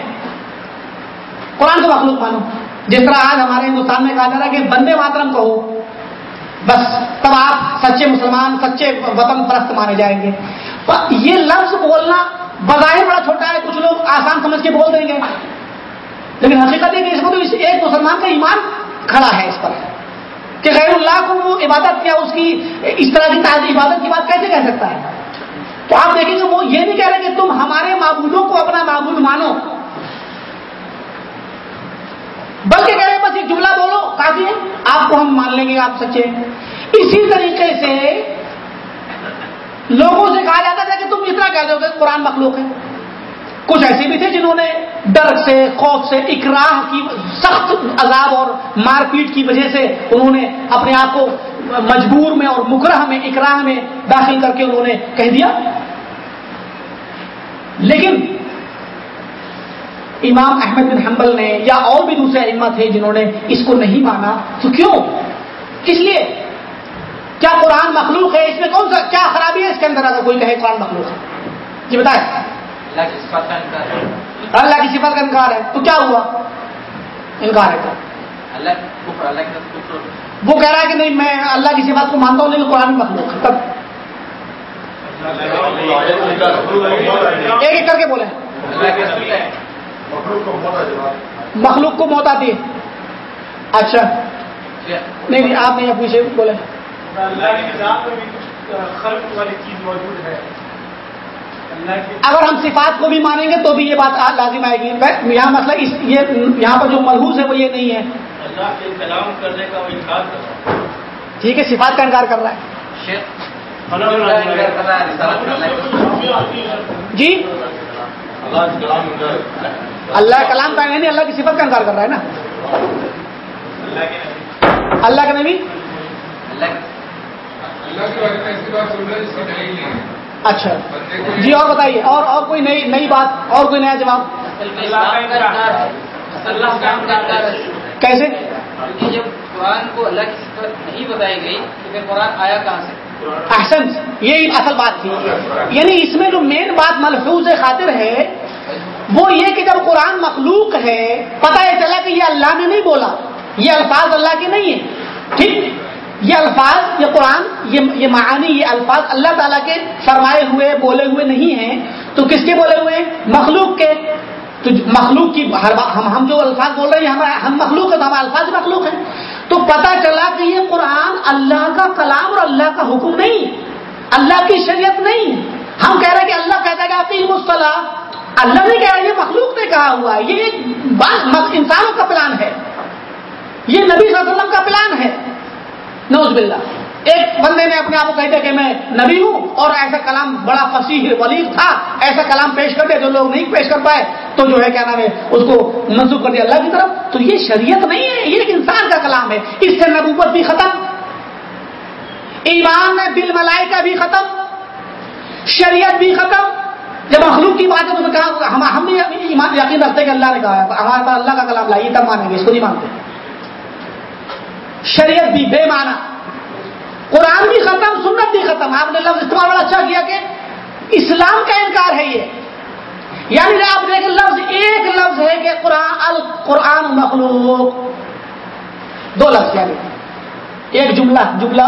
قرآن کو مخلوق مانو۔ جس طرح آج ہمارے ہندوستان میں کہا جا رہا ہے کہ بندے ماترم کہو۔ بس تب آپ سچے مسلمان، سچے وطن پرست مانے جائیں گے۔ یہ لفظ بولنا بظاہر بڑا چھوٹا ہے، کچھ لوگ آسان سمجھ کے بول دیں گے۔ لیکن حقیقت ہے کہ اس کو تو ایک مسلمان کا ایمان کھڑا ہے اس پر۔ کہ غیر اللہ کو وہ عبادت کیا اس کی اس طرح کی تازی عبادت کی بات کیسے کہہ سکتا ہے؟ تو آپ دیکھیں گے وہ یہ نہیں کہہ رہے کہ تم ہمارے معبودوں کو اپنا معبود مانو۔ بلکہ کہہ رہے بس ایک جملہ بولو کافی ہے آپ کو ہم مان لیں گے، آپ سچے اسی طریقے سے لوگوں سے کہا جاتا تھا کہ تم اتنا کہہ دو کہ قرآن مخلوق ہے۔ کچھ ایسے بھی تھے جنہوں نے ڈر سے، خوف سے، اکراہ کی سخت عذاب اور مار پیٹ کی وجہ سے انہوں نے اپنے آپ کو مجبور میں اور مکرہ میں، اکراہ میں داخل کر کے انہوں نے کہہ دیا۔ لیکن امام احمد بن حنبل نے یا اور بھی دوسرے علما تھے جنہوں نے اس کو نہیں مانا تو کیوں؟ کس لیے؟ کیا قرآن مخلوق ہے؟ اس میں کون سا کیا خرابی ہے اس کے اندر؟ اگر کوئی کہے قرآن مخلوق ہے۔ جی بتائیں۔ اللہ کی صفت کا انکار ہے۔ تو کیا ہوا؟ انکار ہے۔ وہ کہہ رہا ہے کہ نہیں میں اللہ کی صفات کو مانتا ہوں لیکن قرآن مخلوق ہے۔ تب۔ ایک ایک کر کے بولے مخلوق کو موت آتی ہے۔ اچھا۔ نہیں نہیں آپ نہیں پوچھے بولے اگر ہم صفات کو بھی مانیں گے تو بھی یہ بات لازم آئے گی۔ یہاں مسئلہ اس یہ یہاں پر جو ملحوظ ہے وہ یہ نہیں ہے۔ ٹھیک ہے صفات کا انکار کر رہا ہے۔ جی؟ اللہ کلام کا نہیں اللہ کی صفت کا انکار کر رہا ہے نا۔ اللہ کے نبی۔ اچھا۔ جی اور بتائیے اور اور کوئی نئی نئی بات اور کوئی نیا جواب؟ کیسے؟ جب قرآن کو اللہ کی صفت نہیں بتائی گئی تو پھر قرآن آیا کہاں سے؟ احسن یہی اصل بات تھی۔ یعنی اس میں جو مین بات ملفوظ خاطر ہے وہ یہ کہ جب قرآن مخلوق ہے، پتہ یہ چلا کہ یہ اللہ نے نہیں بولا۔ یہ الفاظ اللہ کے نہیں ہیں۔ ٹھیک؟ یہ الفاظ، یہ قرآن، یہ معانی، یہ الفاظ اللہ تعالیٰ کے فرمائے ہوئے، بولے ہوئے نہیں ہیں۔ تو کس کے بولے ہوئے؟ مخلوق کے۔ تو مخلوق کی ہم ہم جو الفاظ بول رہے ہیں ہم مخلوق ہیں تو ہمارے الفاظ مخلوق ہیں۔ تو پتہ چلا کہ یہ قرآن اللہ کا کلام اور اللہ کا حکم نہیں۔ اللہ کی شریعت نہیں۔ ہم کہہ رہے ہیں کہ اللہ کہتا ہے کہ آپ مصطلح اللہ نے کہا یہ مخلوق نے کہا ہوا ہے، یہ ایک انسانوں کا پلان ہے۔ یہ نبی صلی اللہ علیہ وسلم کا پلان ہے۔ نوز باللہ۔ ایک بندے نے اپنے آپ کو کہتے کہ میں نبی ہوں اور ایسا کلام بڑا فصیح ولیف تھا، ایسا کلام پیش کر دیا جو لوگ نہیں پیش کر پائے۔ تو جو ہے کیا نام ہے، اس کو منسوخ کر دیا اللہ کی طرف۔ تو یہ شریعت نہیں ہے، یہ ایک انسان کا کلام ہے۔ اس سے نبوت بھی ختم۔ ایمان دل ملائے کا بھی ختم۔ شریعت بھی ختم۔ جب مخلوق کی بات ہے تو کہا، ہم نے ایمان یقین رکھتے کہ اللہ نے کہا ہے۔ ہمارے پاس اللہ کا کلام لائیے تب مانیں گے؟ اس کو نہیں مانتے۔ شریعت بھی بے معنی۔ قرآن بھی ختم، سنت بھی ختم۔ آپ نے لفظ استعمال بڑا اچھا کیا کہ اسلام کا انکار ہے یہ۔ یعنی آپ دیکھ لفظ ایک لفظ ہے کہ قرآن القرآن مخلوق۔ دو لفظ یعنی۔ ایک جملہ جملہ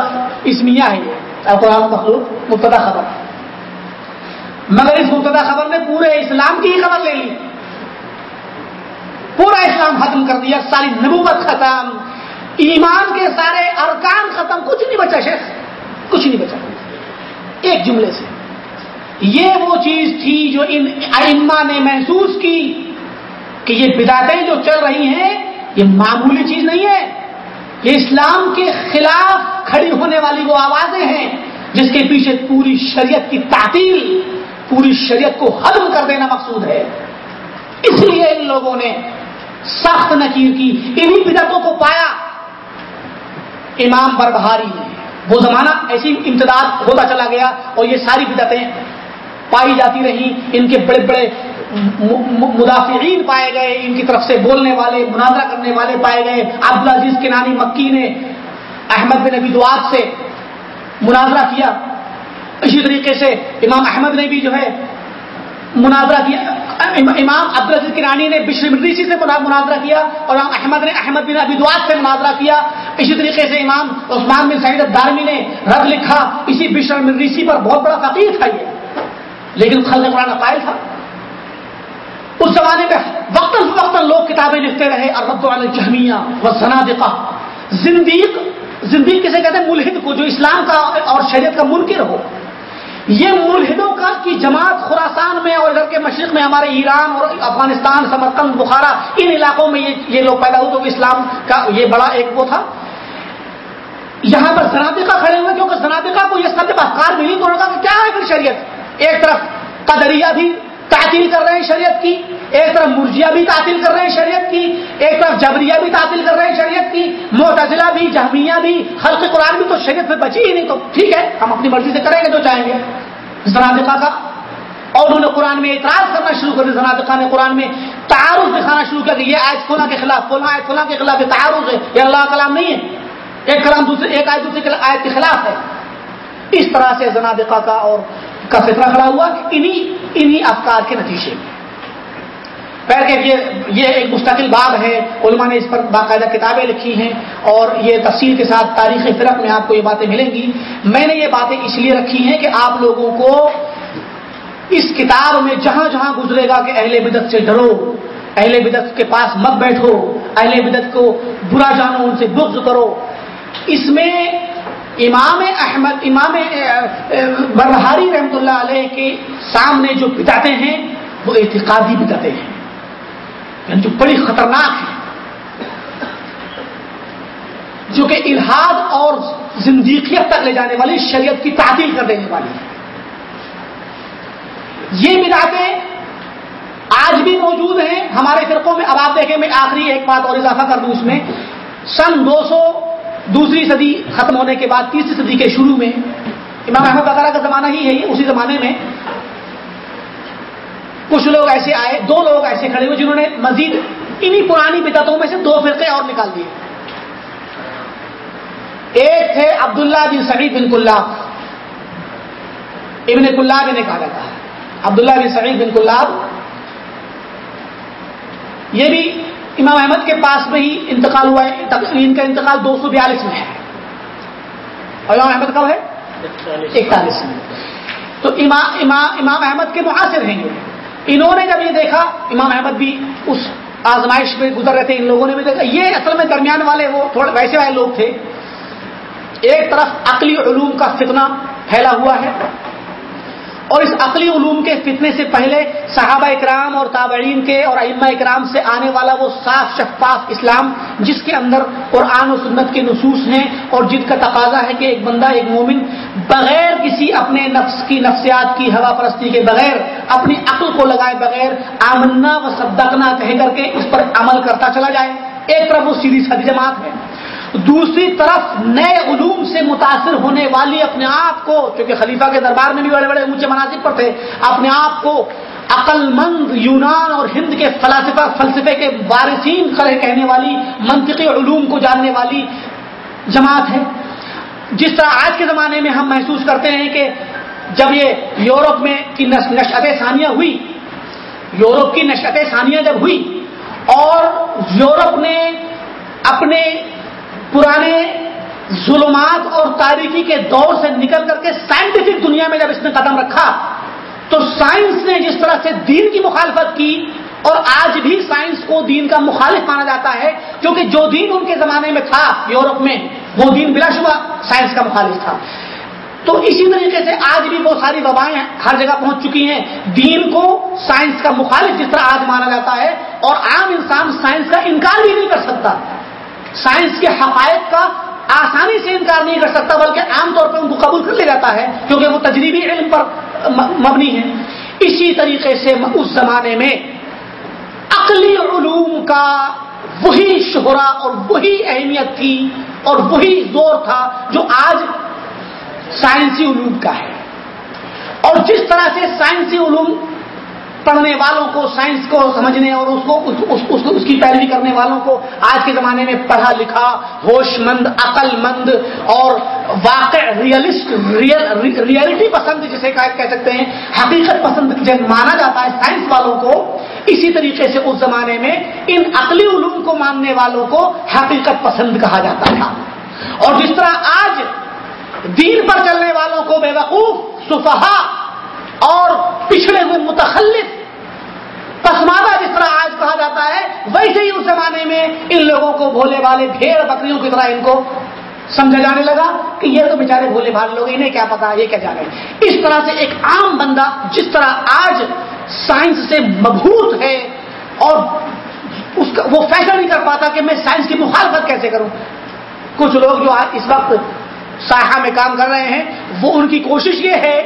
اسمیہ ہے القرآن مخلوق، مبتدا خبر مگر اس مبتدا خبر نے پورے اسلام کی ہی خبر لے لی۔ پورا اسلام ختم کر دیا، ساری نبوت ختم۔ ایمان کے سارے ارکان ختم۔ کچھ نہیں بچا شیخ، کچھ نہیں بچا۔ ایک جملے سے۔ یہ وہ چیز تھی جو ان ائمہ نے محسوس کی کہ یہ بداتیں جو چل رہی ہیں، یہ معمولی چیز نہیں ہے۔ یہ اسلام کے خلاف کھڑی ہونے والی وہ آوازیں ہیں جس کے پیچھے پوری شریعت کی تعطیل۔ پوری شریعت کو ختم کر دینا مقصود ہے۔ اس لیے ان لوگوں نے سخت نکیر کی۔ انہی بدتوں کو پایا۔ امام بربہاری وہ زمانہ ایسی امتداد ہوتا چلا گیا اور یہ ساری بدتیں پائی جاتی رہی ان کے بڑے بڑے مدافعین پائے گئے۔ ان کی طرف سے بولنے والے، مناظرہ کرنے والے پائے گئے۔ عبدالعزیز کے نانی مکی نے احمد بن نبی دعات سے مناظرہ کیا۔ اسی طریقے سے امام احمد نے بھی جو ہے مناظرہ کیا۔ امام عبدالعزیز کرانی نے بشر مدریسی سے مناظرہ کیا اور امام احمد نے احمد بن ابی دعات سے مناظرہ کیا۔ اسی طریقے سے امام عثمان بن سعید دارمی نے رد لکھا۔ اسی بشر مدریسی پر بہت بڑا فقیر تھا یہ۔ لیکن خلق قرآن قائل تھا۔ اس زمانے میں وقتاً فوقتاً لوگ کتابیں لکھتے رہے۔ اور رب الجہمیہ و زنادقہ زندیق زندگی کسے کہتے ہیں؟ ملحد کو، جو اسلام کا اور شریعت کا منکر ہو۔ یہ ملحدوں کا کی جماعت خوراسان میں اور ادھر کے مشرق میں ہمارے ایران اور افغانستان سمرکند بخارا، ان علاقوں میں یہ لوگ پیدا ہوئے تو اسلام کا یہ بڑا ایک وہ تھا۔ یہاں پر زنادقہ کھڑے ہوئے، کیونکہ زنادقہ کو یہ سب افکار ملی تو انہوں نے کہا کہ کیا ہے پھر شریعت؟ ایک طرف قدریہ بھی تعطیل کر رہے ہیں شریعت کی، ایک طرف مرجیا بھی تعطیل کر رہے ہیں شریعت کی، ایک طرف جبریہ بھی تعطیل کر رہے ہیں شریعت کی، معتزلہ بھی، جہمیہ بھی، خلق قرآن بھی تو شریعت میں بچی ہی نہیں تو ٹھیک ہے، ہم اپنی مرضی سے کریں گے جو چاہیں گے۔ زنادقہ کا۔ اور انہوں نے قرآن میں اعتراض کرنا شروع کر دیا، زنادقہ نے قرآن میں تعارف دکھانا شروع کر دیا، یہ آج فلاں کے خلاف، فلاں آج فلاں کے خلاف یہ تعارف ہے، یہ اللہ کلام نہیں ہے۔ ایک کلام دوسرے، ایک آج دوسرے آیت کے خلاف ہے۔ اس طرح سے زنادقہ کا اور کا فطرہ کھڑا ہوا، انہی انہی افکار کے نتیجے۔ میں یہ ایک مستقل باب ہے، علماء نے اس پر باقاعدہ کتابیں لکھی ہیں اور یہ تفصیل کے ساتھ تاریخ فرق میں آپ کو یہ باتیں ملیں گی۔ میں نے یہ باتیں اس لیے رکھی ہیں کہ آپ لوگوں کو اس کتاب میں جہاں جہاں گزرے گا کہ اہل بدت سے ڈرو، اہل بدت کے پاس مت بیٹھو، اہل بدت کو برا جانو، ان سے بغض کرو۔ اس میں امام احمد، امام برہاری رحمۃ اللہ علیہ کے سامنے جو بتاتے ہیں، وہ اعتقادی بتاتے ہیں۔ یعنی جو بڑی خطرناک ہے۔ جو کہ الحاد اور زندگیت تک لے جانے والی، شریعت کی تعدیل کر دینے والی۔ ہے یہ بدعتیں آج بھی موجود ہیں۔ ہمارے فرقوں میں، اب آپ دیکھیں، میں آخری ایک بات اور اضافہ کر دوں اس میں۔ سن دو سو دوسری صدی ختم ہونے کے بعد تیسری صدی کے شروع میں امام احمد وغیرہ کا زمانہ ہی ہے، اسی زمانے میں کچھ لوگ ایسے آئے، دو لوگ ایسے کھڑے ہوئے جنہوں نے مزید انہی پرانی بدعتوں میں سے دو فرقے اور نکال دیے۔ ایک تھے عبداللہ بن سعید بن کلاب۔ ابن کلاب انہیں کہا جاتا ہے۔ عبداللہ بن سعید بن کلاب، یہ بھی امام احمد کے پاس میں ہی انتقال ہوا ہے ان کا انتقال دو سو بیالیس میں ہے۔ اور امام احمد کب ہے؟ اکتالیس میں۔ تو امام امام امام احمد کے معاصر ہیں یہ۔ انہوں نے جب یہ دیکھا، امام احمد بھی اس آزمائش میں گزر رہے تھے، ان لوگوں نے بھی دیکھا۔ یہ اصل میں درمیان والے وہ تھوڑے ویسے والے لوگ تھے۔ ایک طرف عقلی علوم کا فتنہ پھیلا ہوا ہے اور اس عقلی علوم کے فتنے سے پہلے صحابہ اکرام اور تابعین کے اور ائمہ اکرام سے آنے والا وہ صاف شفاف اسلام جس کے اندر قرآن و سنت کے نصوص ہیں اور جن کا تقاضا ہے کہ ایک بندہ، ایک مومن بغیر کسی اپنے نفس کی، نفسیات کی، ہوا پرستی کے بغیر اپنی عقل کو لگائے بغیر آمنا و صدقنا کہہ کر کے اس پر عمل کرتا چلا جائے۔ ایک طرف وہ سیدھی سد جماعت ہے۔ دوسری طرف نئے علوم سے متاثر ہونے والی اپنے آپ کو، چونکہ خلیفہ کے دربار میں بھی بڑے بڑے اونچے مناسب پر تھے، اپنے آپ کو عقل مند یونان اور ہند کے فلاسفہ، فلسفے کے وارثین خلے کہنے والی، منطقی علوم کو جاننے والی جماعت ہے جس طرح آج کے زمانے میں ہم محسوس کرتے ہیں کہ جب یہ یورپ میں کی نشت ثانیہ ہوئی، یورپ کی نشت ثانیہ جب ہوئی اور یورپ نے اپنے پرانے ظلمات اور تاریخی کے دور سے نکل کر کے سائنٹیفک دنیا میں جب اس نے قدم رکھا، تو سائنس نے جس طرح سے دین کی مخالفت کی اور آج بھی سائنس کو دین کا مخالف مانا جاتا ہے، کیونکہ جو دین ان کے زمانے میں تھا یورپ میں، وہ دین بلا شبہ سائنس کا مخالف تھا۔ تو اسی طریقے سے آج بھی بہت ساری وبائیں ہر جگہ پہنچ چکی ہیں۔ دین کو سائنس کا مخالف جس طرح آج مانا جاتا ہے اور عام انسان سائنس کا انکار بھی نہیں کر سکتا۔ سائنس کے حقائق کا آسانی سے انکار نہیں کر سکتا، بلکہ عام طور پہ ان کو قبول کر لیا جاتا ہے، کیونکہ وہ تجریبی علم پر مبنی ہے اسی طریقے سے اس زمانے میں عقلی علوم کا وہی شہرا اور وہی اہمیت تھی اور وہی زور تھا جو آج سائنسی علوم کا ہے۔ اور جس طرح سے سائنسی علوم پڑھنے والوں کو سائنس کو سمجھنے اور اس کو اس, اس, اس, اس کی پیروی کرنے والوں کو آج کے زمانے میں پڑھا لکھا ہوش مند عقل مند اور واقع ریئلسٹ ریئلٹی پسند جسے کہہ سکتے ہیں حقیقت پسند مانا جاتا ہے سائنس والوں کو اسی طریقے سے اس زمانے میں ان عقلی علوم کو ماننے والوں کو حقیقت پسند کہا جاتا تھا۔ اور جس طرح آج دین پر چلنے والوں کو بے وقوف صفحہ اور پچھڑے ہوئے متخلف پسماندہ جس طرح آج کہا جاتا ہے، ویسے ہی اس زمانے میں ان لوگوں کو بھولے والے بھیڑ بکریوں کی طرح ان کو سمجھا جانے لگا کہ یہ تو بیچارے بھولے بھالے لوگ انہیں کیا پتا یہ کیا جانے اس طرح سے ایک عام بندہ جس طرح آج سائنس سے مبہوت ہے اور اس کا وہ فیصلہ نہیں کر پاتا کہ میں سائنس کی مخالفت کیسے کروں۔ کچھ لوگ جو آج اس وقت ساحہ میں کام کر رہے ہیں، وہ ان کی کوشش یہ ہے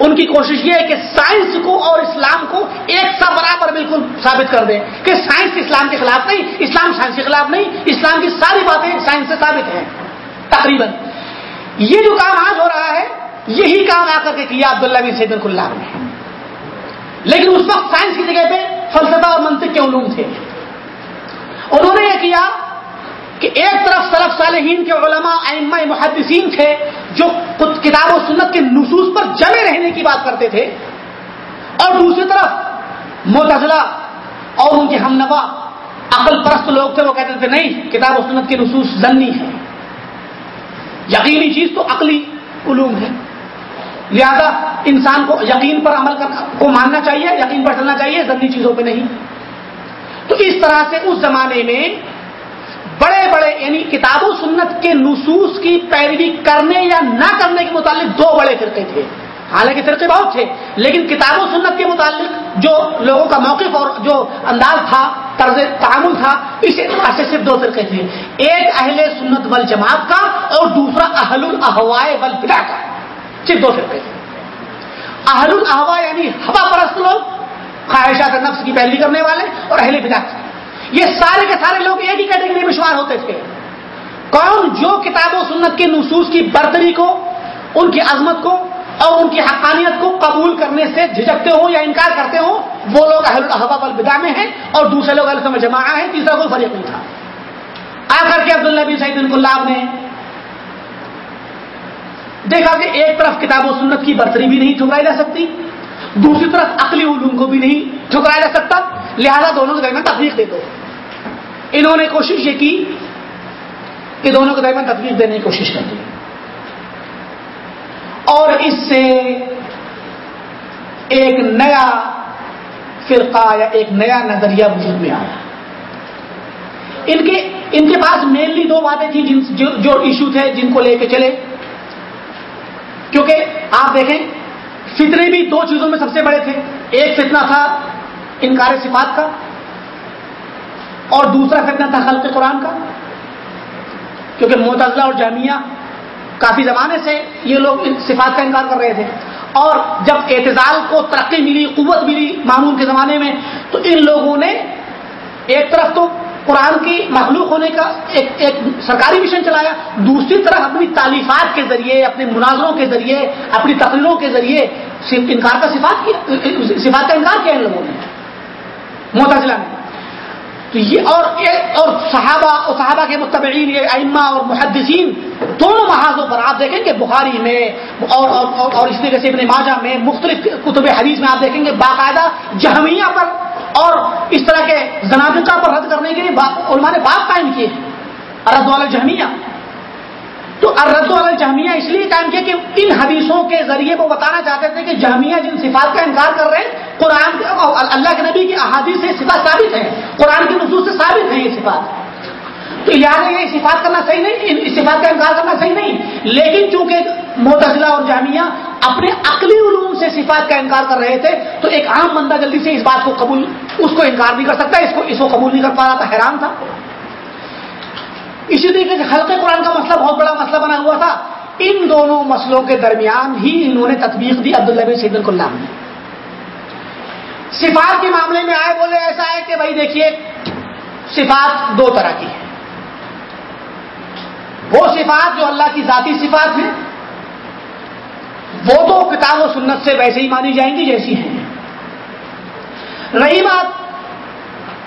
ان کی کوشش یہ ہے کہ سائنس کو اور اسلام کو ایک سا برابر بالکل ثابت کر دیں کہ سائنس اسلام کے خلاف نہیں، اسلام سائنس کے خلاف نہیں، اسلام کی ساری باتیں سائنس سے ثابت ہیں، تقریباً۔ یہ جو کام آج ہو رہا ہے، یہی کام آ کر کے کیا عبداللہ بن سید اللہ نے۔ لیکن اس وقت سائنس کی جگہ پہ فلسفہ اور منطق کے علوم تھے۔ انہوں نے یہ کیا کہ ایک طرف سلف صالحین کے علماء ائمہ محدثین تھے جو کتاب و سنت کے نصوص پر جمے رہنے کی بات کرتے تھے، اور دوسری طرف متضلہ اور ان کے ہم نوا عقل پرست لوگ تھے، وہ کہتے تھے، نہیں، کتاب و سنت کے نصوص زنی ہے یقینی چیز تو عقلی علوم ہے۔ لہذا انسان کو یقین پر عمل کرنا کو ماننا چاہیے، یقین پر چلنا چاہیے، زنی چیزوں پہ نہیں۔ تو اس طرح سے اس زمانے میں بڑے بڑے یعنی کتاب و سنت کے نصوص کی پیروی کرنے یا نہ کرنے کے متعلق دو بڑے فرقے تھے۔ حالانکہ فرقے بہت تھے، لیکن کتاب و سنت کے متعلق جو لوگوں کا موقف اور جو انداز تھا، طرز تعامل تھا، اس اعتبار سے صرف دو فرقے تھے۔ ایک اہل سنت ول جماعت کا اور دوسرا اہل الحوائے ول بلا کا۔ صرف دو فرقے تھے۔ اہل الحوا یعنی ہوا پرست لوگ، خواہشات نفس کی پیروی کرنے والے اور اہل بلا یہ سارے کے سارے لوگ ایک ہی کیٹیگری میں شمار ہوتے تھے۔ کون جو کتاب و سنت کے نصوص کی برتری کو، ان کی عظمت کو اور ان کی حقانیت کو قبول کرنے سے جھجکتے ہوں یا انکار کرتے ہوں، وہ لوگ اہل الحبا البدا میں ہیں اور دوسرے لوگ السم جماع ہیں، تیسرا کوئی فریق نہیں تھا۔ آ کر کے عبداللہ بن سعید اللہ نے دیکھا کہ ایک طرف کتاب و سنت کی برتری بھی نہیں ٹھکرائی جا سکتی، دوسری طرف عقلی علوم کو بھی نہیں ٹھکرایا جا سکتا، لہذا دونوں کے درمیان تفریق دے دو۔ انہوں نے کوشش یہ کی کہ دونوں کے درمیان تفریق دینے کی کوشش کر دی۔ اور اس سے ایک نیا فرقہ یا ایک نیا نظریہ وجود میں آیا۔ ان کے ان کے پاس مینلی دو باتیں تھیں جن، جو ایشو تھے جن کو لے کے چلے۔ کیونکہ آپ دیکھیں فتنے بھی دو چیزوں میں سب سے بڑے تھے۔ ایک فتنہ تھا انکار صفات کا اور دوسرا فتنہ تھا خلق قرآن کا، کیونکہ متضلہ اور جامعہ کافی زمانے سے یہ لوگ صفات کا انکار کر رہے تھے۔ اور جب اعتزال کو ترقی ملی، قوت ملی معمول کے زمانے میں، تو ان لوگوں نے ایک طرف تو قرآن کی مخلوق ہونے کا ایک ایک سرکاری مشن چلایا، دوسری طرف اپنی تعلیفات کے ذریعے، اپنے مناظروں کے ذریعے، اپنی تقریروں کے ذریعے انکار کا صفات کیا، صفات کا انکار کیا ان لوگوں نے متضلہ نے۔ تو یہ اور اور صحابہ اور صحابہ کے متبعین یہ ائمہ اور محدثین دونوں محاذوں پر آپ دیکھیں گے بخاری میں اور اور, اور اس طریقے سے ابن ماجہ میں مختلف کتب حدیث میں آپ دیکھیں گے باقاعدہ جہمیہ پر اور اس طرح کے زنادقہ پر رد کرنے کے لیے علماء نے بات قائم کیے رد والا جہمیہ تو ارد والا جہمیہ اس لیے قائم کیا کہ ان حدیثوں کے ذریعے وہ بتانا چاہتے تھے کہ جہمیہ جن صفات کا انکار کر رہے ہیں، قرآن اللہ کے نبی کی احادیث سے صفات ثابت ہے قرآن کی نصوص سے ثابت ہے یہ صفات۔ تو یاد یہ صفات کرنا صحیح نہیں اس صفات کا انکار کرنا صحیح نہیں۔ لیکن چونکہ متضلہ اور جامعہ اپنے عقلی علوم سے صفات کا انکار کر رہے تھے، تو ایک عام بندہ جلدی سے اس بات کو قبول اس کو انکار نہیں کر سکتا اس کو اس کو قبول نہیں کر پا رہا تھا، حیران تھا۔ اسی طریقے سے حلقے قرآن کا مسئلہ بہت بڑا مسئلہ بنا ہوا تھا۔ ان دونوں مسئلوں کے درمیان ہی انہوں نے تطبیق دی عبداللہ بن سید اللہ نے۔ صفات کے معاملے میں آئے بولے ایسا ہے کہ بھائی دیکھیے، صفات دو طرح کی ہے وہ صفات جو اللہ کی ذاتی صفات ہیں، وہ تو کتاب و سنت سے ویسے ہی مانی جائیں گی جیسی ہیں۔ رہی بات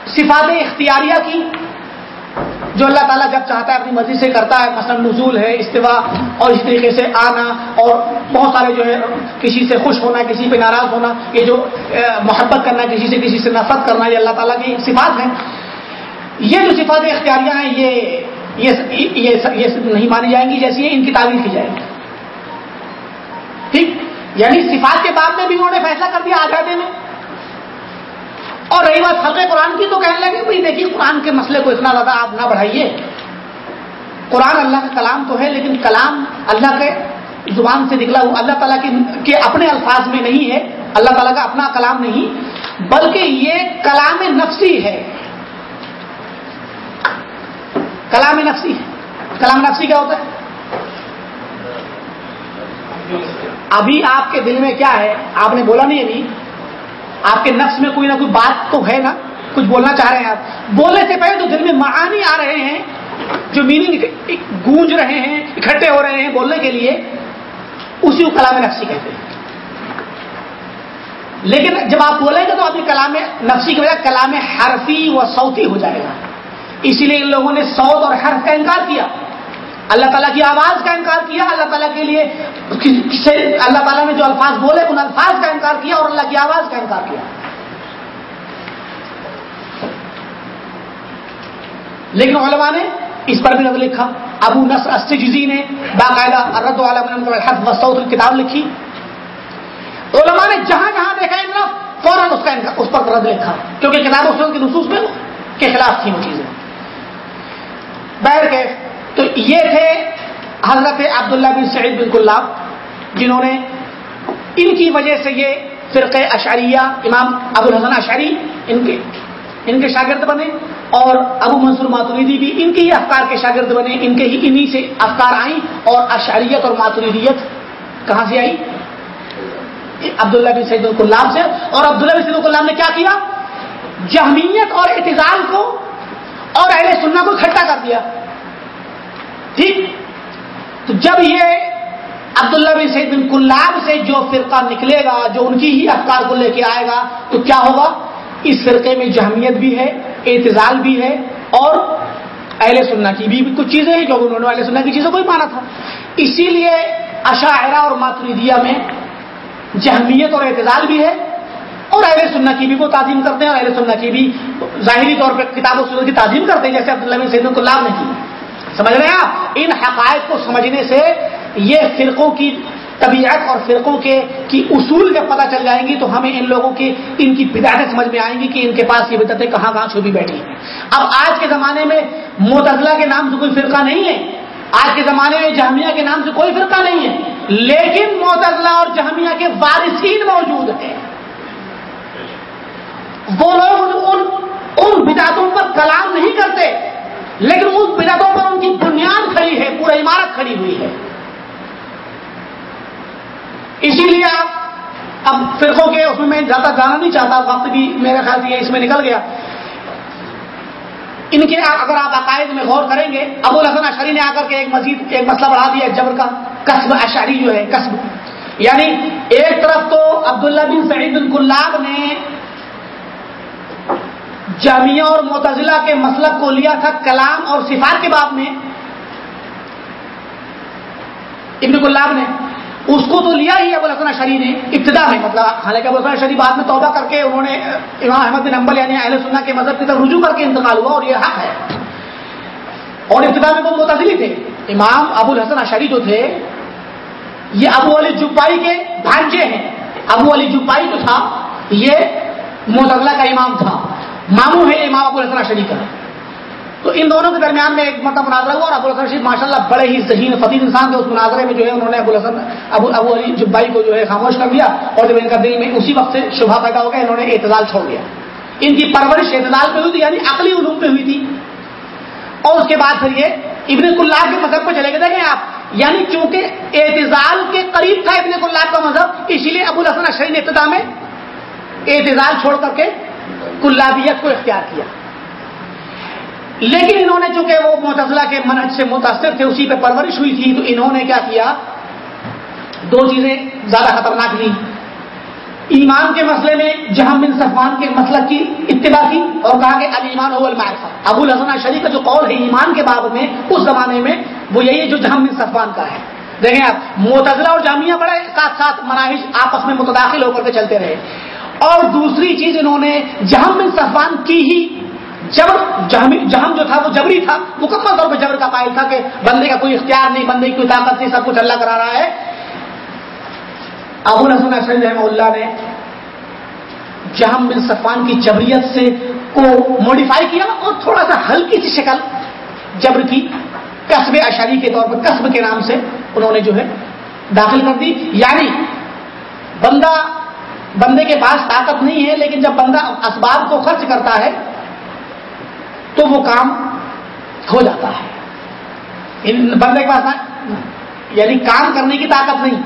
صفات اختیاریہ کی۔ جو اللہ تعالیٰ جب چاہتا ہے اپنی مرضی سے کرتا ہے، مثلا نزول ہے، استوا، اور اس طریقے سے آنا، اور بہت سارے جو ہے، کسی سے خوش ہونا، کسی پہ ناراض ہونا، یہ جو محبت کرنا، کسی سے کسی سے نفرت کرنا، یہ اللہ تعالیٰ کی صفات ہیں۔ یہ جو صفات اختیاریاں ہیں، یہ یہ نہیں مانی جائیں گی جیسی ان کی تعریف کی جائے گی۔ ٹھیک؟ یعنی صفات کے بعد میں بھی انہوں نے فیصلہ کر دیا آزادی میں۔ اور رہی بات حلقے قرآن کی تو کہنے لگے بھائی دیکھیے قرآن کے مسئلے کو اتنا زیادہ آپ نہ بڑھائیے۔ قرآن اللہ کا کلام تو ہے لیکن کلام اللہ کے زبان سے نکلا ہوا، اللہ تعالیٰ کے اپنے الفاظ میں نہیں ہے۔ اللہ تعالیٰ کا اپنا کلام نہیں، بلکہ یہ کلام نفسی ہے۔ کلام نفسی ہے۔ کلام نفسی کیا ہوتا ہے؟ ابھی آپ کے دل میں کیا ہے؟ آپ نے بولا نہیں ابھی۔ آپ کے نفس میں کوئی نہ کوئی بات تو ہے نا؟ کچھ بولنا چاہ رہے ہیں آپ۔ بولنے سے پہلے تو دل میں معانی آ رہے ہیں، جو میننگ گونج رہے ہیں، اکٹھے ہو رہے ہیں بولنے کے لیے، اسی کو کلام نفسی کہتے ہیں۔ لیکن جب آپ بولیں گے تو ابھی کلام نفسی کی وجہ کلام حرفی و سوتی ہو جائے گا۔ اسی لیے ان لوگوں نے سعود اور حرف کا انکار کیا۔ اللہ تعالیٰ کی آواز کا انکار کیا، اللہ تعالیٰ کے لیے اللہ تعالیٰ نے جو الفاظ بولے، ان الفاظ کا انکار کیا اور اللہ کی آواز کا انکار کیا۔ لیکن علماء نے اس پر بھی رد لکھا۔ ابو نصر استجزی نے باقاعدہ رد الحف و کتاب لکھی۔ علماء نے جہاں جہاں دیکھا ان فوراً اس کا اس پر رد لکھا۔ کیونکہ کتاب اس کے نصوص میں کے خلاف تھی وہ چیزیں۔ بہر کے یہ تھے حضرت عبداللہ بن سعید بن کلاب، جنہوں نے ان کی وجہ سے یہ فرقہ اشعریہ، امام ابو الحسن اشعری، ان کے ان کے شاگرد بنے اور ابو منصور ماتوریدی بھی ان کے ہی افکار کے شاگرد بنے، ان کے ہی انہی سے افکار آئیں اور اشعریت اور ماتوریدیت کہاں سے آئی؟ عبداللہ بن سعید القلاب سے۔ اور عبداللہ بن سعید القلاب نے کیا کیا؟ جہمیت اور اعتزال کو اور اہل سننا کو اکٹھا کر دیا۔ ٹھیک؟ تو جب یہ عبداللہ بن سعید بن کلاب سے جو فرقہ نکلے گا، جو ان کی ہی افکار کو لے کے آئے گا، تو کیا ہوگا؟ اس فرقے میں جہمیت بھی ہے، اعتزال بھی ہے، اور اہل سننا کی بھی کچھ چیزیں ہیں جو انہوں نے اہل سننا کی چیزوں کو ہی مانا تھا۔ اسی لیے اشاعرہ اور ماتریدیا میں جہمیت اور اعتزال بھی ہے، اور اہل سننا کی بھی وہ تعظیم کرتے ہیں، اور اہل سننا کی بھی ظاہری طور پہ کتاب و سنت کی تعظیم کرتے ہیں، جیسے عبداللہ بن سید کو لابھ نے کی۔ سمجھ رہے ہیں آپ؟ ان حقائق کو سمجھنے سے یہ فرقوں کی طبیعت اور فرقوں کے کی اصول جب پتہ چل جائیں گی تو ہمیں ان لوگوں کی ان کی بدعتیں سمجھ میں آئیں گی کہ ان کے پاس یہ بدعتیں کہاں کہاں چھپی بیٹھی ہیں۔ اب آج کے زمانے میں متضلہ کے نام سے کوئی فرقہ نہیں ہے۔ آج کے زمانے میں جامعہ کے نام سے کوئی فرقہ نہیں ہے۔ لیکن متضلہ اور جامعہ کے وارثین موجود ہیں۔ وہ لوگ ان ان بدعتوں پر کلام نہیں کرتے۔ لیکن ان بدعتوں پر ان کی بنیاد کھڑی ہے، پورا عمارت کھڑی ہوئی ہے۔ اسی لیے آپ اب فرقوں کے اس میں میں زیادہ جانا نہیں چاہتا، وقت بھی میرے خیال سے اس میں نکل گیا۔ ان کے اگر آپ عقائد میں غور کریں گے، ابو الحسن اشری نے آ کر کے ایک مزید ایک مسئلہ بڑھا دیا جبر کا قصب اشاری جو ہے، قصب۔ یعنی ایک طرف تو عبداللہ بن سعید بن گلاب نے جامعہ اور متضلہ کے مسلک کو لیا تھا کلام اور صفات کے باب میں۔ ابن گلاب نے اس کو تو لیا ہی ابو الحسن شری نے، ابتدا میں۔ مطلب حالانکہ ابو الحسن شری بعد میں توبہ کر کے انہوں نے امام احمد بن امبل یعنی اہل سننا کے مذہب کی طرف رجوع کر کے انتقال ہوا اور یہ حق ہے۔ اور ابتدا میں وہ متضلی تھے۔ امام ابو الحسن اشری جو تھے، یہ ابو علی جبائی کے بھانجے ہیں۔ ابو علی جبائی جو تھا، یہ متضلہ کا امام تھا۔ ماموں ہے امام ابو الحسن اشری کا تو ان دونوں کے درمیان میں ایک مطلب مناظرہ ہوا اور ابو الحسن شریف ماشاء اللہ بڑے ہی ذہین فطیر انسان تھے۔ اس مناظرے میں جو ہے انہوں نے ابو الحسن ابو ابو علی جبائی کو جو ہے خاموش کر دیا اور جب ان کا دل میں اسی وقت سے شبہ پیدا ہو گیا، انہوں نے اعتدال چھوڑ دیا۔ ان کی پرورش اعتدال پہ ہوئی تھی یعنی عقلی علوم پہ ہوئی تھی۔ اور اس کے بعد پھر یہ ابن کلاب کے مذہب کو چلے گئے۔ دیکھیں آپ یعنی چونکہ اعتزال کے قریب تھا ابن کلاب کا مذہب، اسی لیے ابو الحسن اشری نے ابتدا میں اعتزال چھوڑ کر کے کلابیت کو اختیار کیا۔ لیکن انہوں نے چونکہ وہ متضلہ کے منہج سے متاثر تھے، اسی پہ پرورش ہوئی تھی، تو انہوں نے کیا کیا؟ دو چیزیں زیادہ خطرناک لی ایمان کے مسئلے میں جہاں بن صفان کے مسلک کی اتباع کی اور کہا کہ المان ہو المعرفہ۔ ابو الحسن شریف کا جو قول ہے ایمان کے باب میں، اس زمانے میں، وہ یہی ہے جو جہاں بن صفان کا ہے۔ دیکھیں آپ متضلہ اور جامعہ بڑے ساتھ ساتھ مناہج آپس میں متداخل ہو کر کے چلتے رہے۔ اور دوسری چیز انہوں نے جہاں بن صفان کی ہی، جبر جہم جو تھا وہ جبری تھا، مکمل طور پہ جبر کا قائل تھا کہ بندے کا کوئی اختیار نہیں، بندے کی کوئی طاقت نہیں، سب کچھ اللہ کرا رہا ہے۔ ابو رسم رحمہ اللہ نے جہم بن صفان کی جبریت سے کو موڈیفائی کیا اور تھوڑا سا ہلکی سی شکل جبر کی قصب اشاری کے طور پر، قصب کے نام سے انہوں نے جو ہے داخل کر دی۔ یعنی بندہ بندے کے پاس طاقت نہیں ہے، لیکن جب بندہ اسباب کو خرچ کرتا ہے، تو وہ کام ہو جاتا ہے۔ بندے کے پاس یعنی کام کرنے کی طاقت نہیں،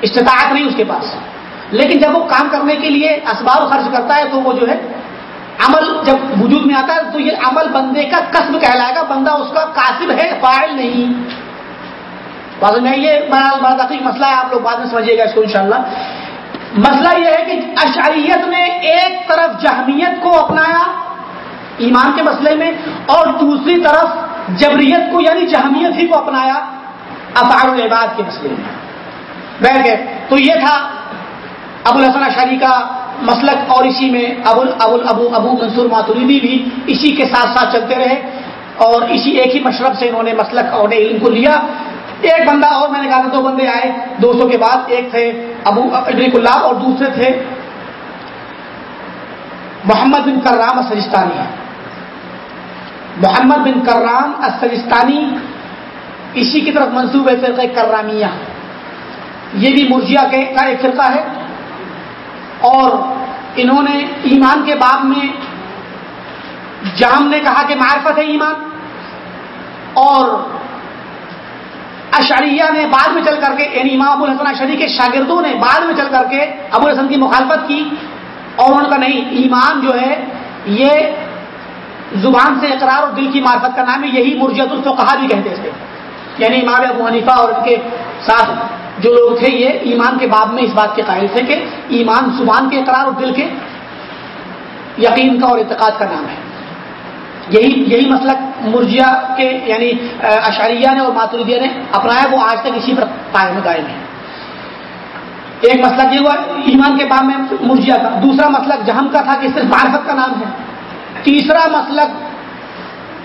استطاعت نہیں اس کے پاس۔ لیکن جب وہ کام کرنے کے لیے اسباب خرچ کرتا ہے، تو وہ جو ہے، عمل جب وجود میں آتا ہے، تو یہ عمل بندے کا قصب کہلائے گا۔ بندہ اس کا کاسب ہے فائل نہیں۔ بعد میں یہ بڑا دقیق مسئلہ ہے، آپ لوگ بعد میں سمجھیے گا اس کو انشاءاللہ۔ مسئلہ یہ ہے کہ اشعریت نے ایک طرف جہمیت کو اپنایا ایمان کے مسئلے میں اور دوسری طرف جبریت کو یعنی جہمیت ہی کو اپنایا افعال العباد کے مسئلے میں۔ بیٹھ گئے تو یہ تھا ابو الحسن اشاری کا مسلک اور اسی میں ابو ابو ابو ابو منصور ماتوریدی بھی اسی کے ساتھ ساتھ چلتے رہے اور اسی ایک ہی مشرب سے انہوں نے مسلک اور علم کو لیا۔ ایک بندہ اور میں نے کہا تھا، دو بندے آئے دو سو کے بعد، ایک تھے ابو ابریک اللہ اور دوسرے تھے محمد بن کرام سجستانی محمد بن کرام السجستانی اسی کی طرف منصوب ہے فرقہ کرامیہ یہ بھی مرجیا کا ایک فرقہ ہے۔ اور انہوں نے ایمان کے باب میں جام نے کہا کہ معرفت ہے ایمان۔ اور اشریہ نے بعد میں چل کر کے یعنی امام ابو الحسن اشری کے شاگردوں نے بعد میں چل کر کے ابو الحسن کی مخالفت کی۔ اور ان کا نہیں، ایمان جو ہے، یہ زبان سے اقرار اور دل کی معرفت کا نام ہے، یہی مرجت الفقہ بھی کہتے تھے یعنی امام ابو حنیفہ اور ان کے ساتھ جو لوگ تھے، یہ ایمان کے باب میں اس بات کے قائل تھے کہ ایمان زبان کے اقرار اور دل کے یقین کا اور اعتقاد کا نام ہے۔ یہی یہی مسلک مرجیا کے یعنی اشاریہ نے اور ماتردیہ نے اپنایا، وہ آج تک اسی پر قائم قائم ہے۔ ایک مسلک یہ ہوا ایمان کے باب میں مرجیا کا، دوسرا مسلک جہم کا تھا کہ صرف معرفت کا نام ہے۔ تیسرا مسلک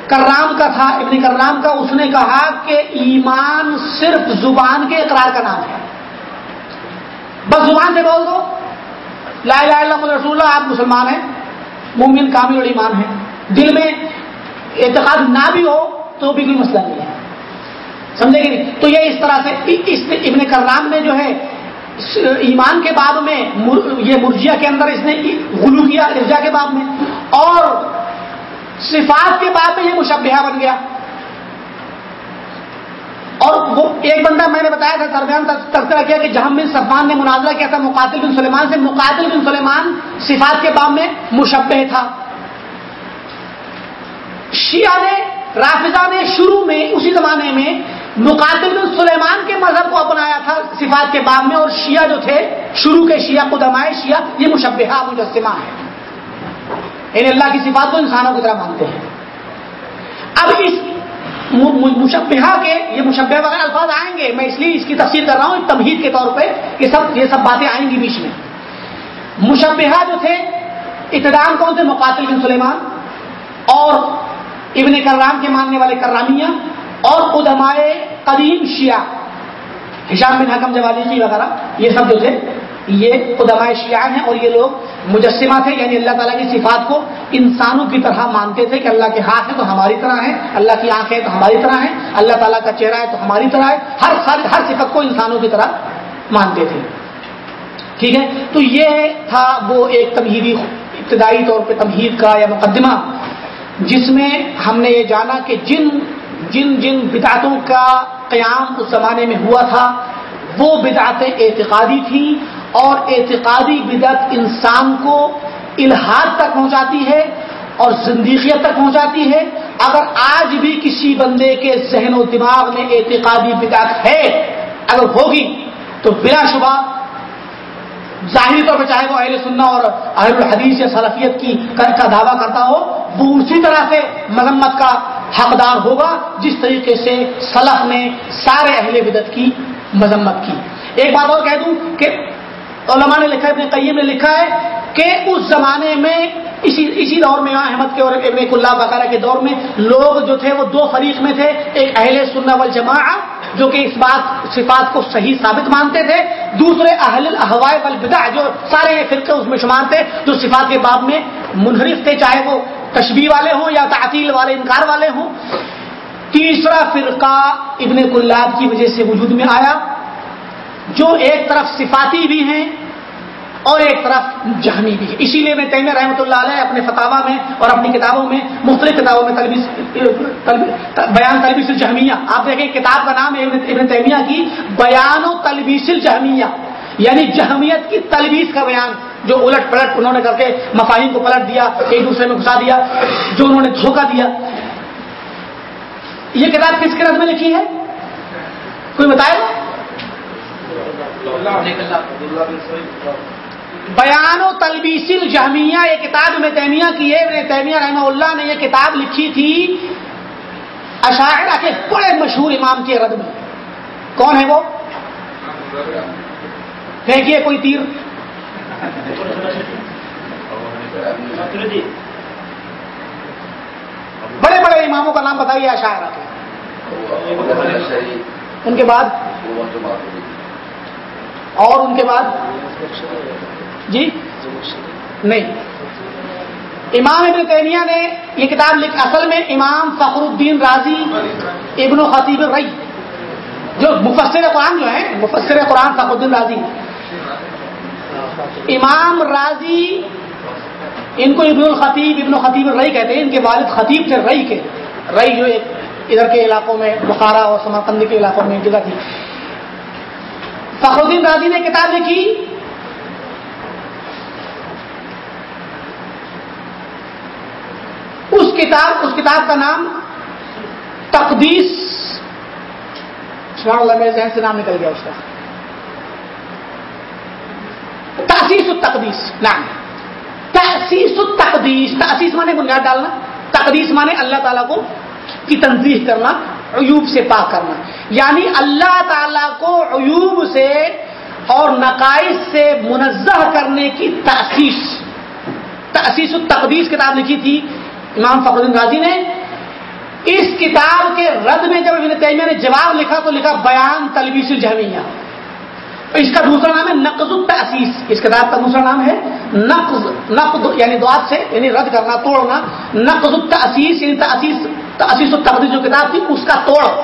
کرام کا تھا، ابن کرام کا، اس نے کہا کہ ایمان صرف زبان کے اقرار کا نام ہے۔ بس زبان سے بول دو۔ لا الہ الا اللہ رسول اللہ، آپ مسلمان ہیں، مومن، کامل اور ایمان ہے دل میں اعتقاد نہ بھی ہو تو بھی کوئی مسئلہ نہیں ہے۔ سمجھے گی تو یہ اس طرح سے اس ابن کرام نے جو ہے ایمان کے باب میں یہ مرجیا کے اندر اس نے غلو کیا ارجا کے باب میں۔ اور صفات کے بعد میں یہ مشبہ بن گیا۔ اور وہ ایک بندہ میں نے بتایا تھا، درمیان تذکرہ کیا کہ جہاں بن صفان نے مناظرہ کیا تھا، مقاتل بن سلیمان سے۔ مقاتل بن سلیمان صفات کے باب میں مشبہ تھا۔ شیعہ نے، رافضہ نے شروع میں، اسی زمانے میں مقاتل سلیمان کے مذہب کو اپنایا تھا صفات کے باب میں اور شیعہ جو تھے، شروع کے شیعہ، قدمائے شیعہ، یہ مشبہ مجسمہ ہے یعنی اللہ کی صفات کو انسانوں کی طرح مانتے ہیں۔ اب اس مشبہ کے، یہ مشبہ وغیرہ الفاظ آئیں گے، میں اس لیے اس کی تفصیل کر رہا ہوں تمہید کے طور پہ یہ سب یہ سب باتیں آئیں گی بیچ میں۔ مشبہ جو تھے ابتدان کون تھے مقاتل بن سلیمان اور ابن کرام کے ماننے والے کرامیہ اور ادمائے قدیم شیعہ۔ ہشام بن حکم جوالی وغیرہ۔ یہ سب جو تھے، یہ قدماء شیعہ ہیں اور یہ لوگ مجسمہ تھے یعنی اللہ تعالیٰ کی صفات کو انسانوں کی طرح مانتے تھے کہ اللہ کے ہاتھ ہے تو ہماری طرح ہے اللہ کی آنکھ ہے تو ہماری طرح ہے اللہ تعالیٰ کا چہرہ ہے تو ہماری طرح ہے۔ ہر ہر صفت کو انسانوں کی طرح مانتے تھے۔ ٹھیک ہے؟ تو یہ تھا وہ ایک تمہیدی، ابتدائی طور پہ تمہید کا یا مقدمہ۔ جس میں ہم نے یہ جانا کہ جن جن جن بدعتوں کا قیام اس زمانے میں ہوا تھا، وہ بدعتیں اعتقادی تھیں اور اعتقادی بدعت انسان کو الحاد تک پہنچاتی ہے اور زندگیت تک پہنچاتی ہے۔ اگر آج بھی کسی بندے کے ذہن و دماغ میں اعتقادی بدعت ہے، اگر ہوگی تو بلا شبہ ظاہری طور پہ چاہے وہ اہل سننا اور اہل الحدیث یا صلاحیت کی کا دعویٰ کرتا ہو، وہ اسی طرح سے مذمت کا حقدار ہوگا جس طریقے سے سلف نے سارے اہل بدت کی مذمت کی۔ ایک بات اور کہہ دوں کہ علماء نے لکھا، ابن قیم نے لکھا ہے کہ اس زمانے میں اسی اسی دور میں احمد کے اور ابن اللہ وغیرہ کے دور میں لوگ جو تھے وہ دو فریق میں تھے، ایک اہل سننا وال جو کہ اس بات صفات کو صحیح ثابت مانتے تھے۔ دوسرے اہل الحوائے والبدع جو سارے فرقے اس میں شمار تھے، جو صفات کے باب میں منحرف تھے، چاہے وہ تشبیح والے ہوں یا تعطیل والے، انکار والے ہوں۔ تیسرا فرقہ ابن کلاب کی وجہ سے وجود میں آیا، جو ایک طرف صفاتی بھی ہیں اور ایک طرف جہمی بھی ہے اسی لیے میں تیمیہ رحمۃ اللہ علیہ اپنے فتوا میں اور اپنی کتابوں میں مختلف کتابوں میں تلبیس بیان تلبیس الجہمیہ آپ دیکھیں کتاب کا نام ہے ابن تیمیہ کی بیان و تلبیس الجہمیہ یعنی جہمیت کی تلبیس کا بیان جو الٹ پلٹ انہوں نے کر کے مفاہیم کو پلٹ دیا ایک دوسرے میں گھسا دیا جو انہوں نے دھوکہ دیا یہ کتاب کس کے رد میں لکھی ہے کوئی بتائے بیان و تلبیس الجہمیہ، یہ کتاب میں تیمیہ کی ہے تیمیہ رحمہ اللہ نے یہ کتاب لکھی تھی۔ اشاعرہ کے بڑے مشہور امام کے رد میں۔ کون ہے وہ؟ پھینکیے کوئی تیر۔ بڑے بڑے اماموں کا نام بتائیے اشاعرہ کے۔ ان کے بعد؟ اور ان کے بعد؟ جی؟ نہیں. امام ابن تیمیہ نے یہ کتاب لکھ اصل میں امام فخر الدین راضی ابن خطیب رئی جو مفسر قرآن جو ہے مفسر قرآن فخر الدین راضی امام راضی، ان کو ابن الخطیب، ابن خطیب رئی کہتے ہیں، ان کے والد خطیب تھے رئی کے. رئی جو ایک ادھر کے علاقوں میں، بخارا اور سمرقند کے علاقوں میں جگہ تھی. فخر الدین راضی نے کتاب لکھی اس کتاب، اس کتاب کا نام تقدیس. سبحان اللہ میرے ذہن سے نام نکل گیا اس کا. تاسیس التقدیس. نام تاسیس التقدیس. تاسیس مانے بنیاد ڈالنا. تقدیس مانے اللہ تعالیٰ کو کی تنظیح کرنا، عیوب سے پاک کرنا. یعنی اللہ تعالیٰ کو عیوب سے اور نقائص سے منزہ کرنے کی تاسیس تاسیس التقدیس کتاب لکھی تھی امام فخر الدین غازی نے اس کتاب کے رد میں جب ابن تیمیہ نے جواب لکھا تو لکھا بیان تلبیس الجہمیہ۔ اس کا دوسرا نام ہے نقض التاسیس اس کتاب کا دوسرا نام ہے نقض نقد یعنی دعات سے یعنی رد کرنا، توڑنا۔ نقض التاسیس یعنی تاسیس تاسیس التقدیس جو کتاب تھی، اس کا توڑ۔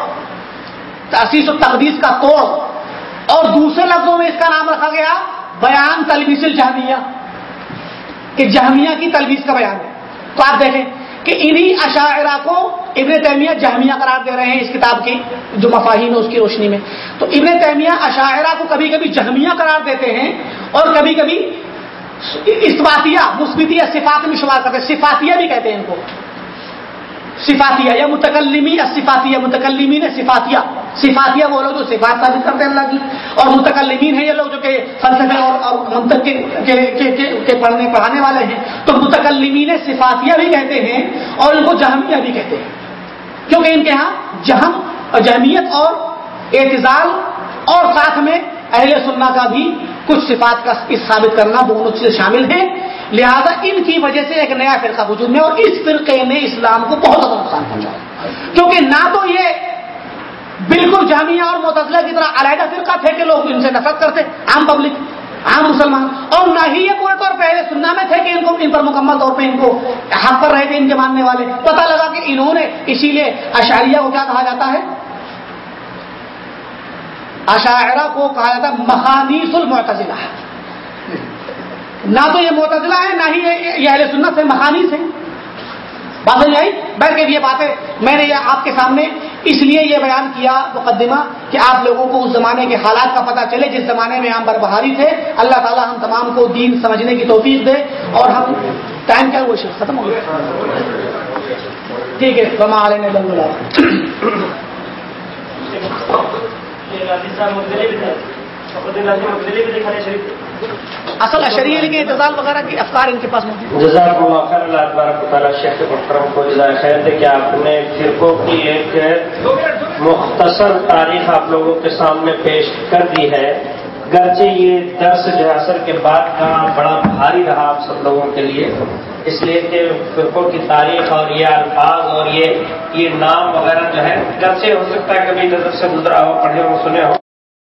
تاسیس التقدیس کا توڑ۔ اور دوسرے لفظوں میں اس کا نام رکھا گیا بیان تلبیس الجہمیہ۔ کہ جہمیہ کی تلبیس کا بیان ہے۔ تو آپ دیکھیں کہ انہی اشاعرہ کو ابن تیمیہ جہمیہ قرار دے رہے ہیں اس کتاب کی، جو مفاہین ہے اس کی روشنی میں۔ تو ابن تیمیہ اشاعرہ کو کبھی کبھی جہمیہ قرار دیتے ہیں اور کبھی کبھی اسباتیہ مثبتیہ صفات میں شمار کرتے ہیں۔ صفاتیہ بھی کہتے ہیں ان کو۔ صفاتیہ یا متکلمی صفاتیہ متکلمین صفاتیہ۔ صفاتیہ وہ لوگ جو صفات ثابت کرتے ہیں اللہ کی۔ اور متکلمین ہیں یہ لوگ جو کہ فلسفے اور, اور منطق کے, کے, کے, کے, کے پڑھنے پڑھانے والے ہیں۔ تو متکلمین صفاتیہ بھی کہتے ہیں اور ان کو جہمیہ بھی کہتے ہیں۔ کیونکہ ان کے ہاں جہم اور جہمیت اور اعتزال اور ساتھ میں اہل سننا کا بھی کچھ صفات کا ثابت کرنا دونوں چیزیں شامل ہیں لہذا ان کی وجہ سے ایک نیا فرقہ وجود میں اور اس فرقے نے اسلام کو بہت زیادہ نقصان پہنچایا کیونکہ نہ تو یہ بالکل جامعہ اور متضلہ کی طرح علیحدہ فرقہ تھے کہ لوگ ان سے نفرت کرتے، عام پبلک عام مسلمان، اور نہ ہی یہ پورے طور پہ سننا میں تھے کہ ان کو، ان پر مکمل طور پہ ان کو حق پر رہے تھے، ان کے ماننے والے۔ پتہ لگا کہ انہوں نے اسی لیے اشاریہ کو کیا کہا جاتا ہے؟ اشاعرہ کو کہا جاتا ہے مخانیس المعتزلہ۔ نہ تو یہ معتزلہ ہے نہ ہی یہ اہل سنت ہے مخانیس ہیں بات ہو جائے بلکہ یہ باتیں میں نے یہ آپ کے سامنے اس لیے یہ بیان کیا مقدمہ کہ آپ لوگوں کو اس زمانے کے حالات کا پتہ چلے جس زمانے میں ہم بربہاری تھے اللہ تعالیٰ ہم تمام کو دین سمجھنے کی توفیق دے اور ہم ٹائم کیا وہ ختم ہو گیا ٹھیک ہے کما نے اصل اشریہ لیکن اعتزال وغیرہ کے افکار ان کے پاس موجود جزاک اللہ خیر، اللہ تبارک تعالیٰ شیخ محترم کو جزائے خیر دے کہ آپ نے فرقوں کی ایک مختصر تاریخ آپ لوگوں کے سامنے پیش کر دی ہے۔ گرچہ یہ درس جو ہے اثر کے بعد کا بڑا بھاری رہا آپ سب لوگوں کے لیے، اس لیے کہ فرقوں کی تاریخ اور یہ الفاظ اور یہ یہ نام وغیرہ جو ہے گرچہ ہو سکتا ہے کبھی نظر سے گزرا ہو، پڑھے ہو، سنے ہو